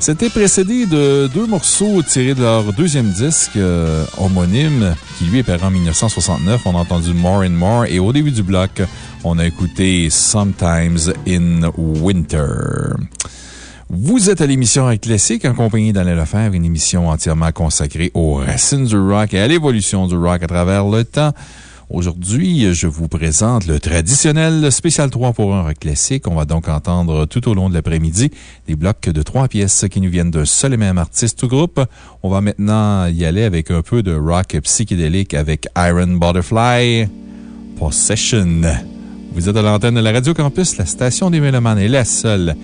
C'était précédé de deux morceaux tirés de leur deuxième disque euh, homonyme, qui lui est paru en 1969. On a entendu More and More et au début du bloc, on a écouté Sometimes in Winter. Vous êtes à l'émission Rock Classique en compagnie d'Alain une émission entièrement consacrée aux racines du rock et à l'évolution du rock à travers le temps. Aujourd'hui, je vous présente le traditionnel spécial 3 pour un rock classique. On va donc entendre tout au long de l'après-midi des blocs de trois pièces qui nous viennent d'un seul et même artiste ou groupe. On va maintenant y aller avec un peu de rock psychédélique avec Iron Butterfly, Possession. Vous êtes à l'antenne de la Radio Campus, la station des Mélomanes est la seule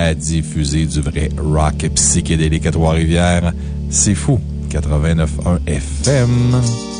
à diffuser du vrai rock psychédélique à Trois-Rivières. C'est fou. 89.1 FM.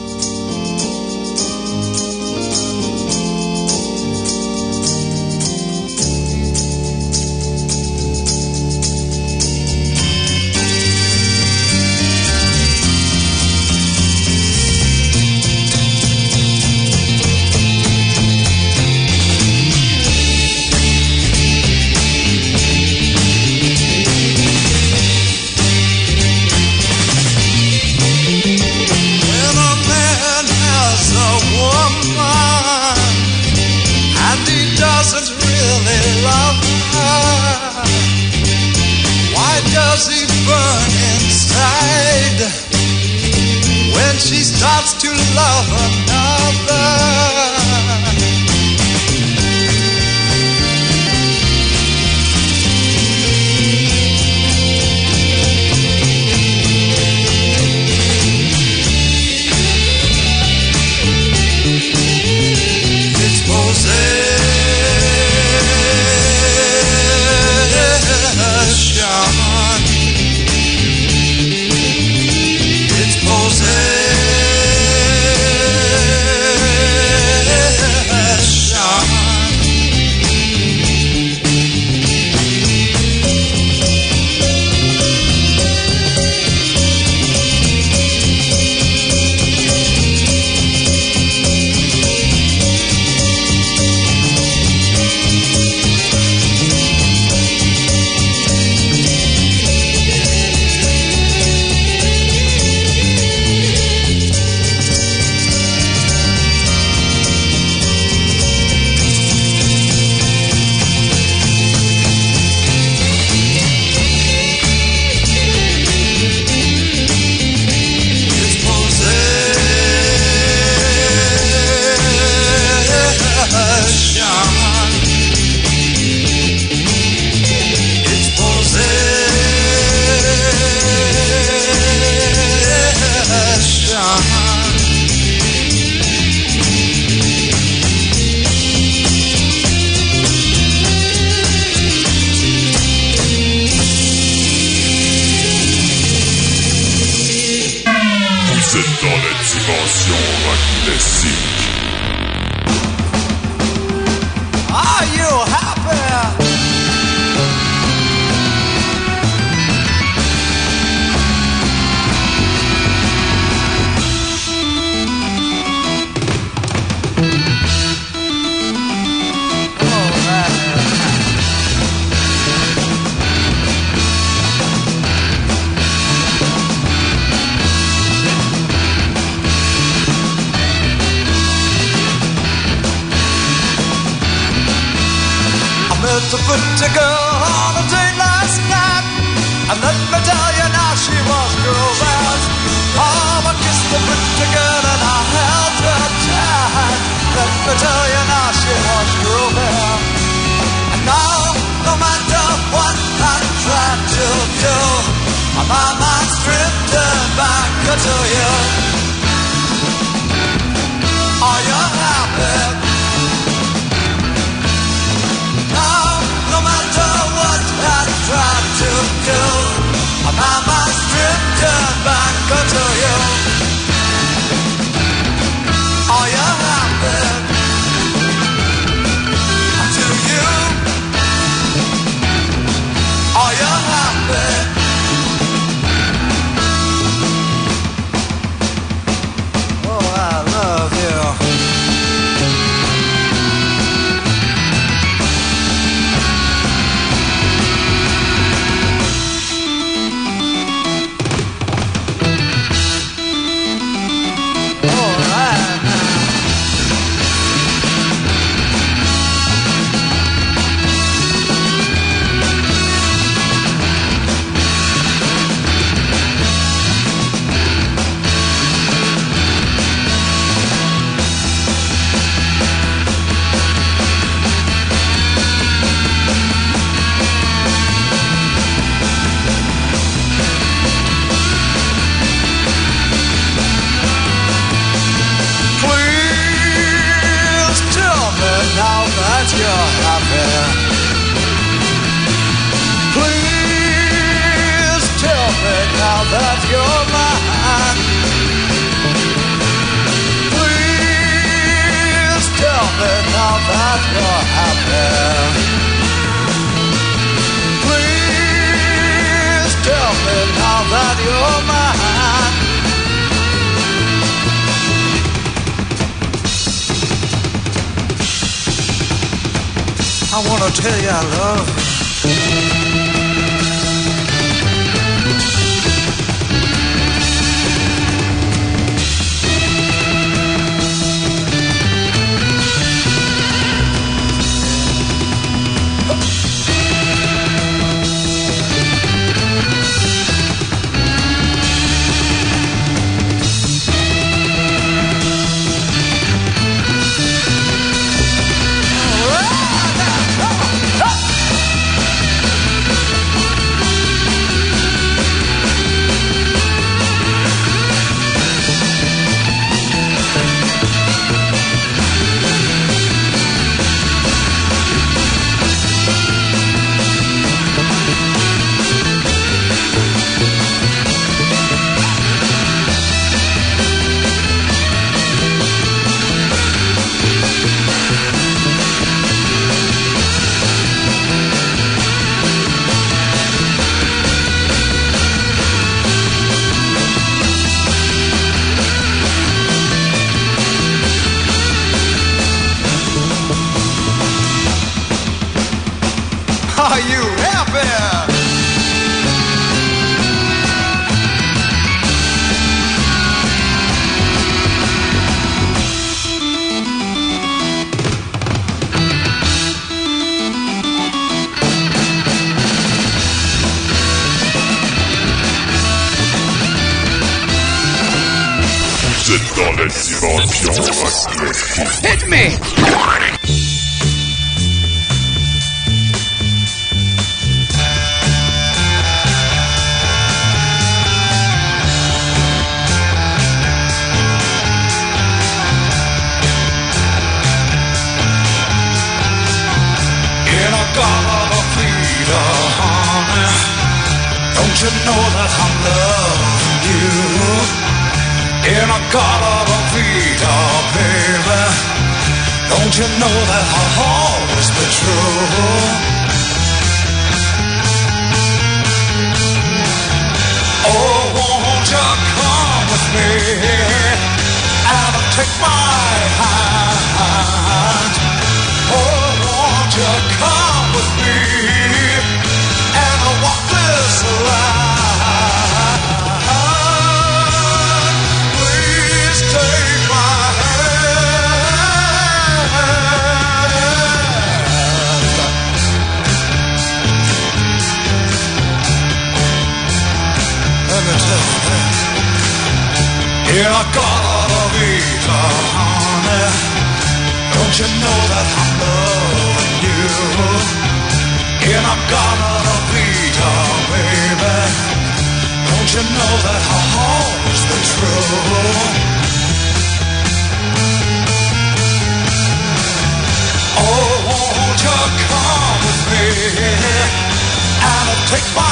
And take my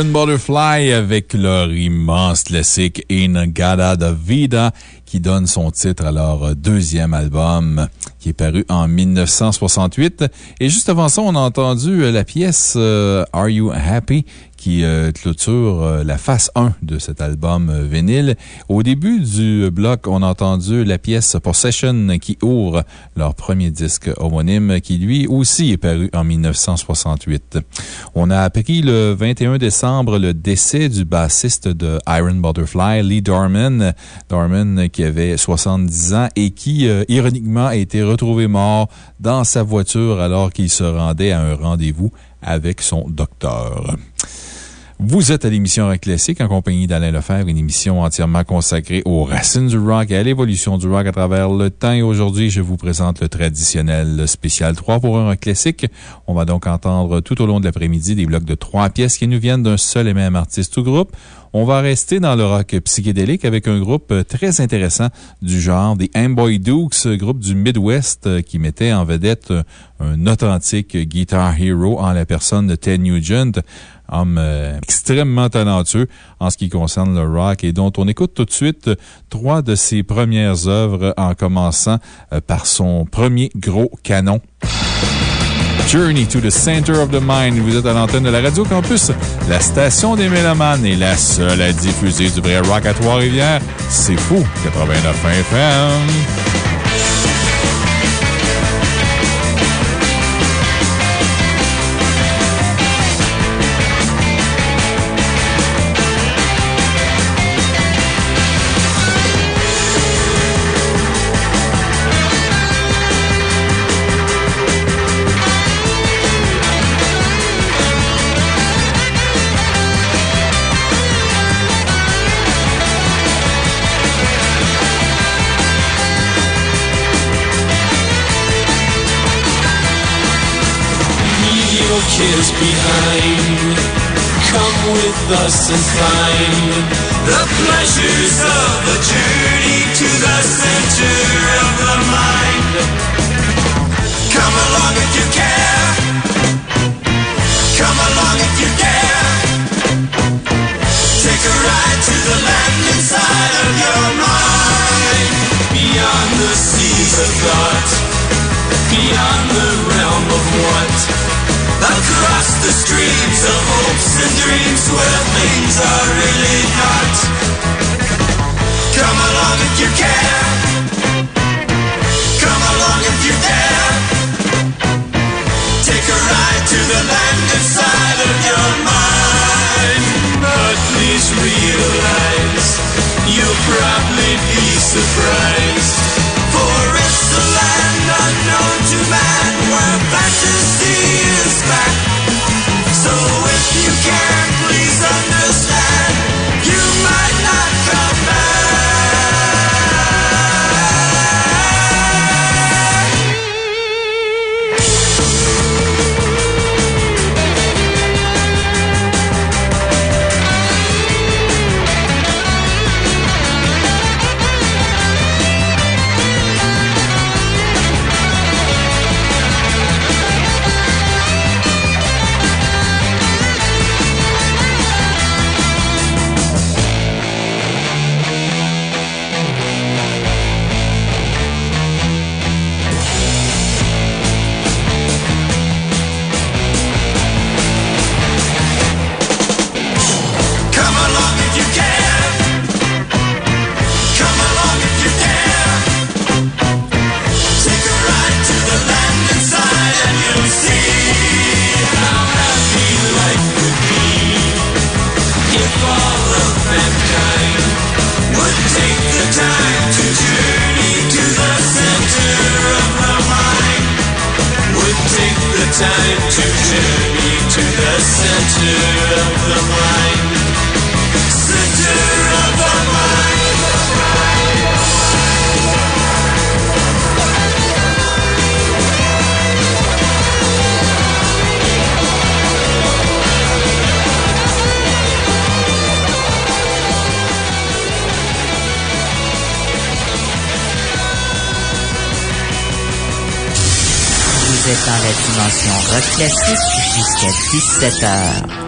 Iron Butterfly avec leur immense classique In Gada Vida qui donne son titre à leur deuxième album qui est paru en 1968. Et juste avant ça, on a entendu la pièce euh, Are You Happy euh, clôture euh, la face 1 de cet album euh, vinyle. Au début du bloc, on a entendu la pièce Possession qui ouvre leur premier disque homonyme qui lui aussi est paru en 1968. On a appris le 21 décembre le décès du bassiste de Iron Butterfly, Lee Dorman. Dorman qui avait 70 ans et qui, ironiquement, a été retrouvé mort dans sa voiture alors qu'il se rendait à un rendez-vous avec son docteur. Vous êtes à l'émission Rock Classique en compagnie d'Alain Lefebvre, une émission entièrement consacrée aux racines du rock et à l'évolution du rock à travers le temps. Et aujourd'hui, je vous présente le traditionnel spécial 3 pour un rock classique. On va donc entendre tout au long de l'après-midi des blocs de trois pièces qui nous viennent d'un seul et même artiste ou groupe. On va rester dans le rock psychédélique avec un groupe très intéressant du genre des Amboy Dukes, groupe du Midwest qui mettait en vedette un authentique guitar hero en la personne de Ted Nugent homme euh, extrêmement talentueux en ce qui concerne le rock et dont on écoute tout de suite trois de ses premières œuvres en commençant euh, par son premier gros canon. Journey to the Center of the Mind. Vous êtes à l'antenne de la Radio Campus, la station des Mélomanes et la seule à diffuser du vrai rock à Trois-Rivières. C'est fou, 89 FM. Us and find the pleasures of a journey to the center of the mind. Come along if you care. Come along if you dare. Take a ride to the land inside of your mind. Beyond the seas of thought. Beyond the realm of what? Across the streams of hopes and dreams where things are really not. Come along if you care. Come along if you dare. Take a ride to the land inside of your mind. But please realize you'll probably be surprised. Back. So if you can, please understand, dimension rock classique jusqu'à 17h.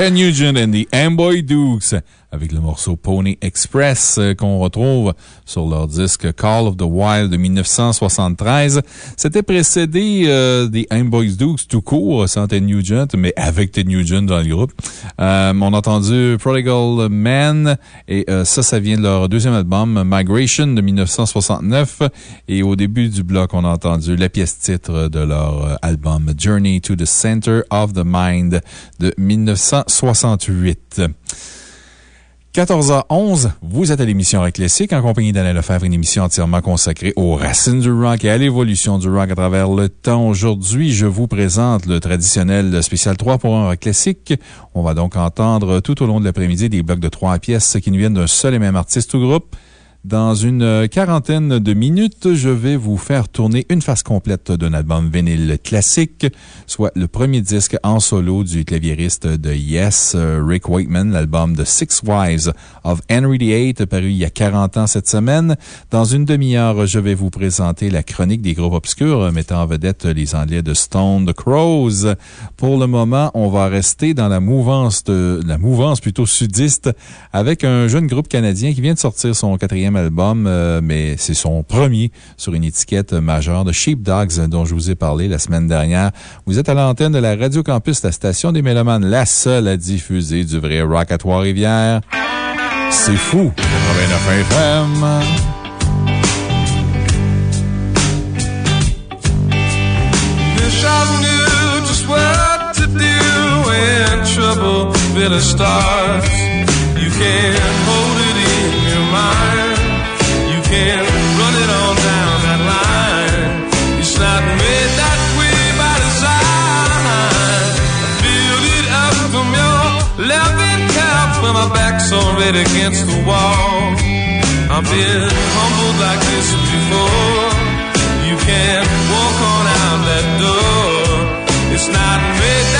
Ted Nugent and the Amboy Dukes avec le morceau Pony Express euh, qu'on retrouve sur leur disque Call of the Wild de 1973. C'était précédé euh, des Amboy Dukes tout court, sans Ted Nugent, mais avec Ted Nugent dans le groupe. Euh, on a entendu Prodigal Man et euh, ça, ça vient de leur deuxième album Migration de 1969. Et au début du bloc, on a entendu la pièce titre de leur euh, album Journey to the Center of the Mind de 1968. 14h11, vous êtes à l'émission Rock Classique en compagnie d'Alain Lefebvre, une émission entièrement consacrée aux racines du rock et à l'évolution du rock à travers le temps. Aujourd'hui, je vous présente le traditionnel spécial 3 pour 1 Rock Classique. On va donc entendre tout au long de l'après-midi des blocs de trois pièces qui nous viennent d'un seul et même artiste ou groupe. Dans une quarantaine de minutes, je vais vous faire tourner une face complète d'un album vinyle classique, soit le premier disque en solo du claviériste de Yes, Rick Wakeman, l'album The Six Wives of Henry VIII, paru il y a 40 ans cette semaine. Dans une demi-heure, je vais vous présenter la chronique des groupes obscurs mettant en vedette les Anglais de Stone the Crows. Pour le moment, on va rester dans la mouvance de, la mouvance plutôt sudiste avec un jeune groupe canadien qui vient de sortir son quatrième album, euh, mais c'est son premier sur une étiquette majeure de Sheepdogs dont je vous ai parlé la semaine dernière. Vous êtes à l'antenne de la Radio Campus, la station des Mélomanes, la seule à diffuser du vrai rock à Trois-Rivières. C'est fou! 89 FM. Trouble really starts. You can't hold it in your mind. My back's already against the wall. I've been humbled like this before. You can't walk on out that door. It's not made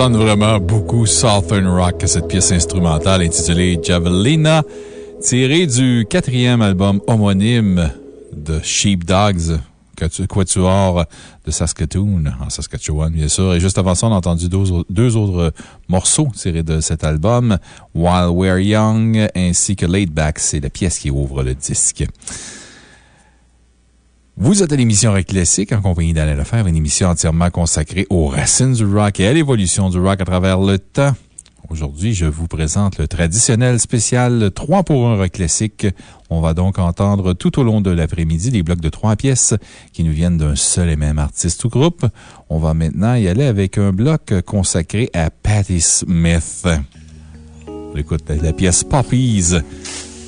sonne vraiment beaucoup Southern Rock, cette pièce instrumentale intitulée Javelina, tirée du quatrième album homonyme de Sheepdogs, quatu- quatuor de Saskatoon, en Saskatchewan, bien sûr. Et juste avant ça, on a entendu deux autres morceaux tirés de cet album, While We're Young ainsi que Laid Back. C'est la pièce qui ouvre le disque. Vous êtes à l'émission Rock Classique en compagnie d'Alain Lefebvre, une émission entièrement consacrée aux racines du rock et à l'évolution du rock à travers le temps. Aujourd'hui, je vous présente le traditionnel spécial 3 pour 1 rock classique. On va donc entendre tout au long de l'après-midi des blocs de trois pièces qui nous viennent d'un seul et même artiste ou groupe. On va maintenant y aller avec un bloc consacré à Patti Smith. On écoute la, pièce Poppies.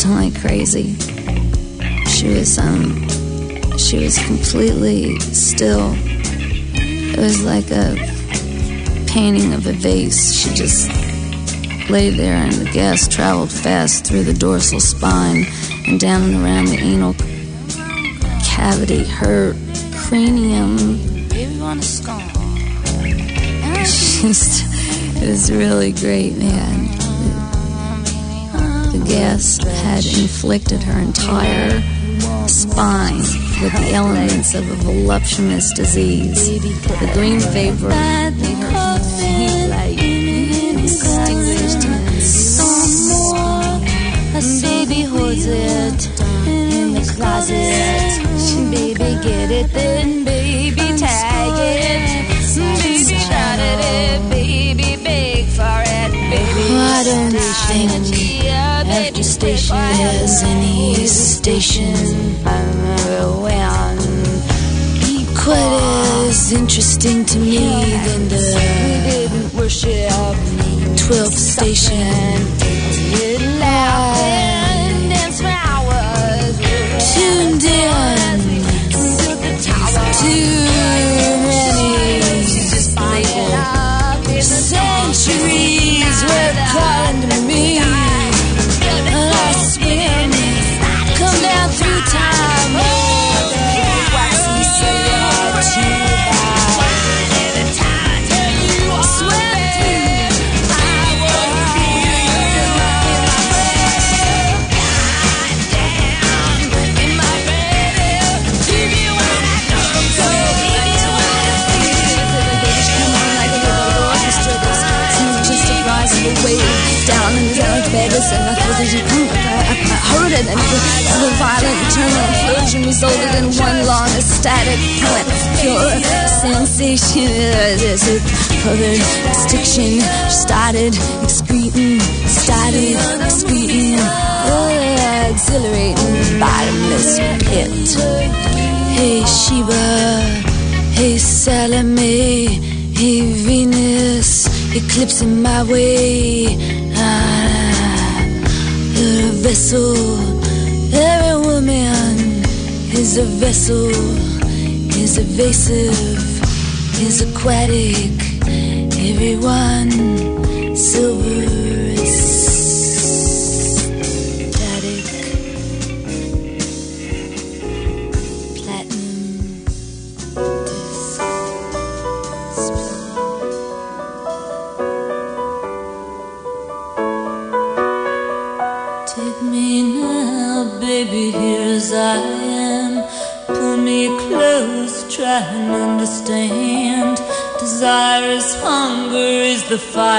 Shifting like crazy. She was, um, she was completely still. It was like a painting of a vase. She just lay there, and the gas traveled fast through the dorsal spine and down and around the anal cavity. Her cranium. Just, it was really great, man. The gas had inflicted her entire spine with the elements of a voluptuous disease. The green vapor made her heat-like, extinguished and small. Baby holds it in the closet. Baby get it, then baby tag it. Baby shout at it, baby beg for it, baby. Think after station is any station. I'm around quite as interesting to me than the worship 12th station. Tuned in. Too many centuries were Uh, uh, and I thought that you I, I heard it, and the, violent internal implosion resulted in one long ecstatic point, pure sensation. A further stiction started excreting, started excreting, oh, exhilarating bottomless pit. Hey Sheba, hey Salome, hey Venus, eclipsing my way. Vessel, every woman is a vessel, is evasive, is aquatic, everyone silver the fire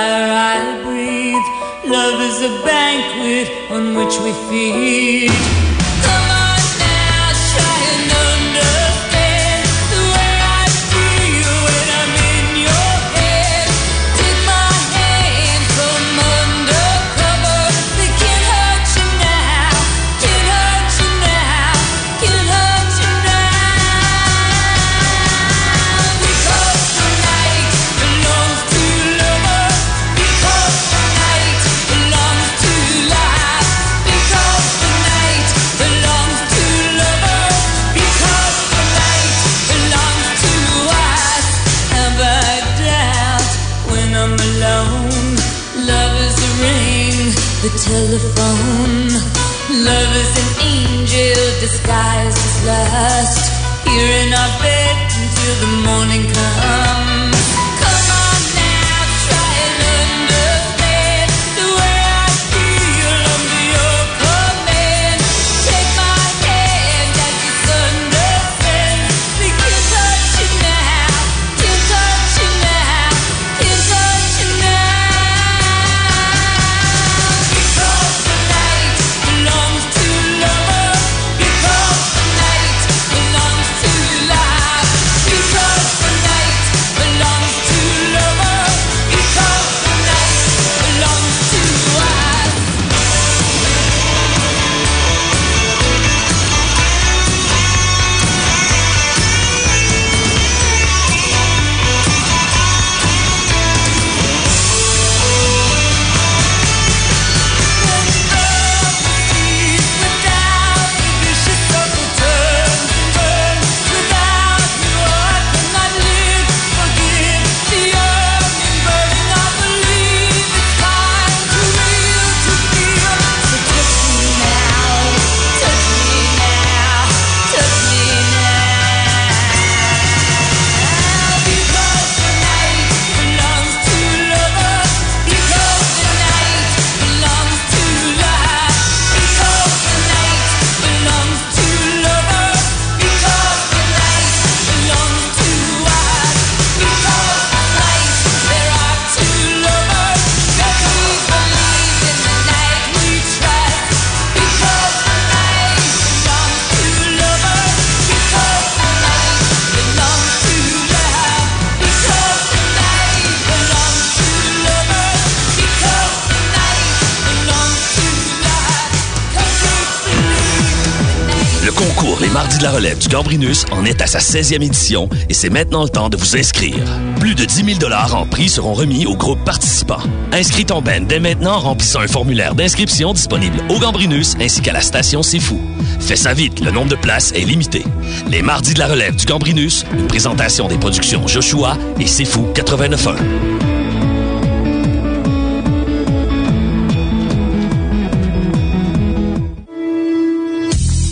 en est à sa 16e édition et c'est maintenant le temps de vous inscrire. Plus de 10 000 en prix seront remis aux groupes participants. Inscris ton band dès maintenant en remplissant un formulaire d'inscription disponible au Gambrinus ainsi qu'à la station C'est Fou. Fais ça vite, le nombre de places est limité. Les Mardis de la Relève du Gambrinus, une présentation des productions Joshua et C'est Fou 89.1.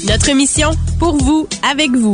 Notre mission, pour vous, avec vous.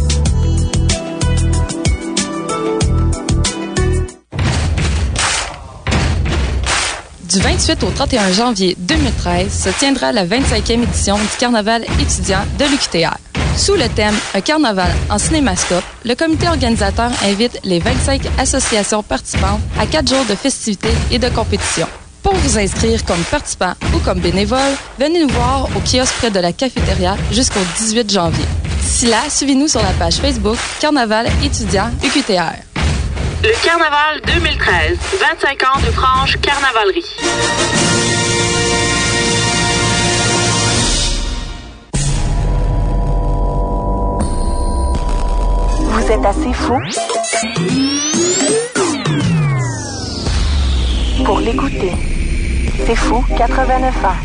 Du 28 au 31 janvier 2013 se tiendra la 25e édition du Carnaval étudiant de l'UQTR. Sous le thème Un carnaval en cinémascope, le comité organisateur invite les 25 associations participantes à quatre jours de festivités et de compétitions. Pour vous inscrire comme participant ou comme bénévole, venez nous voir au kiosque près de la cafétéria jusqu'au 18 janvier. D'ici là, suivez-nous sur la page Facebook Carnaval étudiant UQTR. Le Carnaval 2013, 25 ans de franche carnavalerie. Vous êtes assez fou? Pour l'écouter. C'est fou 89 ans.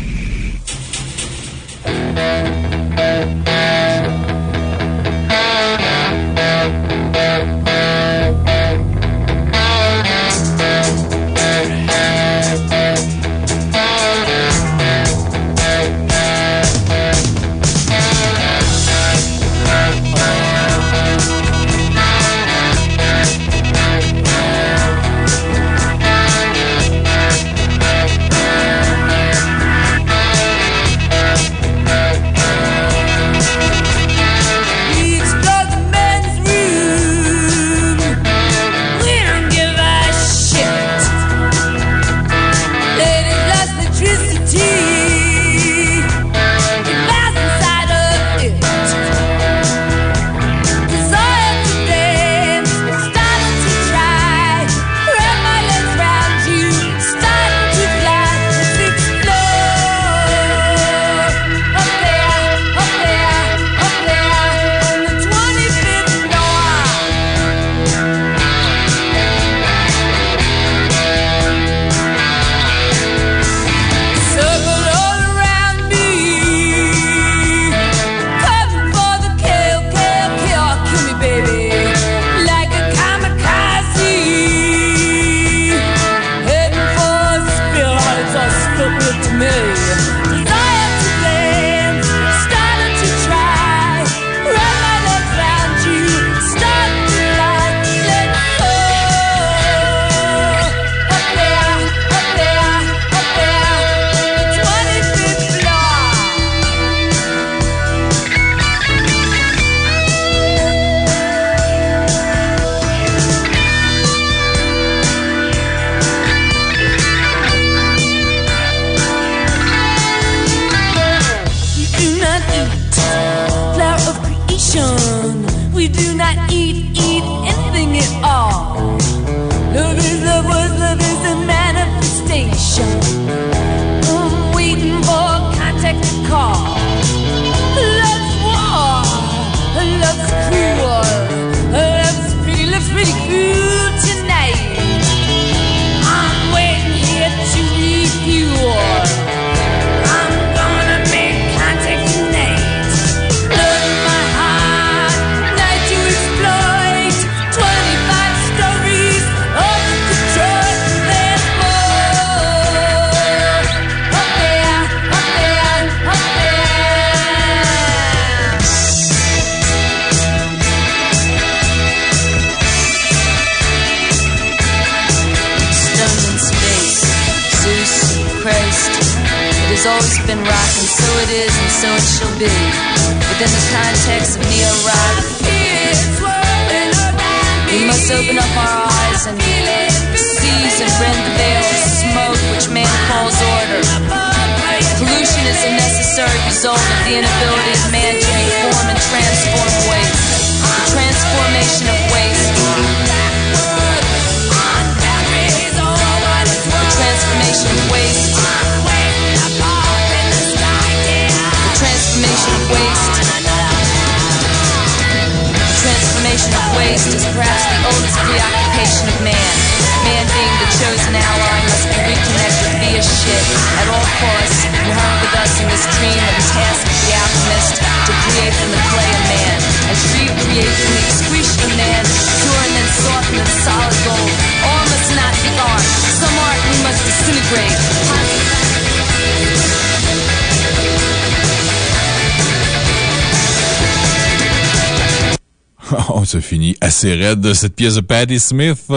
Assez raide de cette pièce de Patti Smith.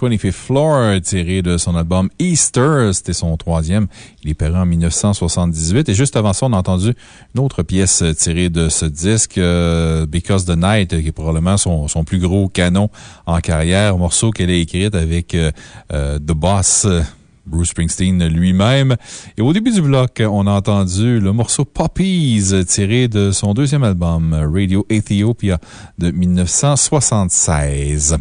25th Floor, tiré de son album Easter. C'était son troisième. Il est paru en 1978. Et juste avant ça, on a entendu une autre pièce tirée de ce disque, euh, Because the Night, qui est probablement son, son plus gros canon en carrière. Morceau qu'elle a écrit avec euh, euh, The Boss. Bruce Springsteen lui-même. Et au début du bloc, on a entendu le morceau Poppies tiré de son deuxième album, Radio Ethiopia de 1976.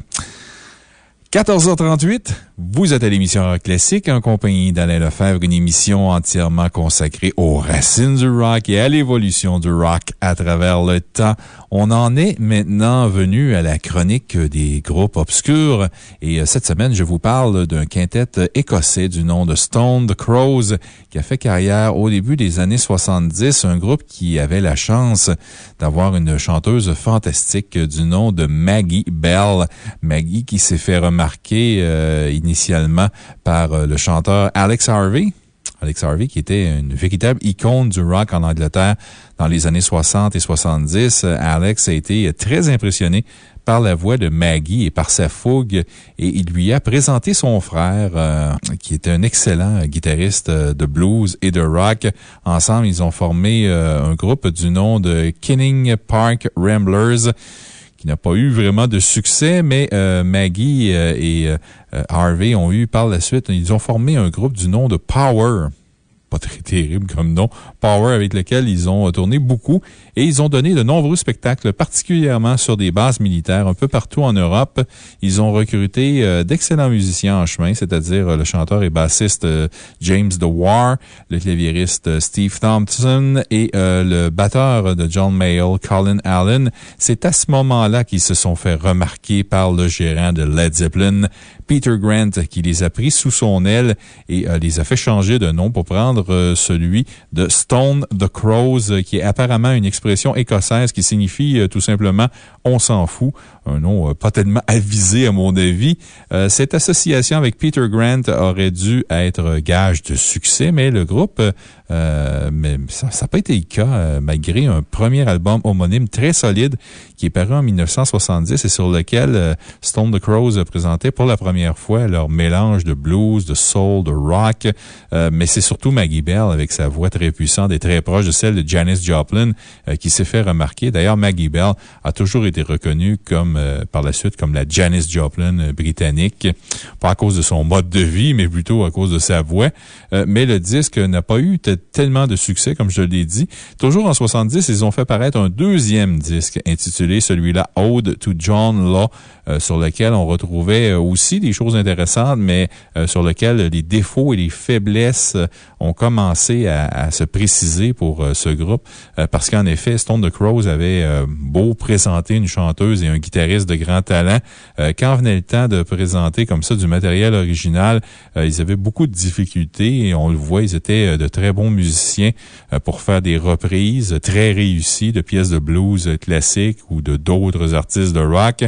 14h38, vous êtes à l'émission Rock Classique en compagnie d'Alain Lefebvre, une émission entièrement consacrée aux racines du rock et à l'évolution du rock à travers le temps. On en est maintenant venu à la chronique des groupes obscurs et euh, cette semaine, je vous parle d'un quintet écossais du nom de Stone the Crows qui a fait carrière au début des années 70, un groupe qui avait la chance d'avoir une chanteuse fantastique du nom de Maggie Bell. Maggie qui s'est fait remarquer euh, initialement par euh, le chanteur Alex Harvey. Alex Harvey, qui était une véritable icône du rock en Angleterre dans les années 60 et 70. Euh, Alex a été très impressionné par la voix de Maggie et par sa fougue, et il lui a présenté son frère, euh, qui était un excellent guitariste de blues et de rock. Ensemble, ils ont formé euh, un groupe du nom de Kinning Park Ramblers qui n'a pas eu vraiment de succès, mais euh, Maggie euh, et euh, Harvey ont eu par la suite, ils ont formé un groupe du nom de Power. Pas très <laughs> terrible comme nom. Power avec lequel ils ont tourné beaucoup et ils ont donné de nombreux spectacles, particulièrement sur des bases militaires un peu partout en Europe. Ils ont recruté euh, d'excellents musiciens en chemin, c'est-à-dire euh, le chanteur et bassiste euh, James DeWar, le claviériste Steve Thompson et le batteur de John Mayall, Colin Allen. C'est à ce moment-là qu'ils se sont fait remarquer par le gérant de Led Zeppelin, Peter Grant, qui les a pris sous son aile et les a fait changer de nom pour prendre celui de Stone the Crows, qui est apparemment une écossaise qui signifie euh, tout simplement on s'en fout. Un nom euh, pas tellement <laughs> avisé, à mon avis. Euh, cette association avec Peter Grant aurait dû être gage de succès, mais le groupe, euh, mais ça n'a pas été le cas, euh, malgré un premier album homonyme très solide qui est paru en 1970 et sur lequel Stone the Crows a présenté pour la première fois leur mélange de blues, de soul, de rock. Mais c'est surtout Maggie Bell avec sa voix très puissante et très proche de celle de Janis Joplin qui s'est fait remarquer. D'ailleurs, Maggie Bell a toujours été reconnue comme, euh, par la suite comme la Janis Joplin euh, britannique. Pas à cause de son mode de vie, mais plutôt à cause de sa voix. Euh, mais le disque n'a pas eu te- tellement de succès, comme je l'ai dit. Toujours en 70, ils ont fait paraître un deuxième disque intitulé celui-là Ode to John Law, euh, sur lequel on retrouvait euh, aussi des choses intéressantes, mais euh, sur lequel les défauts et les faiblesses ont commencé à, se préciser pour ce groupe. Parce qu'en effet, Stone the Crows avait beau présenter une chanteuse et un guitariste de grand talent. quand venait le temps de présenter comme ça du matériel original, ils avaient beaucoup de difficultés et on le voit, ils étaient de très bons musiciens pour faire des reprises très réussies de pièces de blues classiques ou de d'autres artistes de rock.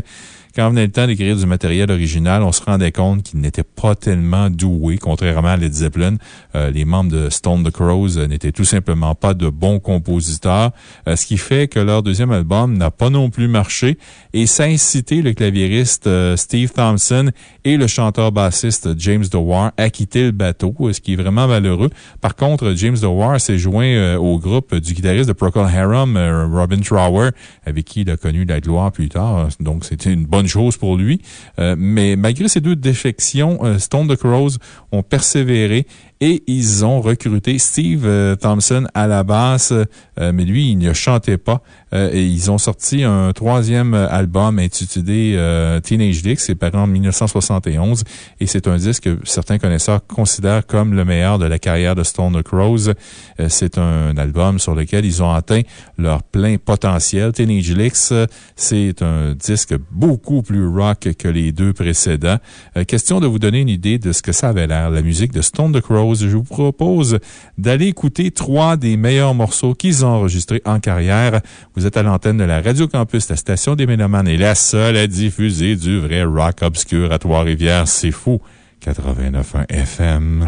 Quand venait le temps d'écrire du matériel original, on se rendait compte qu'ils n'étaient pas tellement doués, contrairement à Led Zeppelin. Euh, les membres de Stone the Crows euh, n'étaient tout simplement pas de bons compositeurs, euh, ce qui fait que leur deuxième album n'a pas non plus marché et ça a incité le claviériste Steve Thompson et le chanteur-bassiste James DeWar à quitter le bateau, ce qui est vraiment malheureux. Par contre, James DeWar s'est joint au groupe du guitariste de Procol Harum, Robin Trower, avec qui il a connu la gloire plus tard. Donc, c'était une bonne chose pour lui. Euh, mais malgré ces deux défections, euh, Stone the Crows ont persévéré et ils ont recruté Steve euh, Thompson à la basse, euh, mais lui, il ne chantait pas. Euh, et ils ont sorti un troisième album intitulé Teenage Dick, c'est paru en 1971, et c'est un disque que certains connaisseurs considèrent comme le meilleur de la carrière de Stone Crows. C'est un album sur lequel ils ont atteint leur plein potentiel. Teenage Licks, c'est un disque beaucoup plus rock que les deux précédents. Question de vous donner une idée de ce que ça avait l'air, la musique de Stone the Je vous propose d'aller écouter trois des meilleurs morceaux qu'ils ont enregistrés en carrière. Vous êtes à l'antenne de la Radio Campus, la station des Mélomanes est la seule à diffuser du vrai rock obscur à Trois-Rivières. C'est fou. 89.1 FM.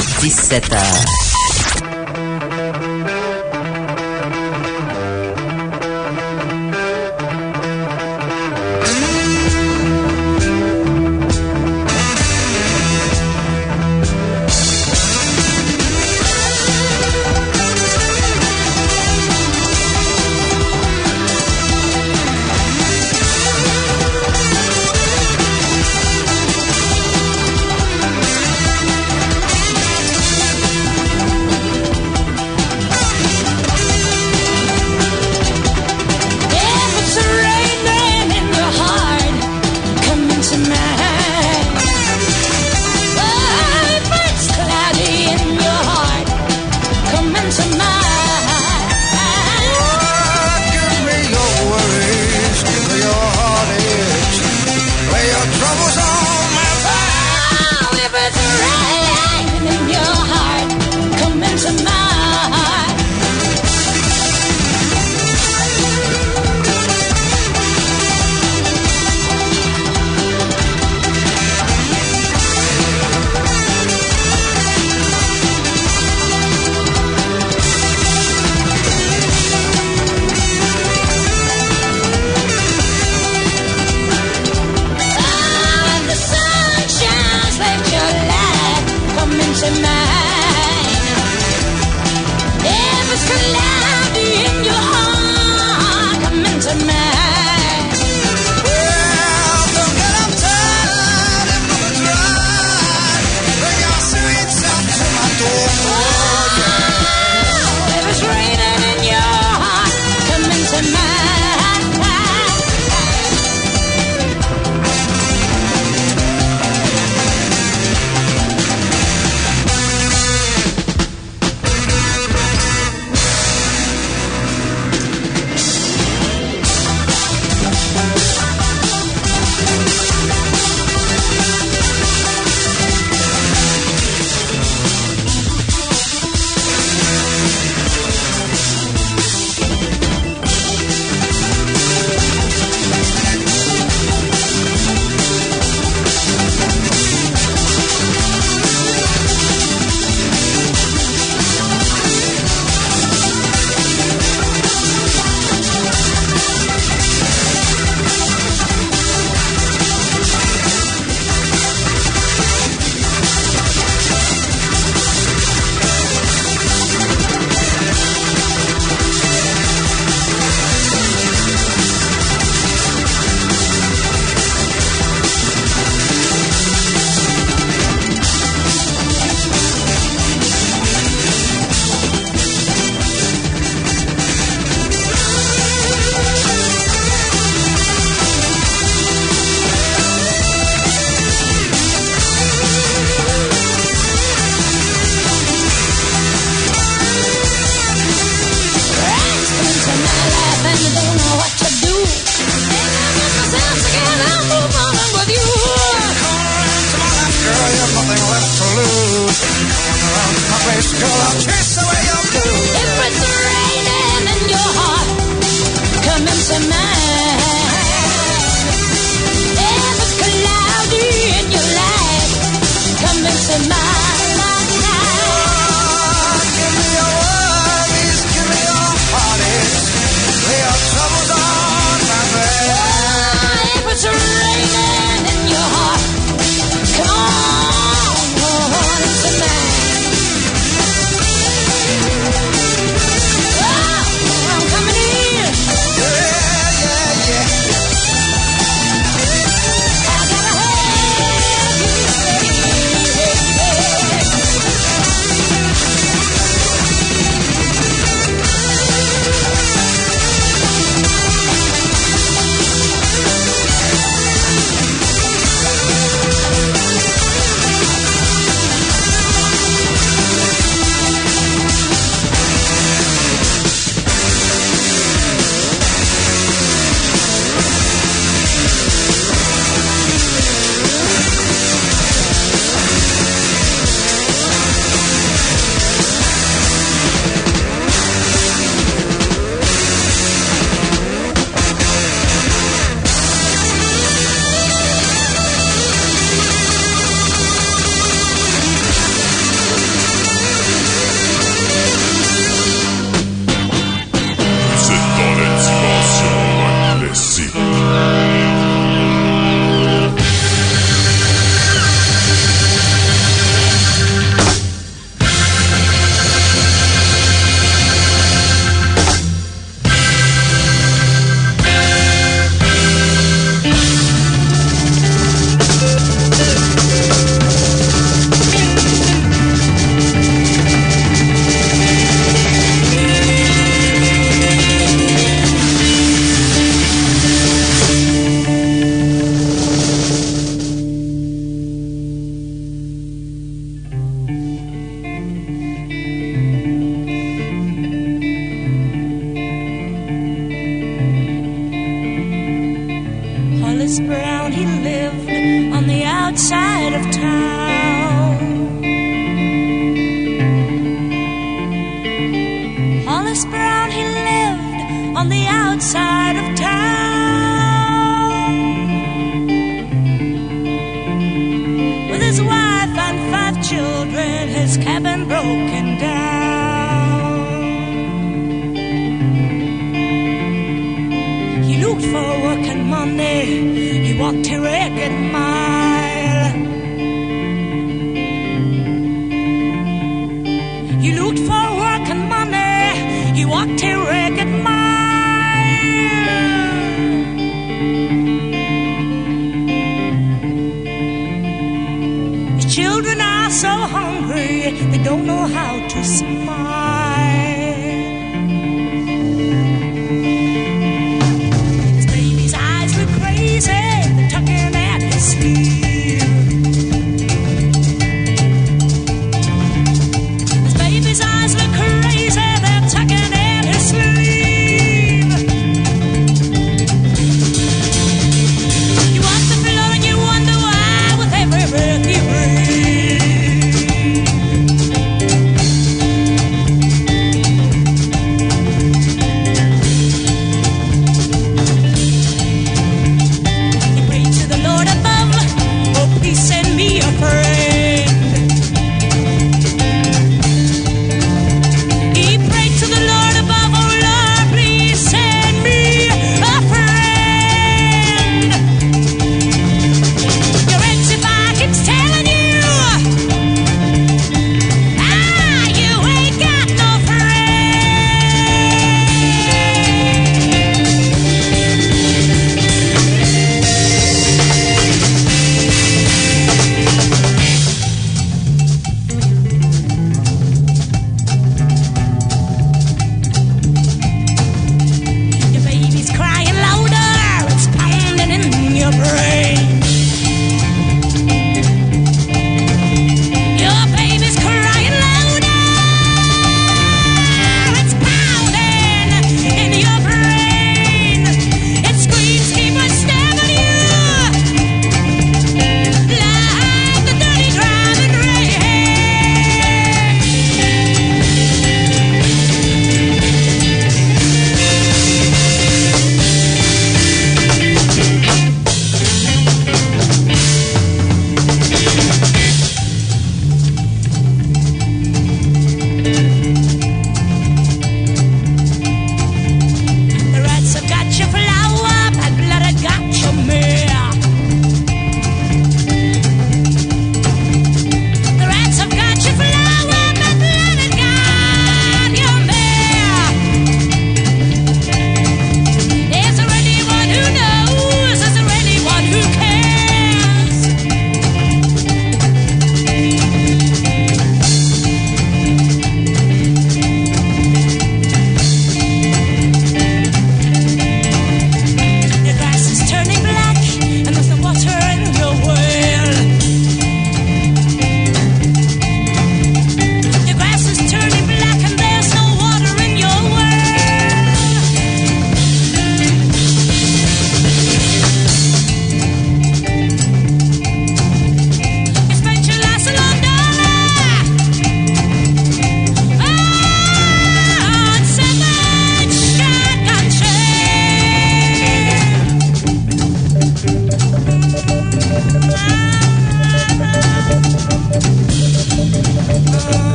Jusqu'à 17h.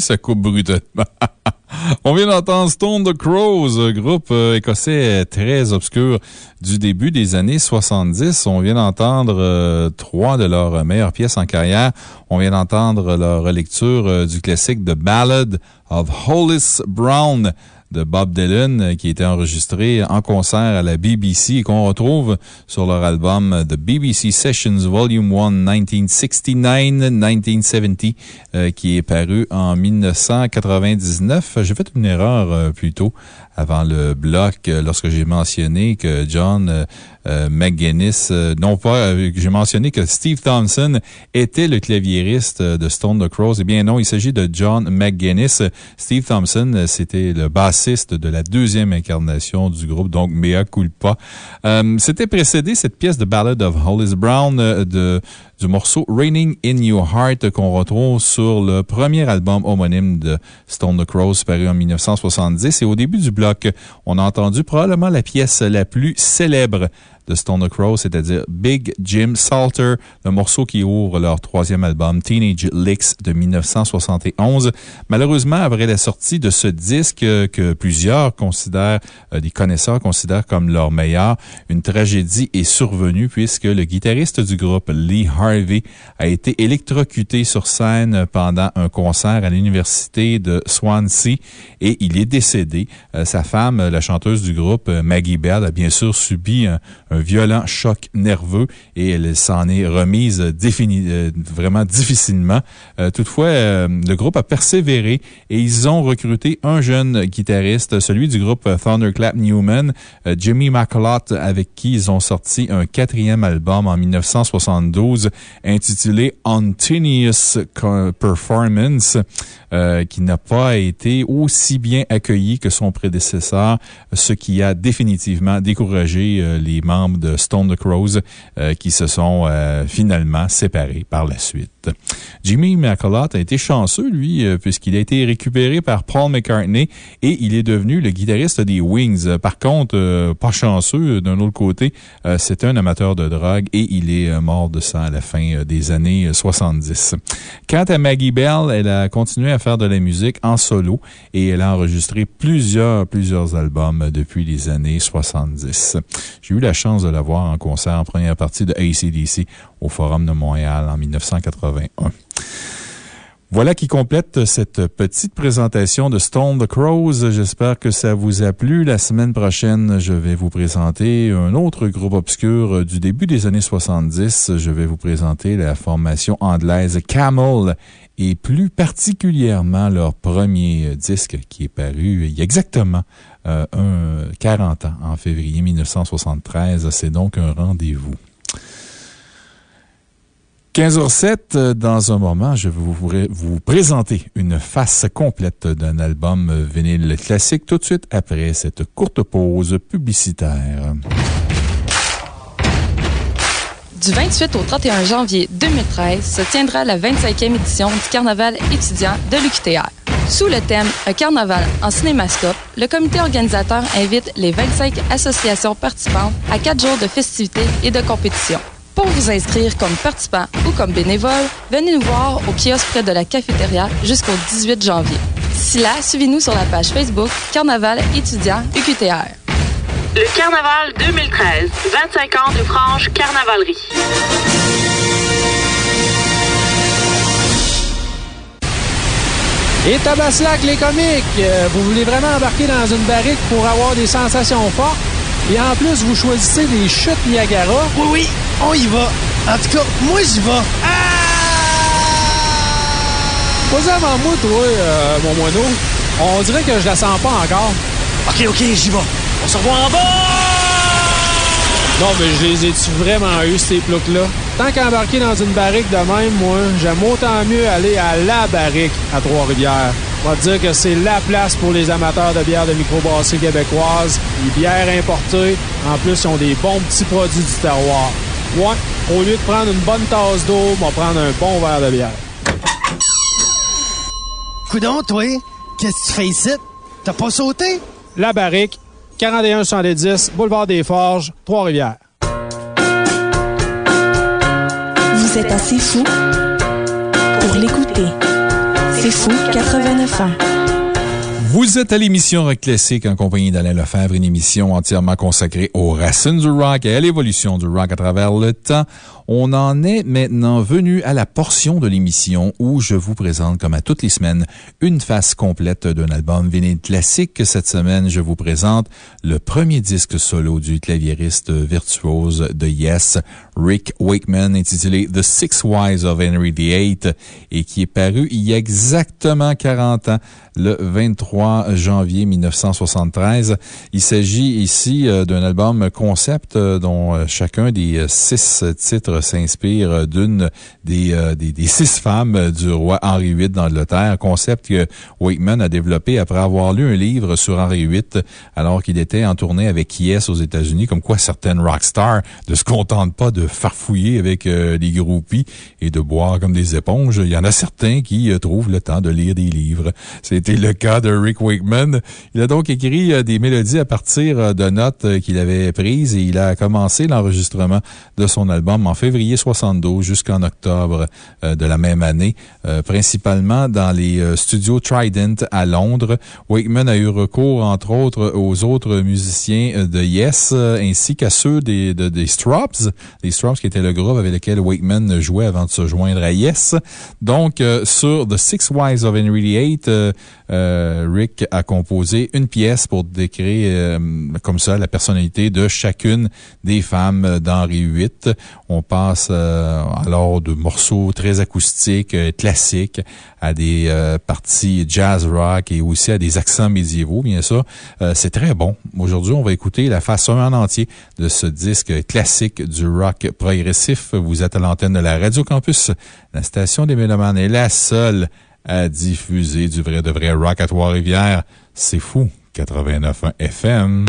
Ça coupe brutalement. <laughs> On vient d'entendre Stone the Crows, groupe euh, écossais très obscur du début des années 70. On vient d'entendre euh, trois de leurs meilleures pièces en carrière. On vient d'entendre leur relecture euh, du classique The Ballad of Hollis Brown de Bob Dylan, qui était enregistré en concert à la BBC et qu'on retrouve sur leur album The BBC Sessions Volume 1 1969-1970, euh, qui est paru en 1999. J'ai fait une erreur euh, plus tôt avant le bloc euh, lorsque j'ai mentionné que John euh, McGuinness, non pas, j'ai mentionné que Steve Thompson était le claviériste de Stone the Crows. Eh bien non, il s'agit de John McGuinness. Steve Thompson, c'était le bassiste de la deuxième incarnation du groupe, donc mea culpa. C'était précédé cette pièce de Ballad of Hollis Brown de du morceau Raining in Your Heart qu'on retrouve sur le premier album homonyme de Stone the Crows paru en 1970. Et au début du bloc, on a entendu probablement la pièce la plus célèbre de Stone Crow, c'est-à-dire Big Jim Salter, le morceau qui ouvre leur troisième album Teenage Licks de 1971. Malheureusement, après la sortie de ce disque euh, que plusieurs considèrent, euh, des connaisseurs considèrent comme leur meilleur, une tragédie est survenue puisque le guitariste du groupe Lee Harvey a été électrocuté sur scène pendant un concert à l'université de Swansea et il est décédé. Euh, sa femme, la chanteuse du groupe, Maggie Bell, a bien sûr subi un violent choc nerveux et elle s'en est remise euh, vraiment difficilement. Euh, toutefois, euh, le groupe a persévéré et ils ont recruté un jeune guitariste, celui du groupe Thunderclap Newman, euh, Jimmy McLeod, avec qui ils ont sorti un quatrième album en 1972 intitulé Continuous Performance, euh, qui n'a pas été aussi bien accueilli que son prédécesseur, ce qui a définitivement découragé les membres de Stone the Crows euh, qui se sont euh, finalement séparés par la suite. Jimmy McCullough a été chanceux, lui, euh, puisqu'il a été récupéré par Paul McCartney et il est devenu le guitariste des Wings. Par contre, pas chanceux, d'un autre côté, c'était un amateur de drogue et il est mort de ça à la fin des années euh, 70. Quant à Maggie Bell, elle a continué à faire de la musique en solo et elle a enregistré plusieurs, plusieurs albums depuis les années 70. J'ai eu la chance de la voir en concert en première partie de ACDC au Forum de Montréal en 1981. Voilà qui complète cette petite présentation de Stone the Crows. J'espère que ça vous a plu. La semaine prochaine, je vais vous présenter un autre groupe obscur du début des années 70. Je vais vous présenter la formation anglaise Camel et plus particulièrement leur premier disque qui est paru il y a exactement euh, un, 40 ans, en février 1973. C'est donc un rendez-vous. 15h07, euh, dans un moment, je vais vous, présenter une face complète d'un album vinyle classique tout de suite après cette courte pause publicitaire. Du 28 au 31 janvier 2013 se tiendra la 25e édition du Carnaval étudiant de l'UQTR. Sous le thème Un carnaval en cinémascope, le comité organisateur invite les 25 associations participantes à quatre jours de festivités et de compétitions. Pour vous inscrire comme participant ou comme bénévole, venez nous voir au kiosque près de la cafétéria jusqu'au 18 janvier. D'ici là, suivez-nous sur la page Facebook Carnaval étudiant UQTR. Le Carnaval 2013, 25 ans de franche carnavalerie. Et Tabaslac, les comiques, euh, vous voulez vraiment embarquer dans une barrique pour avoir des sensations fortes? Et en plus, vous choisissez des chutes Niagara? Oui, oui, on y va. En tout cas, moi, j'y vais. Pas avant moi, toi, euh, mon moineau. On dirait que je la sens pas encore. OK, OK, j'y vais. On se revoit en bas! Non, mais je les ai-tu vraiment eu, ces ploucs-là? Tant qu'embarquer dans une barrique de même, moi, j'aime autant mieux aller à la barrique à Trois-Rivières. On va te dire que c'est la place pour les amateurs de bières de microbrasserie québécoise. Les bières importées. En plus, ils ont des bons petits produits du terroir. Ouais, au lieu de prendre une bonne tasse d'eau, on va prendre un bon verre de bière. Coudon, toi, qu'est-ce que tu fais ici? T'as pas sauté? La barrique, 4170, boulevard des Forges, Trois-Rivières. Vous êtes assez fou pour l'écouter. C'est fou 89 ans. Vous êtes à l'émission Rock Classique en compagnie d'Alain Lefebvre, une émission entièrement consacrée aux racines du rock et à l'évolution du rock à travers le temps. On en est maintenant venu à la portion de l'émission où je vous présente, comme à toutes les semaines, une face complète d'un album vinyle classique. Cette semaine, je vous présente le premier disque solo du claviériste virtuose de Yes, Rick Wakeman, intitulé The Six Wives of Henry VIII et qui est paru il y a exactement 40 ans, le 23 janvier 1973. Il s'agit ici euh, d'un album concept euh, dont euh, chacun des six titres s'inspire d'une des, des, six femmes du roi Henri VIII d'Angleterre, concept que Wakeman a développé après avoir lu un livre sur Henri VIII alors qu'il était en tournée avec Yes aux États-Unis, comme quoi certaines rockstars ne se contentent pas de farfouiller avec les groupies et de boire comme des éponges. Il y en a certains qui trouvent le temps de lire des livres. C'était le cas de Rick Wakeman. Il a donc écrit des mélodies à partir de notes qu'il avait prises et il a commencé l'enregistrement de son album en février 72 jusqu'en octobre de la même année, principalement dans les studios Trident à Londres. Wakeman a eu recours, entre autres, aux autres musiciens de Yes, ainsi qu'à ceux des, de, des Strops. Les Strops, qui était le groupe avec lequel Wakeman jouait avant de se joindre à Yes. Donc, sur The Six Wives of Henry VIII, euh, Rick a composé une pièce pour décrire euh, comme ça la personnalité de chacune des femmes d'Henri VIII. On passe euh, alors de morceaux très acoustiques, classiques, à des parties jazz rock et aussi à des accents médiévaux, bien sûr. C'est très bon. Aujourd'hui, on va écouter la façon en entier de ce disque classique du rock progressif. Vous êtes à l'antenne de la Radio Campus. La station des Mélomanes est la seule à diffuser du vrai de vrai rock à Trois-Rivières. C'est fou. 89.1 FM.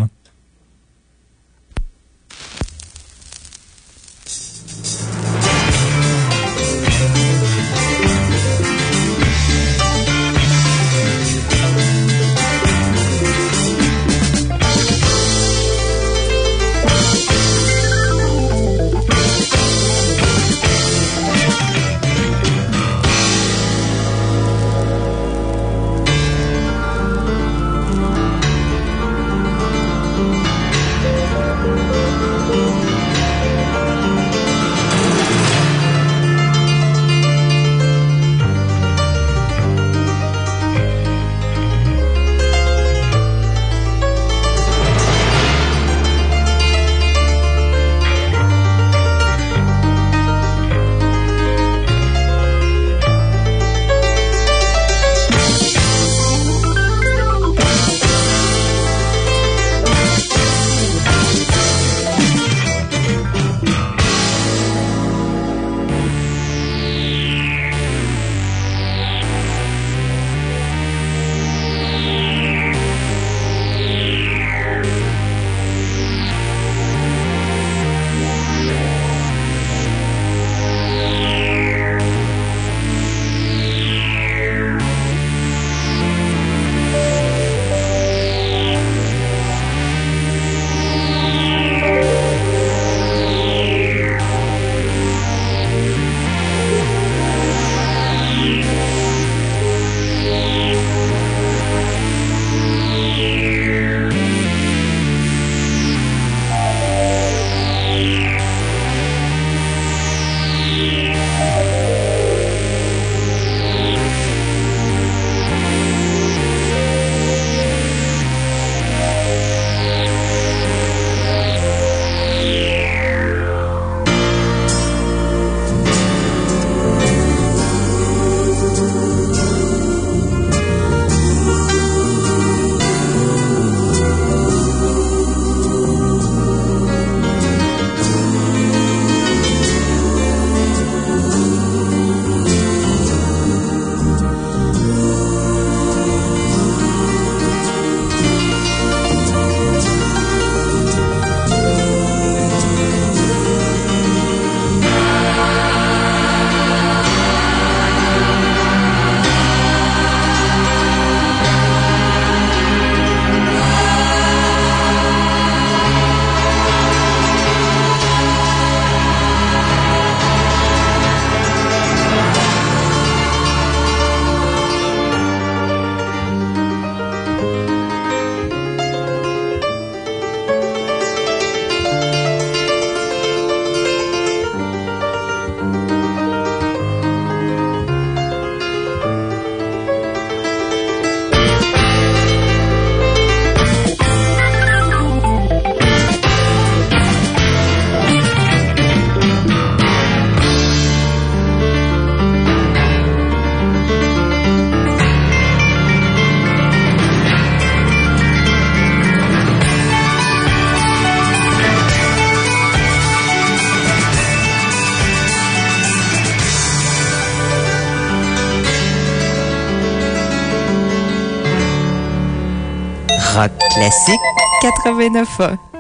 Classique. 89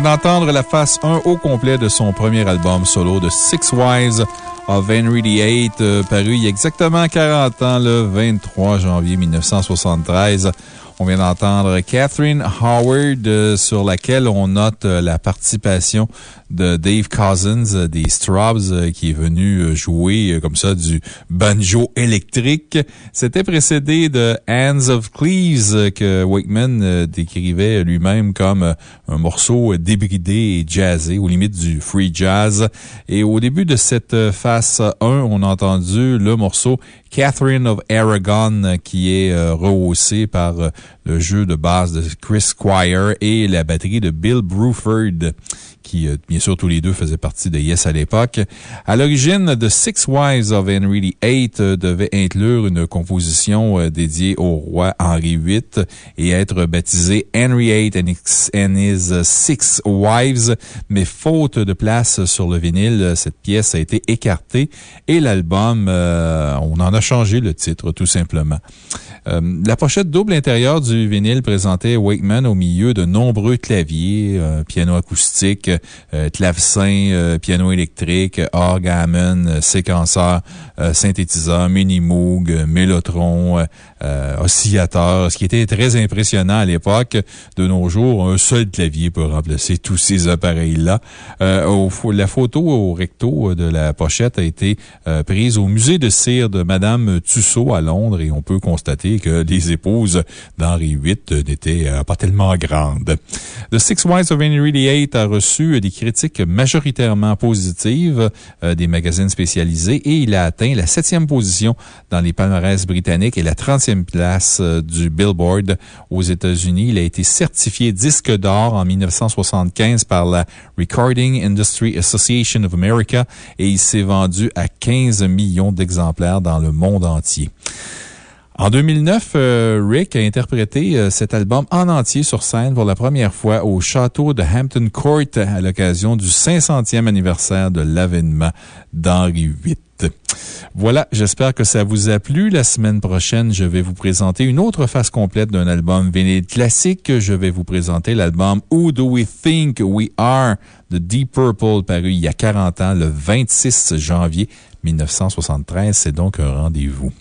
vient d'entendre la face 1 au complet de son premier album solo de Six Wives of Henry VIII, euh, paru il y a exactement 40 ans, le 23 janvier 1973. On vient d'entendre Catherine Howard, euh, sur laquelle on note euh, la participation de Dave Cousins euh, des Straubs, euh, qui est venu euh, jouer comme ça du banjo électrique. C'était précédé de Hands of Cleves, que Wakeman décrivait lui-même comme un morceau débridé et jazzé, aux limites du free jazz. Et au début de cette phase 1, on a entendu le morceau Catherine of Aragon, qui est rehaussé par le jeu de base de Chris Squire et la batterie de Bill Bruford qui, euh, bien sûr, tous les deux faisaient partie de Yes à l'époque. À l'origine, The Six Wives of Henry VIII euh, devait inclure une composition euh, dédiée au roi Henri VIII et être baptisée Henry VIII and His- Six Wives, mais faute de place sur le vinyle, cette pièce a été écartée et l'album, on en a changé le titre, tout simplement. Euh, la pochette double intérieure du vinyle présentait Wakeman au milieu de nombreux claviers, euh, piano acoustique, euh, clavecin, piano électrique, orgue séquenceur, synthétiseur, mini-moog, mélotron, oscillateur, ce qui était très impressionnant à l'époque. De nos jours, un seul clavier peut remplacer tous ces appareils-là. La photo au recto de la pochette a été prise au musée de cire de Madame Tussaud à Londres et on peut constater que les épouses d'Henri VIII n'étaient euh, pas tellement grandes. The Six Wives of Henry VIII a reçu des critiques majoritairement positives euh, des magazines spécialisés et il a atteint la septième position dans les palmarès britanniques et la 30e place euh, du Billboard aux États-Unis. Il a été certifié disque d'or en 1975 par la Recording Industry Association of America et il s'est vendu à 15 millions d'exemplaires dans le monde entier. En 2009, euh, Rick a interprété euh, cet album en entier sur scène pour la première fois au château de Hampton Court à l'occasion du 500e anniversaire de l'avènement d'Henri VIII. Voilà, j'espère que ça vous a plu. La semaine prochaine, je vais vous présenter une autre face complète d'un album vinyle classique. Je vais vous présenter l'album Who Do We Think We Are de Deep Purple, paru il y a 40 ans, le 26 janvier 1973. C'est donc un rendez-vous.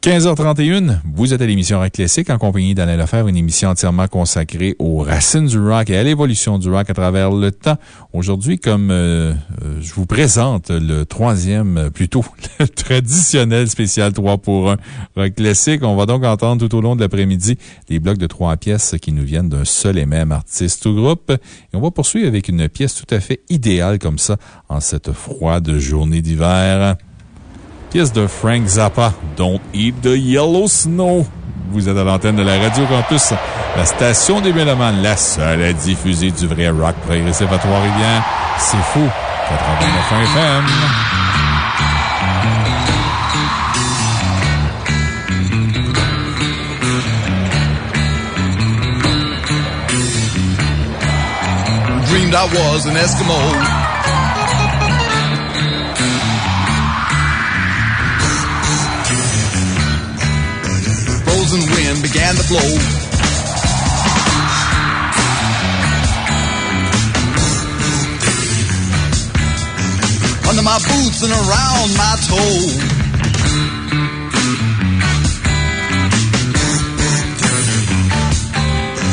15h31, vous êtes à l'émission Rock Classique en compagnie d'Alain Lefebvre, une émission entièrement consacrée aux racines du rock et à l'évolution du rock à travers le temps. Aujourd'hui, comme euh, euh, je vous présente le troisième, euh, plutôt <laughs> le traditionnel spécial 3 pour 1 Rock Classique, on va donc entendre tout au long de l'après-midi des blocs de trois pièces qui nous viennent d'un seul et même artiste ou groupe. Et on va poursuivre avec une pièce tout à fait idéale comme ça en cette froide journée d'hiver. Pièce de Frank Zappa, Don't Eat the Yellow Snow. Vous êtes à l'antenne de la Radio Campus, la station des Mélomanes, la seule à diffuser du vrai rock progressif à Trois-Rivières. C'est fou. 89 FM. Dreamed I was an Eskimo. Frozen wind began to blow. Under my boots and around my toe.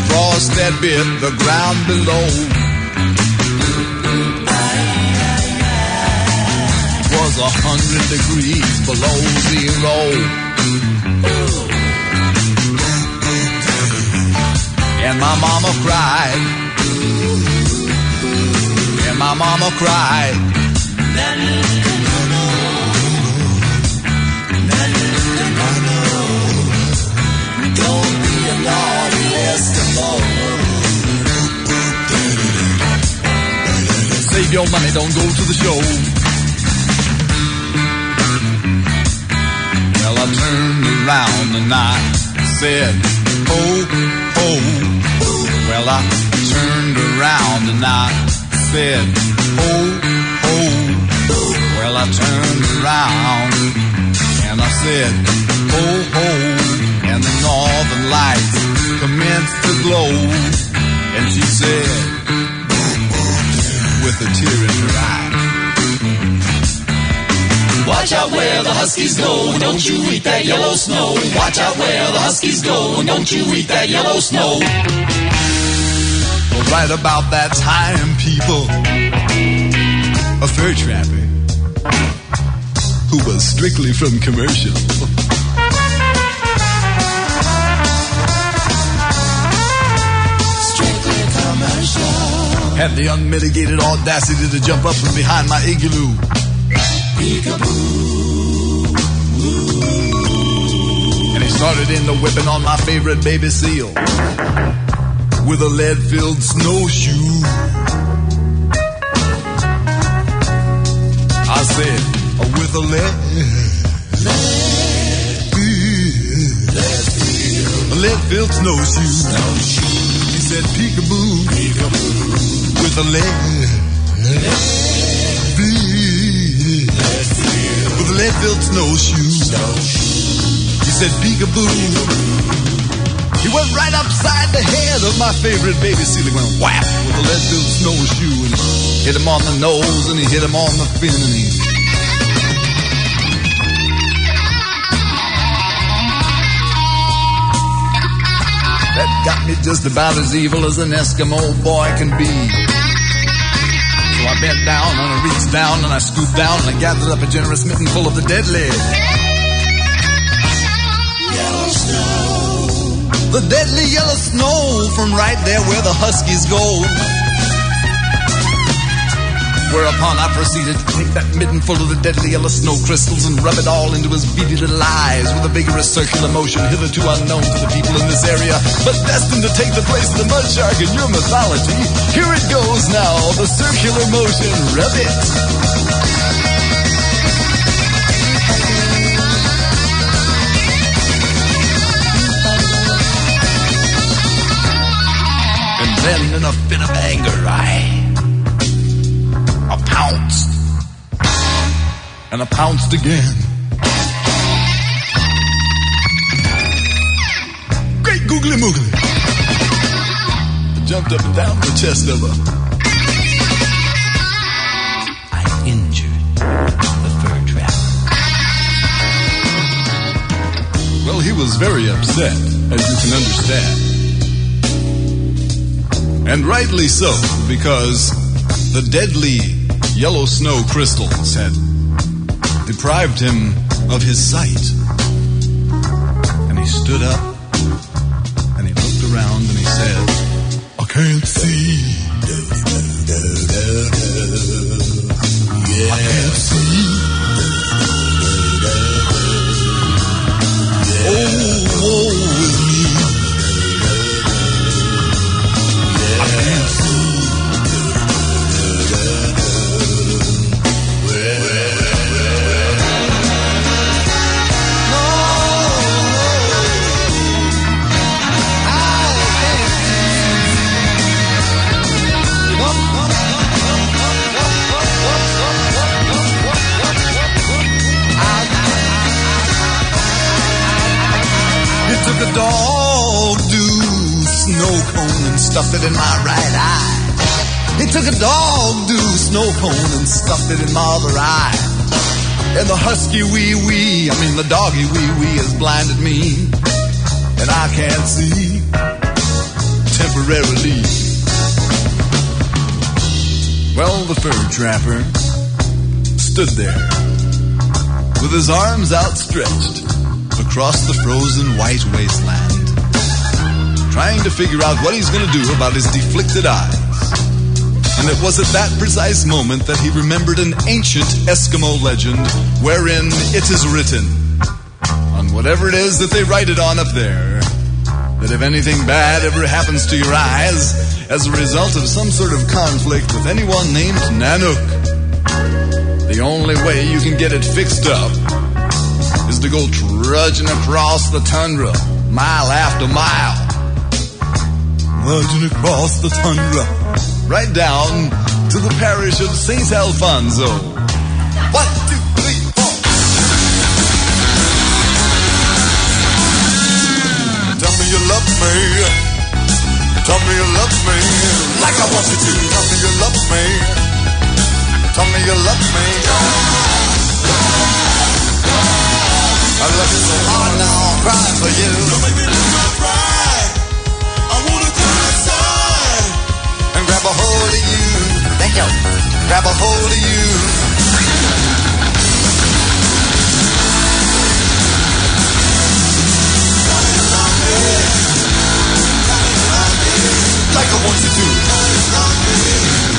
Frost that bit the ground below. was a hundred degrees below zero. And my mama cried. And my mama cried. Don't be a naughty Eskimo. Save your money, don't go to the show. Well, I turned around and I said, Oh, oh. Well, I turned around and I said, Oh, oh. Well, I turned around and I said, Oh, oh. And the northern lights commenced to glow. And she said, with a tear in her eye, Watch out where the huskies go, don't you eat that yellow snow. Watch out where the huskies go, don't you eat that yellow snow. Right about that time, people, a fur trapper who was strictly from commercial. Strictly commercial. Had the unmitigated audacity to jump up from behind my igloo. And he started in the whipping on my favorite baby seal with a lead filled snowshoe. I said, "Oh, with a lead. Lead filled snowshoe. He said, peekaboo. With a lead. With a lead filled snowshoe. He said, peekaboo. He went right upside the head of my favorite baby seal. He went whap with a lead filled snowshoe and hit him on the nose and he hit him on the fin and he. That got me just about as evil as an Eskimo boy can be. So I bent down and I reached down and I scooped down and I gathered up a generous mitten full of the deadly. Yellow snow. The deadly yellow snow from right there where the huskies go. Whereupon I proceeded to take that mitten full of the deadly yellow snow crystals and rub it all into his beady little eyes with a vigorous circular motion hitherto unknown to the people in this area, but destined to take the place of the mud shark in your mythology. Here it goes now, the circular motion, rub it. Then in a fit of anger, I, I pounced. And I pounced again. Great googly moogly. I jumped up and down the chest of her. I injured the fur trapper. Well, he was very upset, as you can understand. And rightly so, because the deadly yellow snow crystals had deprived him of his sight. And he stood up and he looked around and he said, I can't see. I can't see. Dog to snow cone and stuffed it in my right eye. It took a dog do snow cone and stuffed it in my other eye. And the husky wee wee, I mean the doggy wee wee has blinded me. And I can't see temporarily. Well, the fur trapper stood there with his arms outstretched across the frozen white wasteland, trying to figure out what he's going to do about his deflicted eyes. And it was at that precise moment that he remembered an ancient Eskimo legend wherein it is written, on whatever it is that they write it on up there, that if anything bad ever happens to your eyes as a result of some sort of conflict with anyone named Nanook, the only way you can get it fixed up is to go trudging across the tundra, mile after mile. Trudging across the tundra, right down to the parish of St. Alfonso. One, two, three, four. Tell me you love me. Tell me you love me like I want you to. Tell me you love me. Tell me you love me. I love you so hard now, I'm crying for you. Don't make me lose my pride. I wanna go outside and grab a hold of you. Thank you. Grab a hold of you. Like I want you to.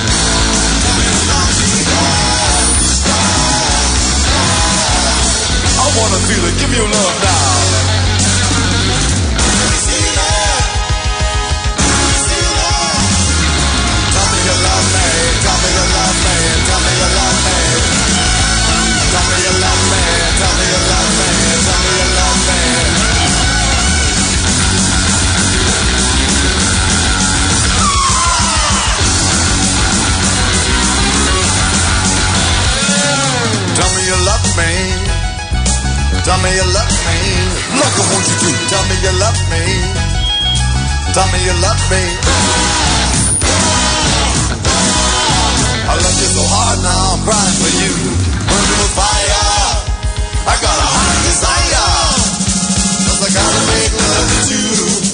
Wanna feel it. Give me your love now. Tell me you love me. Like I want you to. Tell me you love me. Tell me you love me. I love you so hard now, I'm crying for you. Burning with fire. I got a hot desire. Cause I gotta make love with you.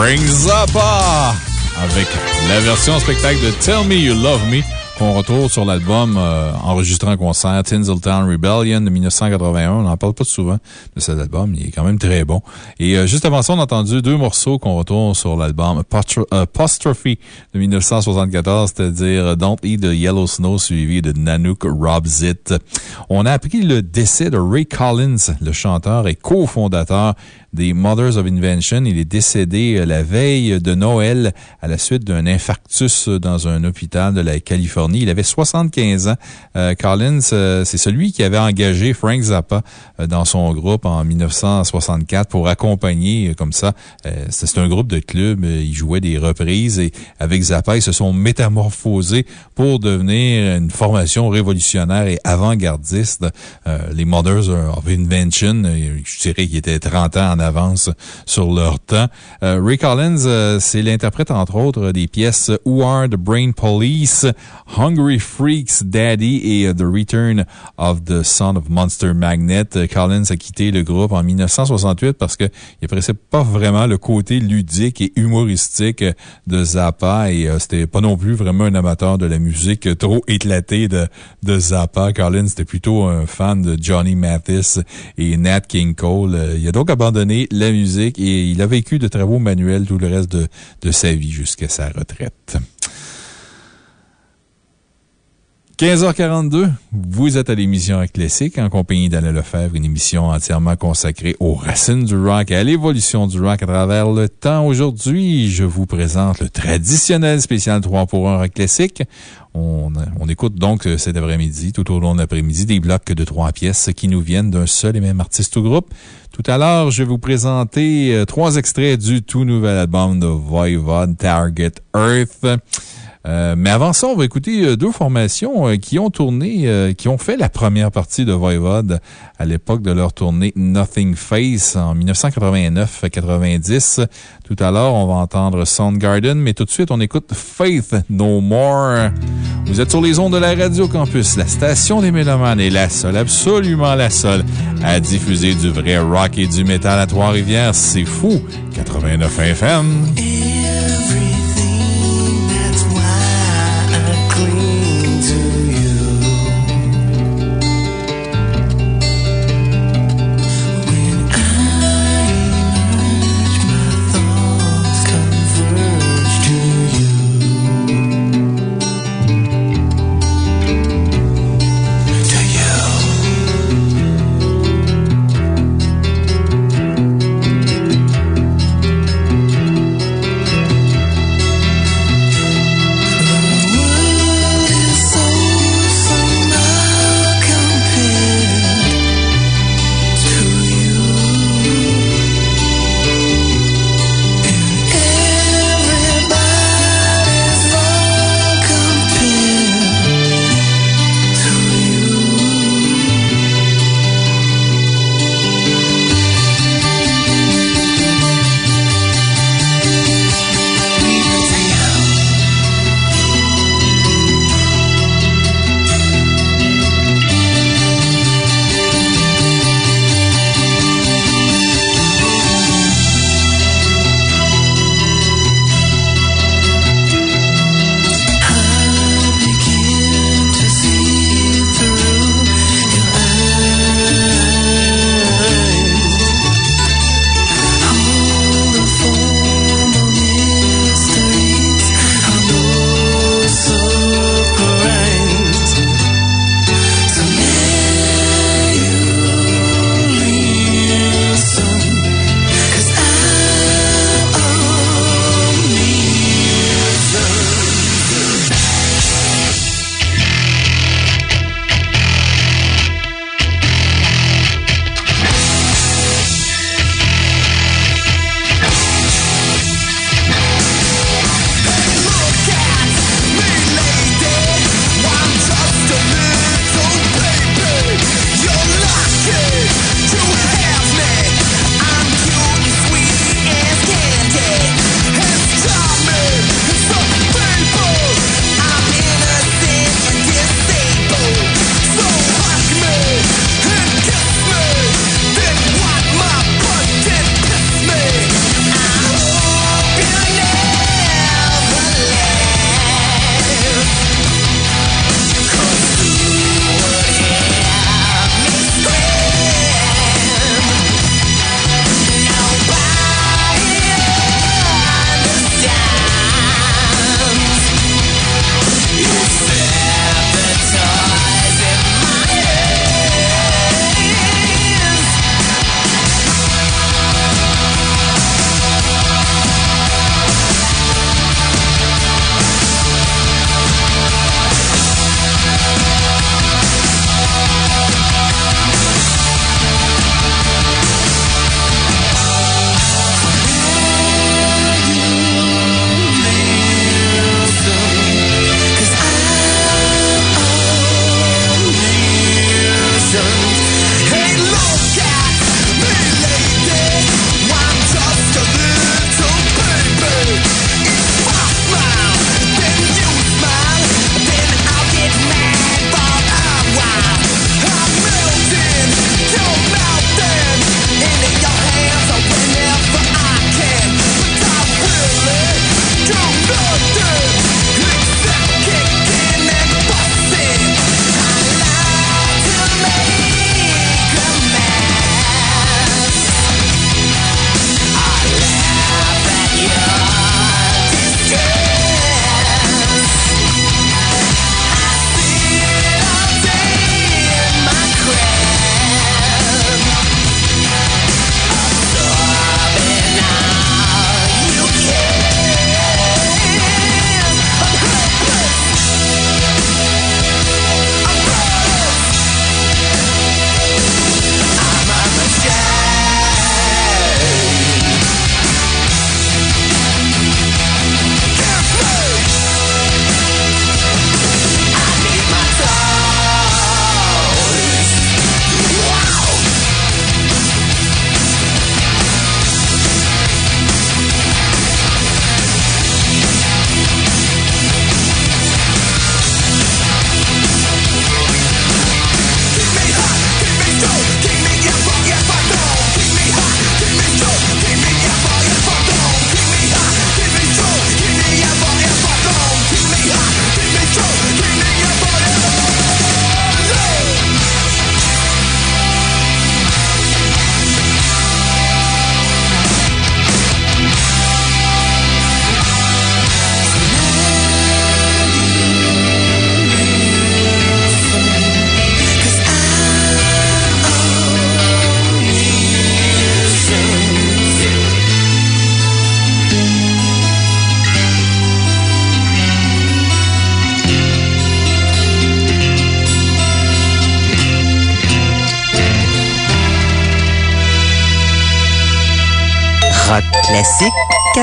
Rings Zappa avec la version spectacle de Tell Me You Love Me qu'on retrouve sur l'album euh, enregistré en concert Tinseltown Rebellion de 1981. On n'en parle pas souvent de cet album, il est quand même très bon. Et euh, juste avant ça, on a entendu deux morceaux qu'on retrouve sur l'album Apostro- Apostrophe de 1974, c'est-à-dire Don't Eat the Yellow Snow suivi de Nanook Robs It. On a appris le décès de Ray Collins, le chanteur et cofondateur des Mothers of Invention. Il est décédé euh, la veille de Noël à la suite d'un infarctus dans un hôpital de la Californie. Il avait 75 ans. Euh, Collins, euh, c'est celui qui avait engagé Frank Zappa euh, dans son groupe en 1964 pour accompagner euh, comme ça. Euh, C'est un groupe de club. euh, Ils jouaient des reprises et avec Zappa, ils se sont métamorphosés pour devenir une formation révolutionnaire et avant-gardiste. Euh, les Mothers of Invention, euh, je dirais qu'ils étaient 30 ans en avance sur leur temps. Euh, Ray Collins, euh, c'est l'interprète, entre autres, des pièces Who Are the Brain Police, Hungry Freaks, Daddy et euh, The Return of the Son of Monster Magnet. Collins a quitté le groupe en 1968 parce qu'il appréciait pas vraiment le côté ludique et humoristique de Zappa et c'était pas non plus vraiment un amateur de la musique trop éclatée de, de Zappa. Collins était plutôt un fan de Johnny Mathis et Nat King Cole. Il a donc abandonné la musique et il a vécu de travaux manuels tout le reste de, de sa vie jusqu'à sa retraite. 15h42, vous êtes à l'émission Classique en compagnie d'Alain Lefebvre, une émission entièrement consacrée aux racines du rock et à l'évolution du rock à travers le temps. Aujourd'hui, je vous présente le traditionnel spécial 3 pour 1 rock classique. On, on écoute donc cet après-midi, tout au long de l'après-midi, des blocs de trois pièces qui nous viennent d'un seul et même artiste ou groupe. Tout à l'heure, je vais vous présenter euh, trois extraits du tout nouvel album de Voivod, Target Earth. Euh, mais avant ça, on va écouter euh, deux formations euh, qui ont tourné, qui ont fait la première partie de Voivod à l'époque de leur tournée Nothing Face en 1989-90. Tout à l'heure, on va entendre Soundgarden, mais tout de suite, on écoute Faith No More. Vous êtes sur les ondes de la Radio Campus, la station des Mélomanes est la seule, absolument la seule, à diffuser du vrai rock et du métal à Trois-Rivières. C'est fou! 89 FM.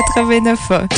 89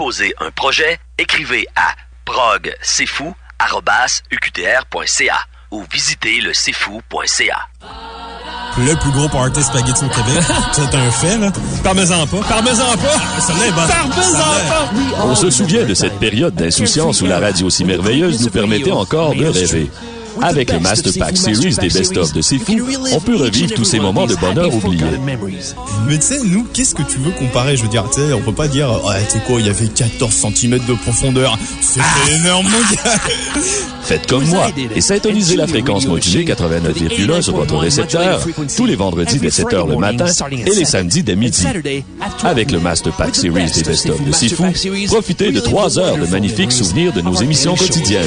déposer un projet, écrivez à progcfou.uqtr.ca ou visitez le cfou.ca. Le plus gros party spaghetti au Québec. <laughs> C'est un fait, là. Parmesan pas. Parmesan pas! Celle-là est bonne. Parmesan pas! On se souvient de cette période d'insouciance où la radio si merveilleuse nous permettait encore de rêver. Avec le Master Pack Series des best-of de C'est Fou, on peut revivre tous ces moments de bonheur oubliés. Mais tu sais, nous, qu'est-ce que tu veux comparer? Je veux dire, tu sais, on peut pas dire, tu sais quoi, il y avait 14 cm de profondeur. C'était énorme, mon gars! <laughs> Faites comme moi et syntonisez la fréquence modulée 89,1 sur votre récepteur tous les vendredis dès 7 h le matin et les samedis dès midi. Avec le Master Pack Series des best-of de Sifu, profitez de 3 heures de magnifiques souvenirs de nos émissions quotidiennes.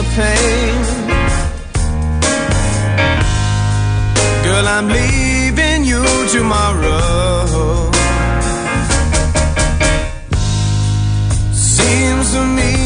The pain. Girl, I'm leaving you tomorrow. Seems to me,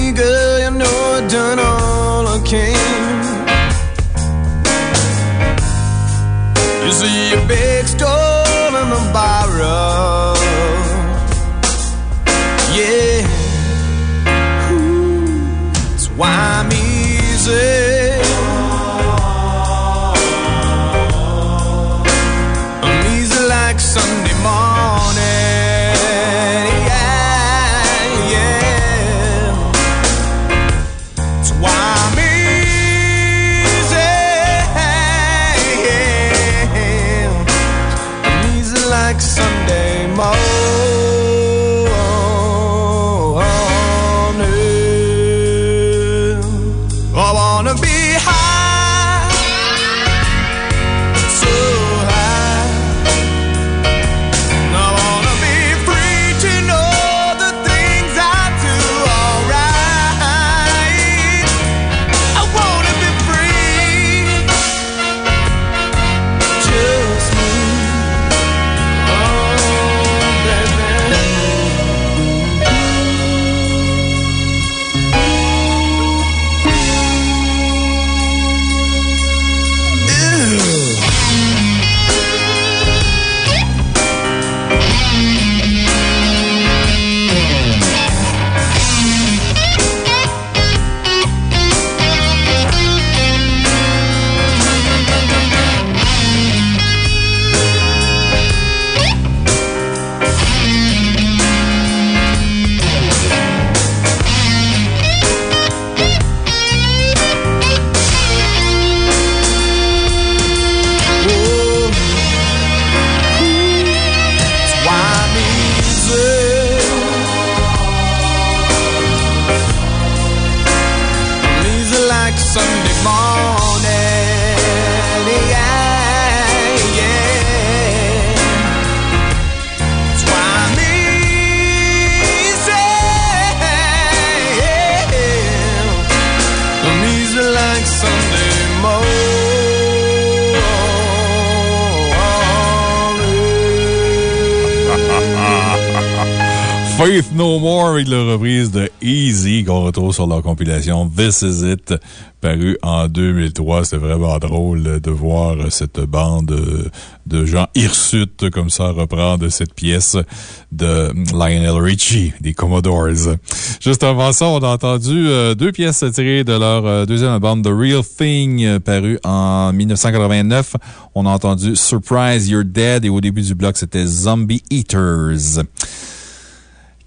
No More avec la reprise de Easy qu'on retrouve sur leur compilation This Is It, paru en 2003. C'est vraiment drôle de voir cette bande de gens hirsutes comme ça reprendre cette pièce de Lionel Richie des Commodores. Juste avant ça, on a entendu euh, deux pièces tirées de leur euh, deuxième album The Real Thing, paru en 1989. On a entendu Surprise You're Dead et au début du bloc, c'était Zombie Eaters.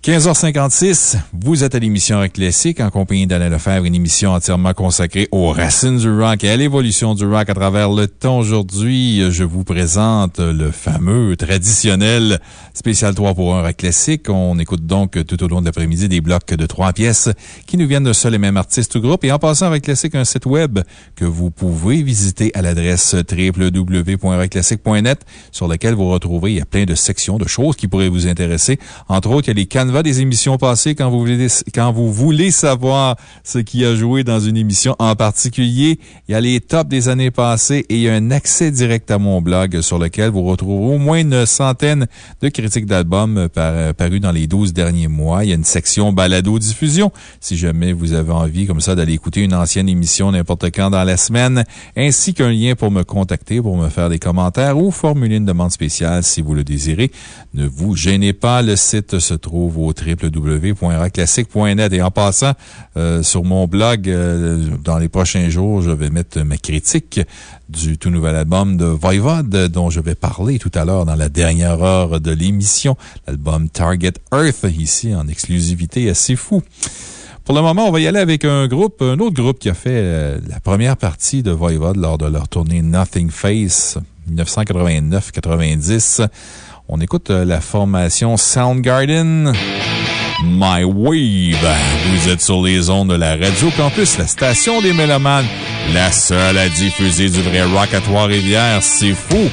15h56, vous êtes à l'émission Rock Classique en compagnie d'Alain Lefebvre, une émission entièrement consacrée aux racines du rock et à l'évolution du rock à travers le temps. Aujourd'hui, je vous présente le fameux, traditionnel spécial 3 pour 1 Rock Classique. On écoute donc tout au long de l'après-midi des blocs de trois pièces qui nous viennent d'un seul et même artiste ou groupe. Et en passant Rock Classique, un site web que vous pouvez visiter à l'adresse www.rockclassique.net sur lequel vous retrouverez, il y a plein de sections, de choses qui pourraient vous intéresser. Entre autres, il y a les canevas des émissions passées quand vous voulez, savoir ce qui a joué dans une émission en particulier. Il y a les tops des années passées et il y a un accès direct à mon blog sur lequel vous retrouverez au moins une centaine de critiques d'albums par- parus dans les 12 derniers mois. Il y a une section balado-diffusion si jamais vous avez envie comme ça d'aller écouter une ancienne émission n'importe quand dans la semaine, ainsi qu'un lien pour me contacter, pour me faire des commentaires ou formuler une demande spéciale si vous le désirez. Ne vous gênez pas, le site se trouve au www.rockclassique.net. Et en passant, euh, sur mon blog, euh, dans les prochains jours, je vais mettre ma critique du tout nouvel album de Voivod, dont je vais parler tout à l'heure dans la dernière heure de l'émission. L'album Target Earth, ici, en exclusivité assez fou. Pour le moment, on va y aller avec un groupe, un autre groupe qui a fait euh, la première partie de Voivod lors de leur tournée Nothing Face 1989-90. On écoute euh, la formation Soundgarden. My Wave. Vous êtes sur les ondes de la Radio Campus, la station des Mélomanes, la seule à diffuser du vrai rock à Trois-Rivières. C'est fou!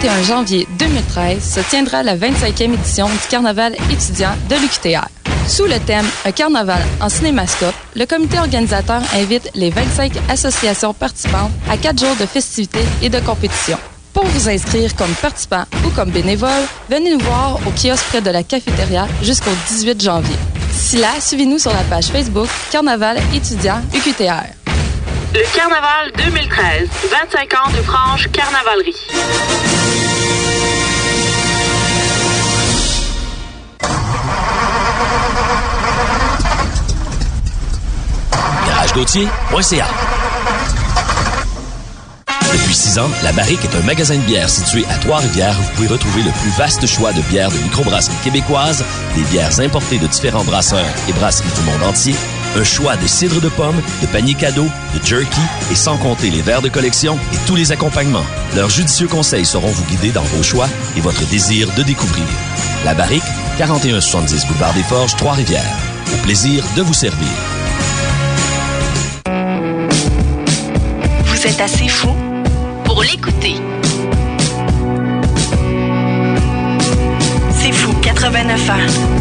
31 janvier 2013 se tiendra la 25e édition du Carnaval étudiant de l'UQTR. Sous le thème Un carnaval en cinémascope, le comité organisateur invite les 25 associations participantes à quatre jours de festivités et de compétitions. Pour vous inscrire comme participant ou comme bénévole, venez nous voir au kiosque près de la cafétéria jusqu'au 18 janvier. D'ici là, suivez-nous sur la page Facebook Carnaval étudiant UQTR. Le Carnaval 2013, 25 ans de franche carnavalerie. GarageGautier.ca Depuis six ans, La Barrique est un magasin de bière situé à Trois-Rivières où vous pouvez retrouver le plus vaste choix de bières de microbrasserie québécoise, des bières importées de différents brasseurs et brasseries du monde entier, un choix de cidre de pomme, de paniers cadeaux, de jerky et sans compter les verres de collection et tous les accompagnements. Leurs judicieux conseils sauront vous guider dans vos choix et votre désir de découvrir. La Barrique, 4170 Boulevard des Forges, Trois-Rivières. Au plaisir de vous servir. Vous êtes assez fou pour l'écouter. C'est fou, 89 ans.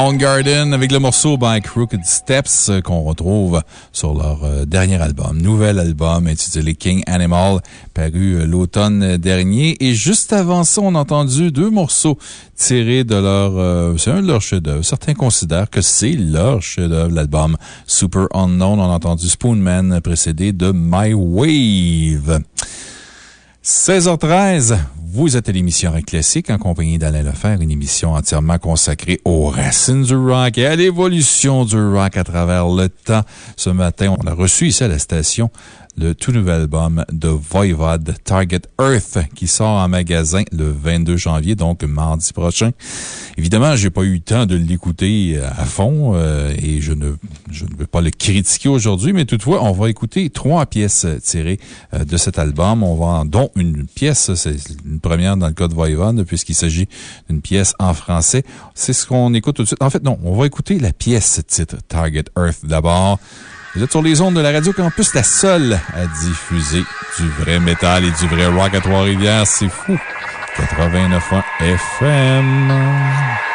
Soundgarden avec le morceau By Crooked Steps euh, qu'on retrouve sur leur euh, dernier album, nouvel album intitulé King Animal, paru euh, l'automne dernier. Et juste avant ça, on a entendu deux morceaux tirés de leur, c'est un de leurs chefs-d'œuvre. Certains considèrent que c'est leur chef-d'œuvre, l'album Super Unknown. On a entendu Spoonman précédé de My Wave. 16h13, vous êtes à l'émission Rock Classique en compagnie d'Alain Lefer, une émission entièrement consacrée aux racines du rock et à l'évolution du rock à travers le temps. Ce matin, on a reçu ici à la station le tout nouvel album de Voivod, Target Earth, qui sort en magasin le 22 janvier, donc mardi prochain. Évidemment, j'ai pas eu le temps de l'écouter à fond euh, et je ne, je ne veux pas le critiquer aujourd'hui, mais toutefois, on va écouter trois pièces tirées euh, de cet album. On va, en- dont une pièce, c'est une première dans le cas de Voivod, puisqu'il s'agit d'une pièce en français. C'est ce qu'on écoute tout de suite. En fait, non, on va écouter la pièce titre Target Earth d'abord. Vous êtes sur les ondes de la Radio Campus, la seule à diffuser du vrai métal et du vrai rock à Trois-Rivières. C'est fou. 89.1 FM.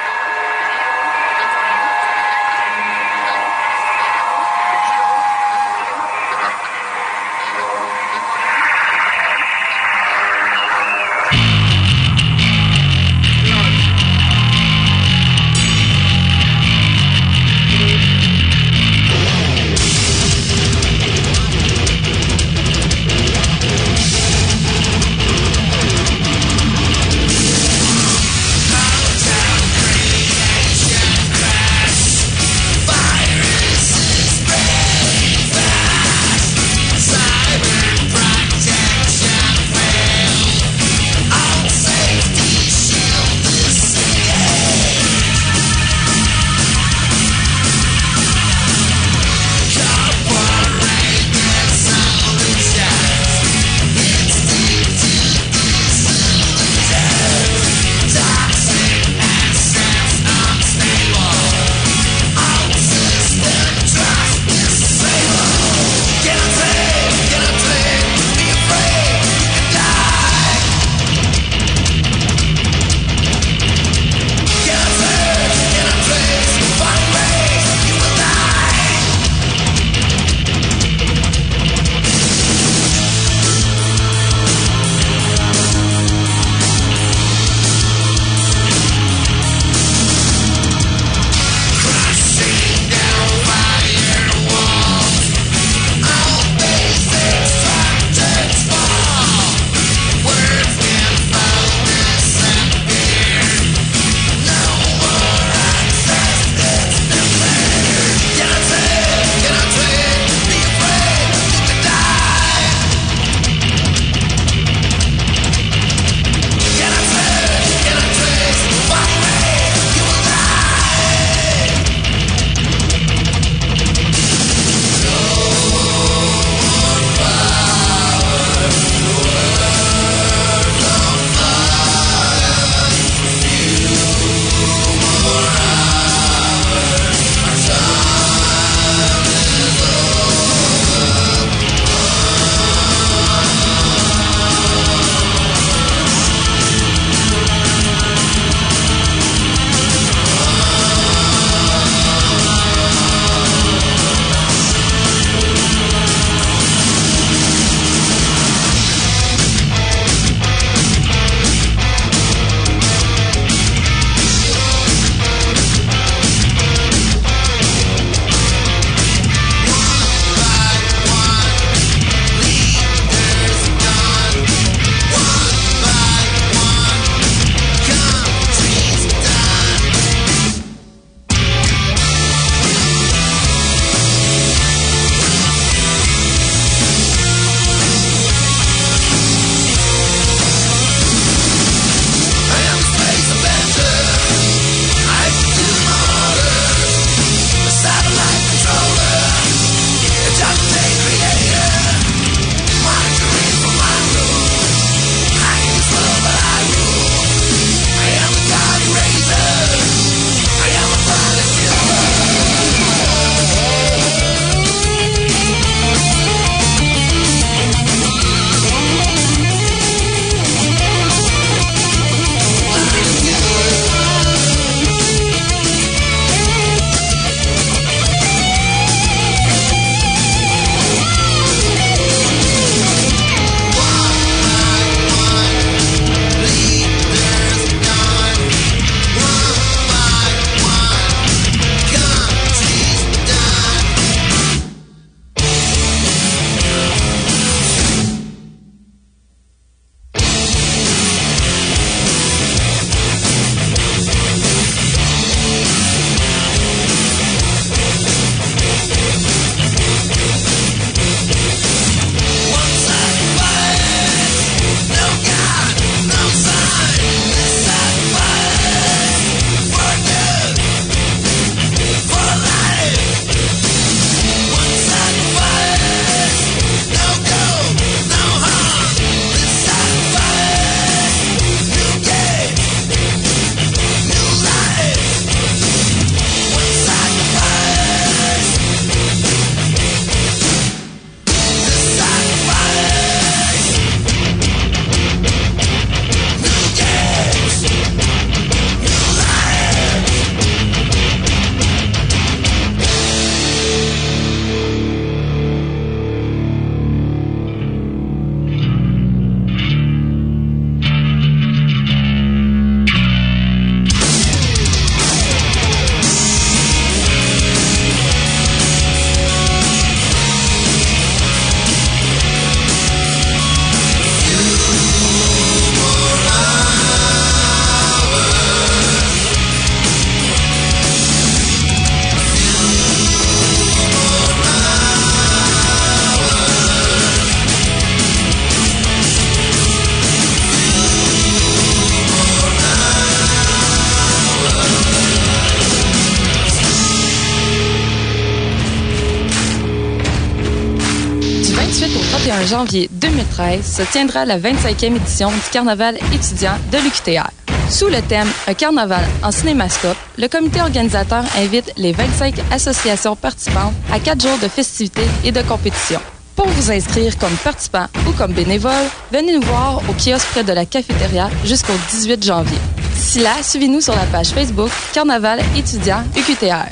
Janvier 2013 se tiendra la 25e édition du Carnaval étudiant de l'UQTR. Sous le thème Un carnaval en cinémascope, le comité organisateur invite les 25 associations participantes à quatre jours de festivités et de compétitions. Pour vous inscrire comme participant ou comme bénévole, venez nous voir au kiosque près de la cafétéria jusqu'au 18 janvier. D'ici là, suivez-nous sur la page Facebook Carnaval étudiant UQTR.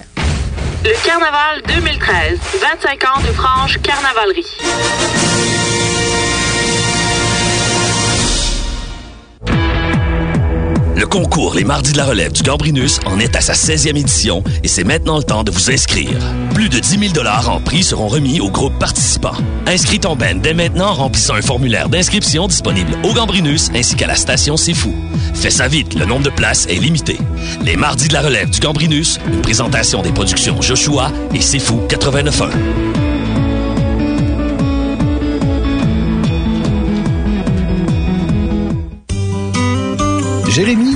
Le Carnaval 2013, 25 ans de franche carnavalerie. Concours Les Mardis de la Relève du Gambrinus en est à sa 16e édition et c'est maintenant le temps de vous inscrire. Plus de 10 000 en prix seront remis aux groupes participants. Inscris ton Ben dès maintenant en remplissant un formulaire d'inscription disponible au Gambrinus ainsi qu'à la station C'est Fou. Fais ça vite, le nombre de places est limité. Les Mardis de la Relève du Gambrinus, une présentation des productions Joshua et C'est Fou 89.1. Jérémy,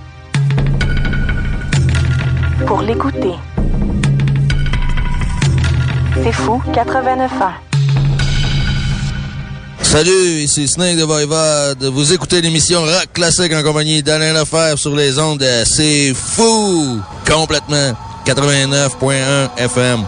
pour l'écouter. C'est fou 89 ans. Salut, ici Snake de Voivode. Vous écoutez l'émission Rock Classique en compagnie d'Alain Lefebvre sur les ondes de C'est fou! Complètement. 89.1 FM.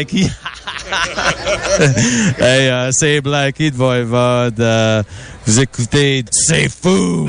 Blackie. <laughs> hey, euh, c'est Blackie de Voivode. Euh, vous écoutez C'est fou!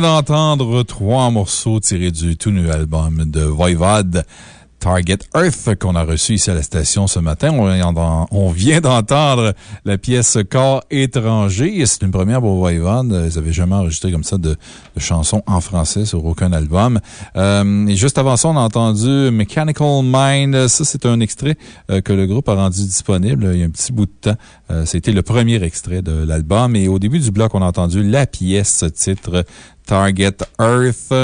Vient d'entendre trois morceaux tirés du tout nouvel album de Voivode. Target Earth qu'on a reçu ici à la station ce matin. On, vient d'entendre la pièce Corps étranger. C'est une première pour Voivod. Ils n'avaient jamais enregistré comme ça de, de, chansons en français sur aucun album. Euh, et juste avant ça, on a entendu Mechanical Mind. Ça, c'est un extrait euh, que le groupe a rendu disponible il y a un petit bout de temps. Euh, C'était le premier extrait de l'album. Et au début du bloc, on a entendu la pièce titre Target Earth.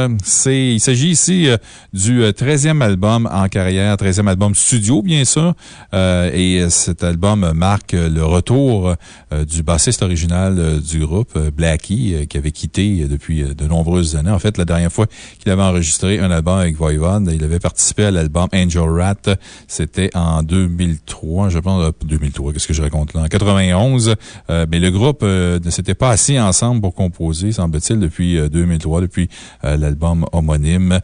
Il s'agit ici euh, du 13e album en carrière, 13e album studio, bien sûr. Euh, et cet album marque le retour euh, du bassiste original euh, du groupe, euh, Blackie, qui avait quitté depuis de nombreuses années. En fait, la dernière fois qu'il avait enregistré un album avec Voivod, il avait participé à l'album Angel Rat. C'était en 2003, je pense, 2003, qu'est-ce que je raconte là? En 91. mais le groupe ne s'était pas assis ensemble pour composer, semble-t-il, depuis 2003, depuis euh, l'album homonyme.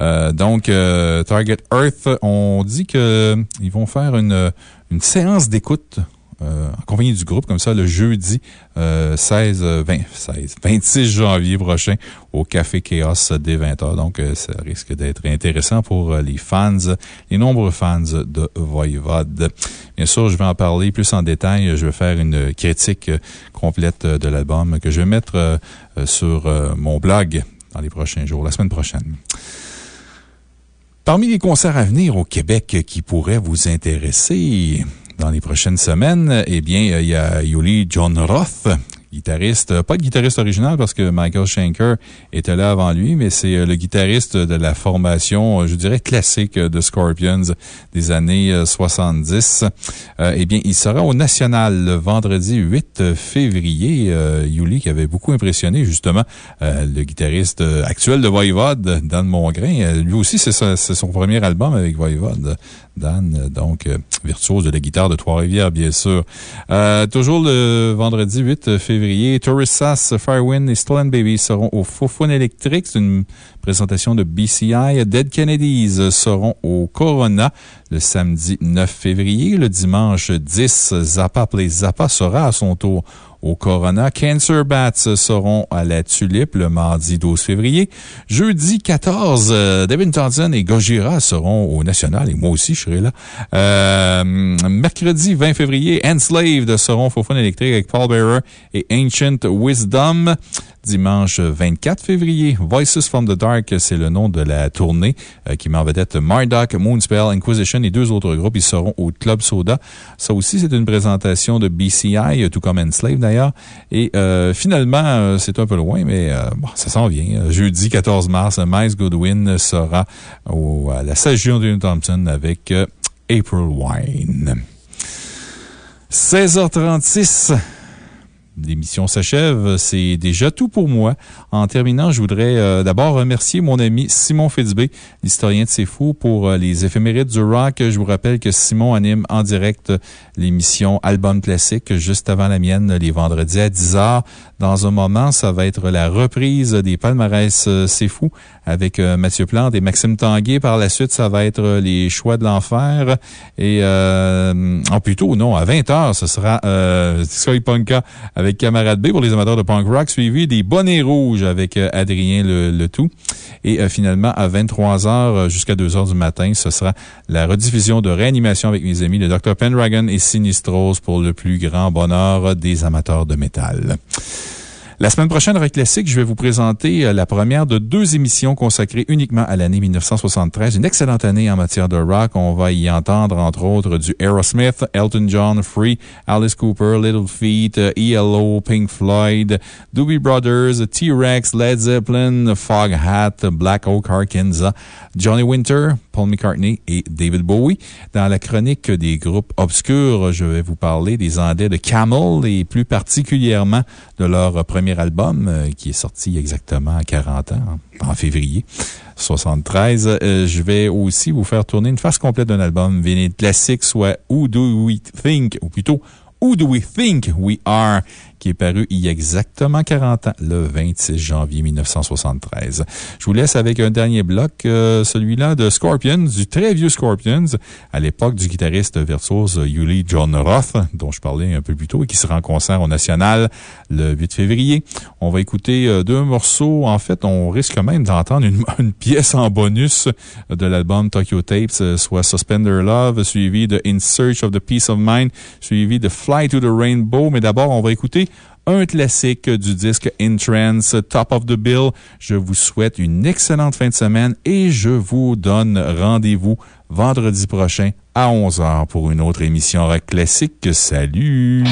Euh, donc, euh, Target Earth, on dit qu'ils vont faire une, séance d'écoute en compagnie du groupe, comme ça, le jeudi 16, 20, 16, 26 janvier prochain au Café Chaos dès 20h. Donc, ça risque d'être intéressant pour les fans, les nombreux fans de Voivod. Bien sûr, je vais en parler plus en détail. Je vais faire une critique complète de l'album que je vais mettre sur mon blog dans les prochains jours, la semaine prochaine. Parmi les concerts à venir au Québec qui pourraient vous intéresser, dans les prochaines semaines, eh bien, il y a Yuli John Roth guitariste, pas de guitariste original parce que Michael Schenker était là avant lui, mais c'est le guitariste de la formation, je dirais, classique de Scorpions des années 70. Euh, eh bien, il sera au National le vendredi 8 février. Euh, Yuli qui avait beaucoup impressionné, justement, euh, le guitariste actuel de Voivod, Dan Mongrain. Lui aussi, c'est son premier album avec Voivod. Dan, donc, virtuose de la guitare de Trois-Rivières, bien sûr. toujours le vendredi 8 février. Tourist Firewind et Stolen Baby seront au Fofone électrique. C'est une présentation de BCI. Dead Kennedys seront au Corona le samedi 9 février. Le dimanche 10, Zappa Play Zappa sera à son tour au Corona. Cancer Bats seront à la Tulipe le mardi 12 février. Jeudi 14, euh, Devin Thompson et Gojira seront au National et moi aussi je serai là. Euh, mercredi 20 février, Enslaved seront au Fun électrique avec Paul Bearer et Ancient Wisdom dimanche 24 février. Voices from the Dark, c'est le nom de la tournée euh, qui met en vedette Marduk, Moonspell, Inquisition et deux autres groupes. Ils seront au Club Soda. Ça aussi, c'est une présentation de BCI, tout comme Enslave d'ailleurs. Et euh, finalement, euh, c'est un peu loin, mais euh, ça s'en vient. Jeudi 14 mars, Miles Goodwin sera au, à la Sagion de Thompson avec April Wine. 16h36. L'émission s'achève. C'est déjà tout pour moi. En terminant, je voudrais euh, d'abord remercier mon ami Simon Fitzbé, l'historien de C'est Fou, pour euh, les éphémérides du rock. Je vous rappelle que Simon anime en direct l'émission Album Classique juste avant la mienne, les vendredis à 10h. Dans un moment, ça va être la reprise des palmarès euh, C'est Fou avec Mathieu Plante et Maxime Tanguay. Par la suite, ça va être les choix de l'enfer. Et, en plutôt, non, à 20h, ce sera Sky Punka avec Camarade B pour les amateurs de punk rock, suivi des Bonnets Rouges avec Adrien Le, le Tout. Et finalement, à 23h jusqu'à 2h du matin, ce sera la rediffusion de réanimation avec mes amis, le Dr. Pendragon et Sinistros pour le plus grand bonheur des amateurs de métal. La semaine prochaine, Rock Classique, je vais vous présenter la première de deux émissions consacrées uniquement à l'année 1973. Une excellente année en matière de rock. On va y entendre, entre autres, du Aerosmith, Elton John, Free, Alice Cooper, Little Feat, ELO, Pink Floyd, Doobie Brothers, T-Rex, Led Zeppelin, Fog Hat, Black Oak Arkansas, Johnny Winter, Paul McCartney et David Bowie. Dans la chronique des groupes obscurs, je vais vous parler des Andais de Camel et plus particulièrement de leur premier album qui est sorti exactement à 40 ans, en février 73. je vais aussi vous faire tourner une face complète d'un album vinyle classique, soit Who Do We Think, ou plutôt Who Do We Think We Are, qui est paru il y a exactement 40 ans, le 26 janvier 1973. Je vous laisse avec un dernier bloc, euh, celui-là de Scorpions, du très vieux Scorpions, à l'époque du guitariste virtuose Yuli John Roth, dont je parlais un peu plus tôt et qui sera en concert au National le 8 février. On va écouter euh, deux morceaux. En fait, on risque même d'entendre une, <laughs> une pièce en bonus de l'album Tokyo Tapes, euh, soit Suspender Love, suivi de In Search of the Peace of Mind, suivi de Fly to the Rainbow. Mais d'abord, on va écouter un classique du disque In Trance, Top of the Bill. Je vous souhaite une excellente fin de semaine et je vous donne rendez-vous vendredi prochain à 11h pour une autre émission rock classique. Salut!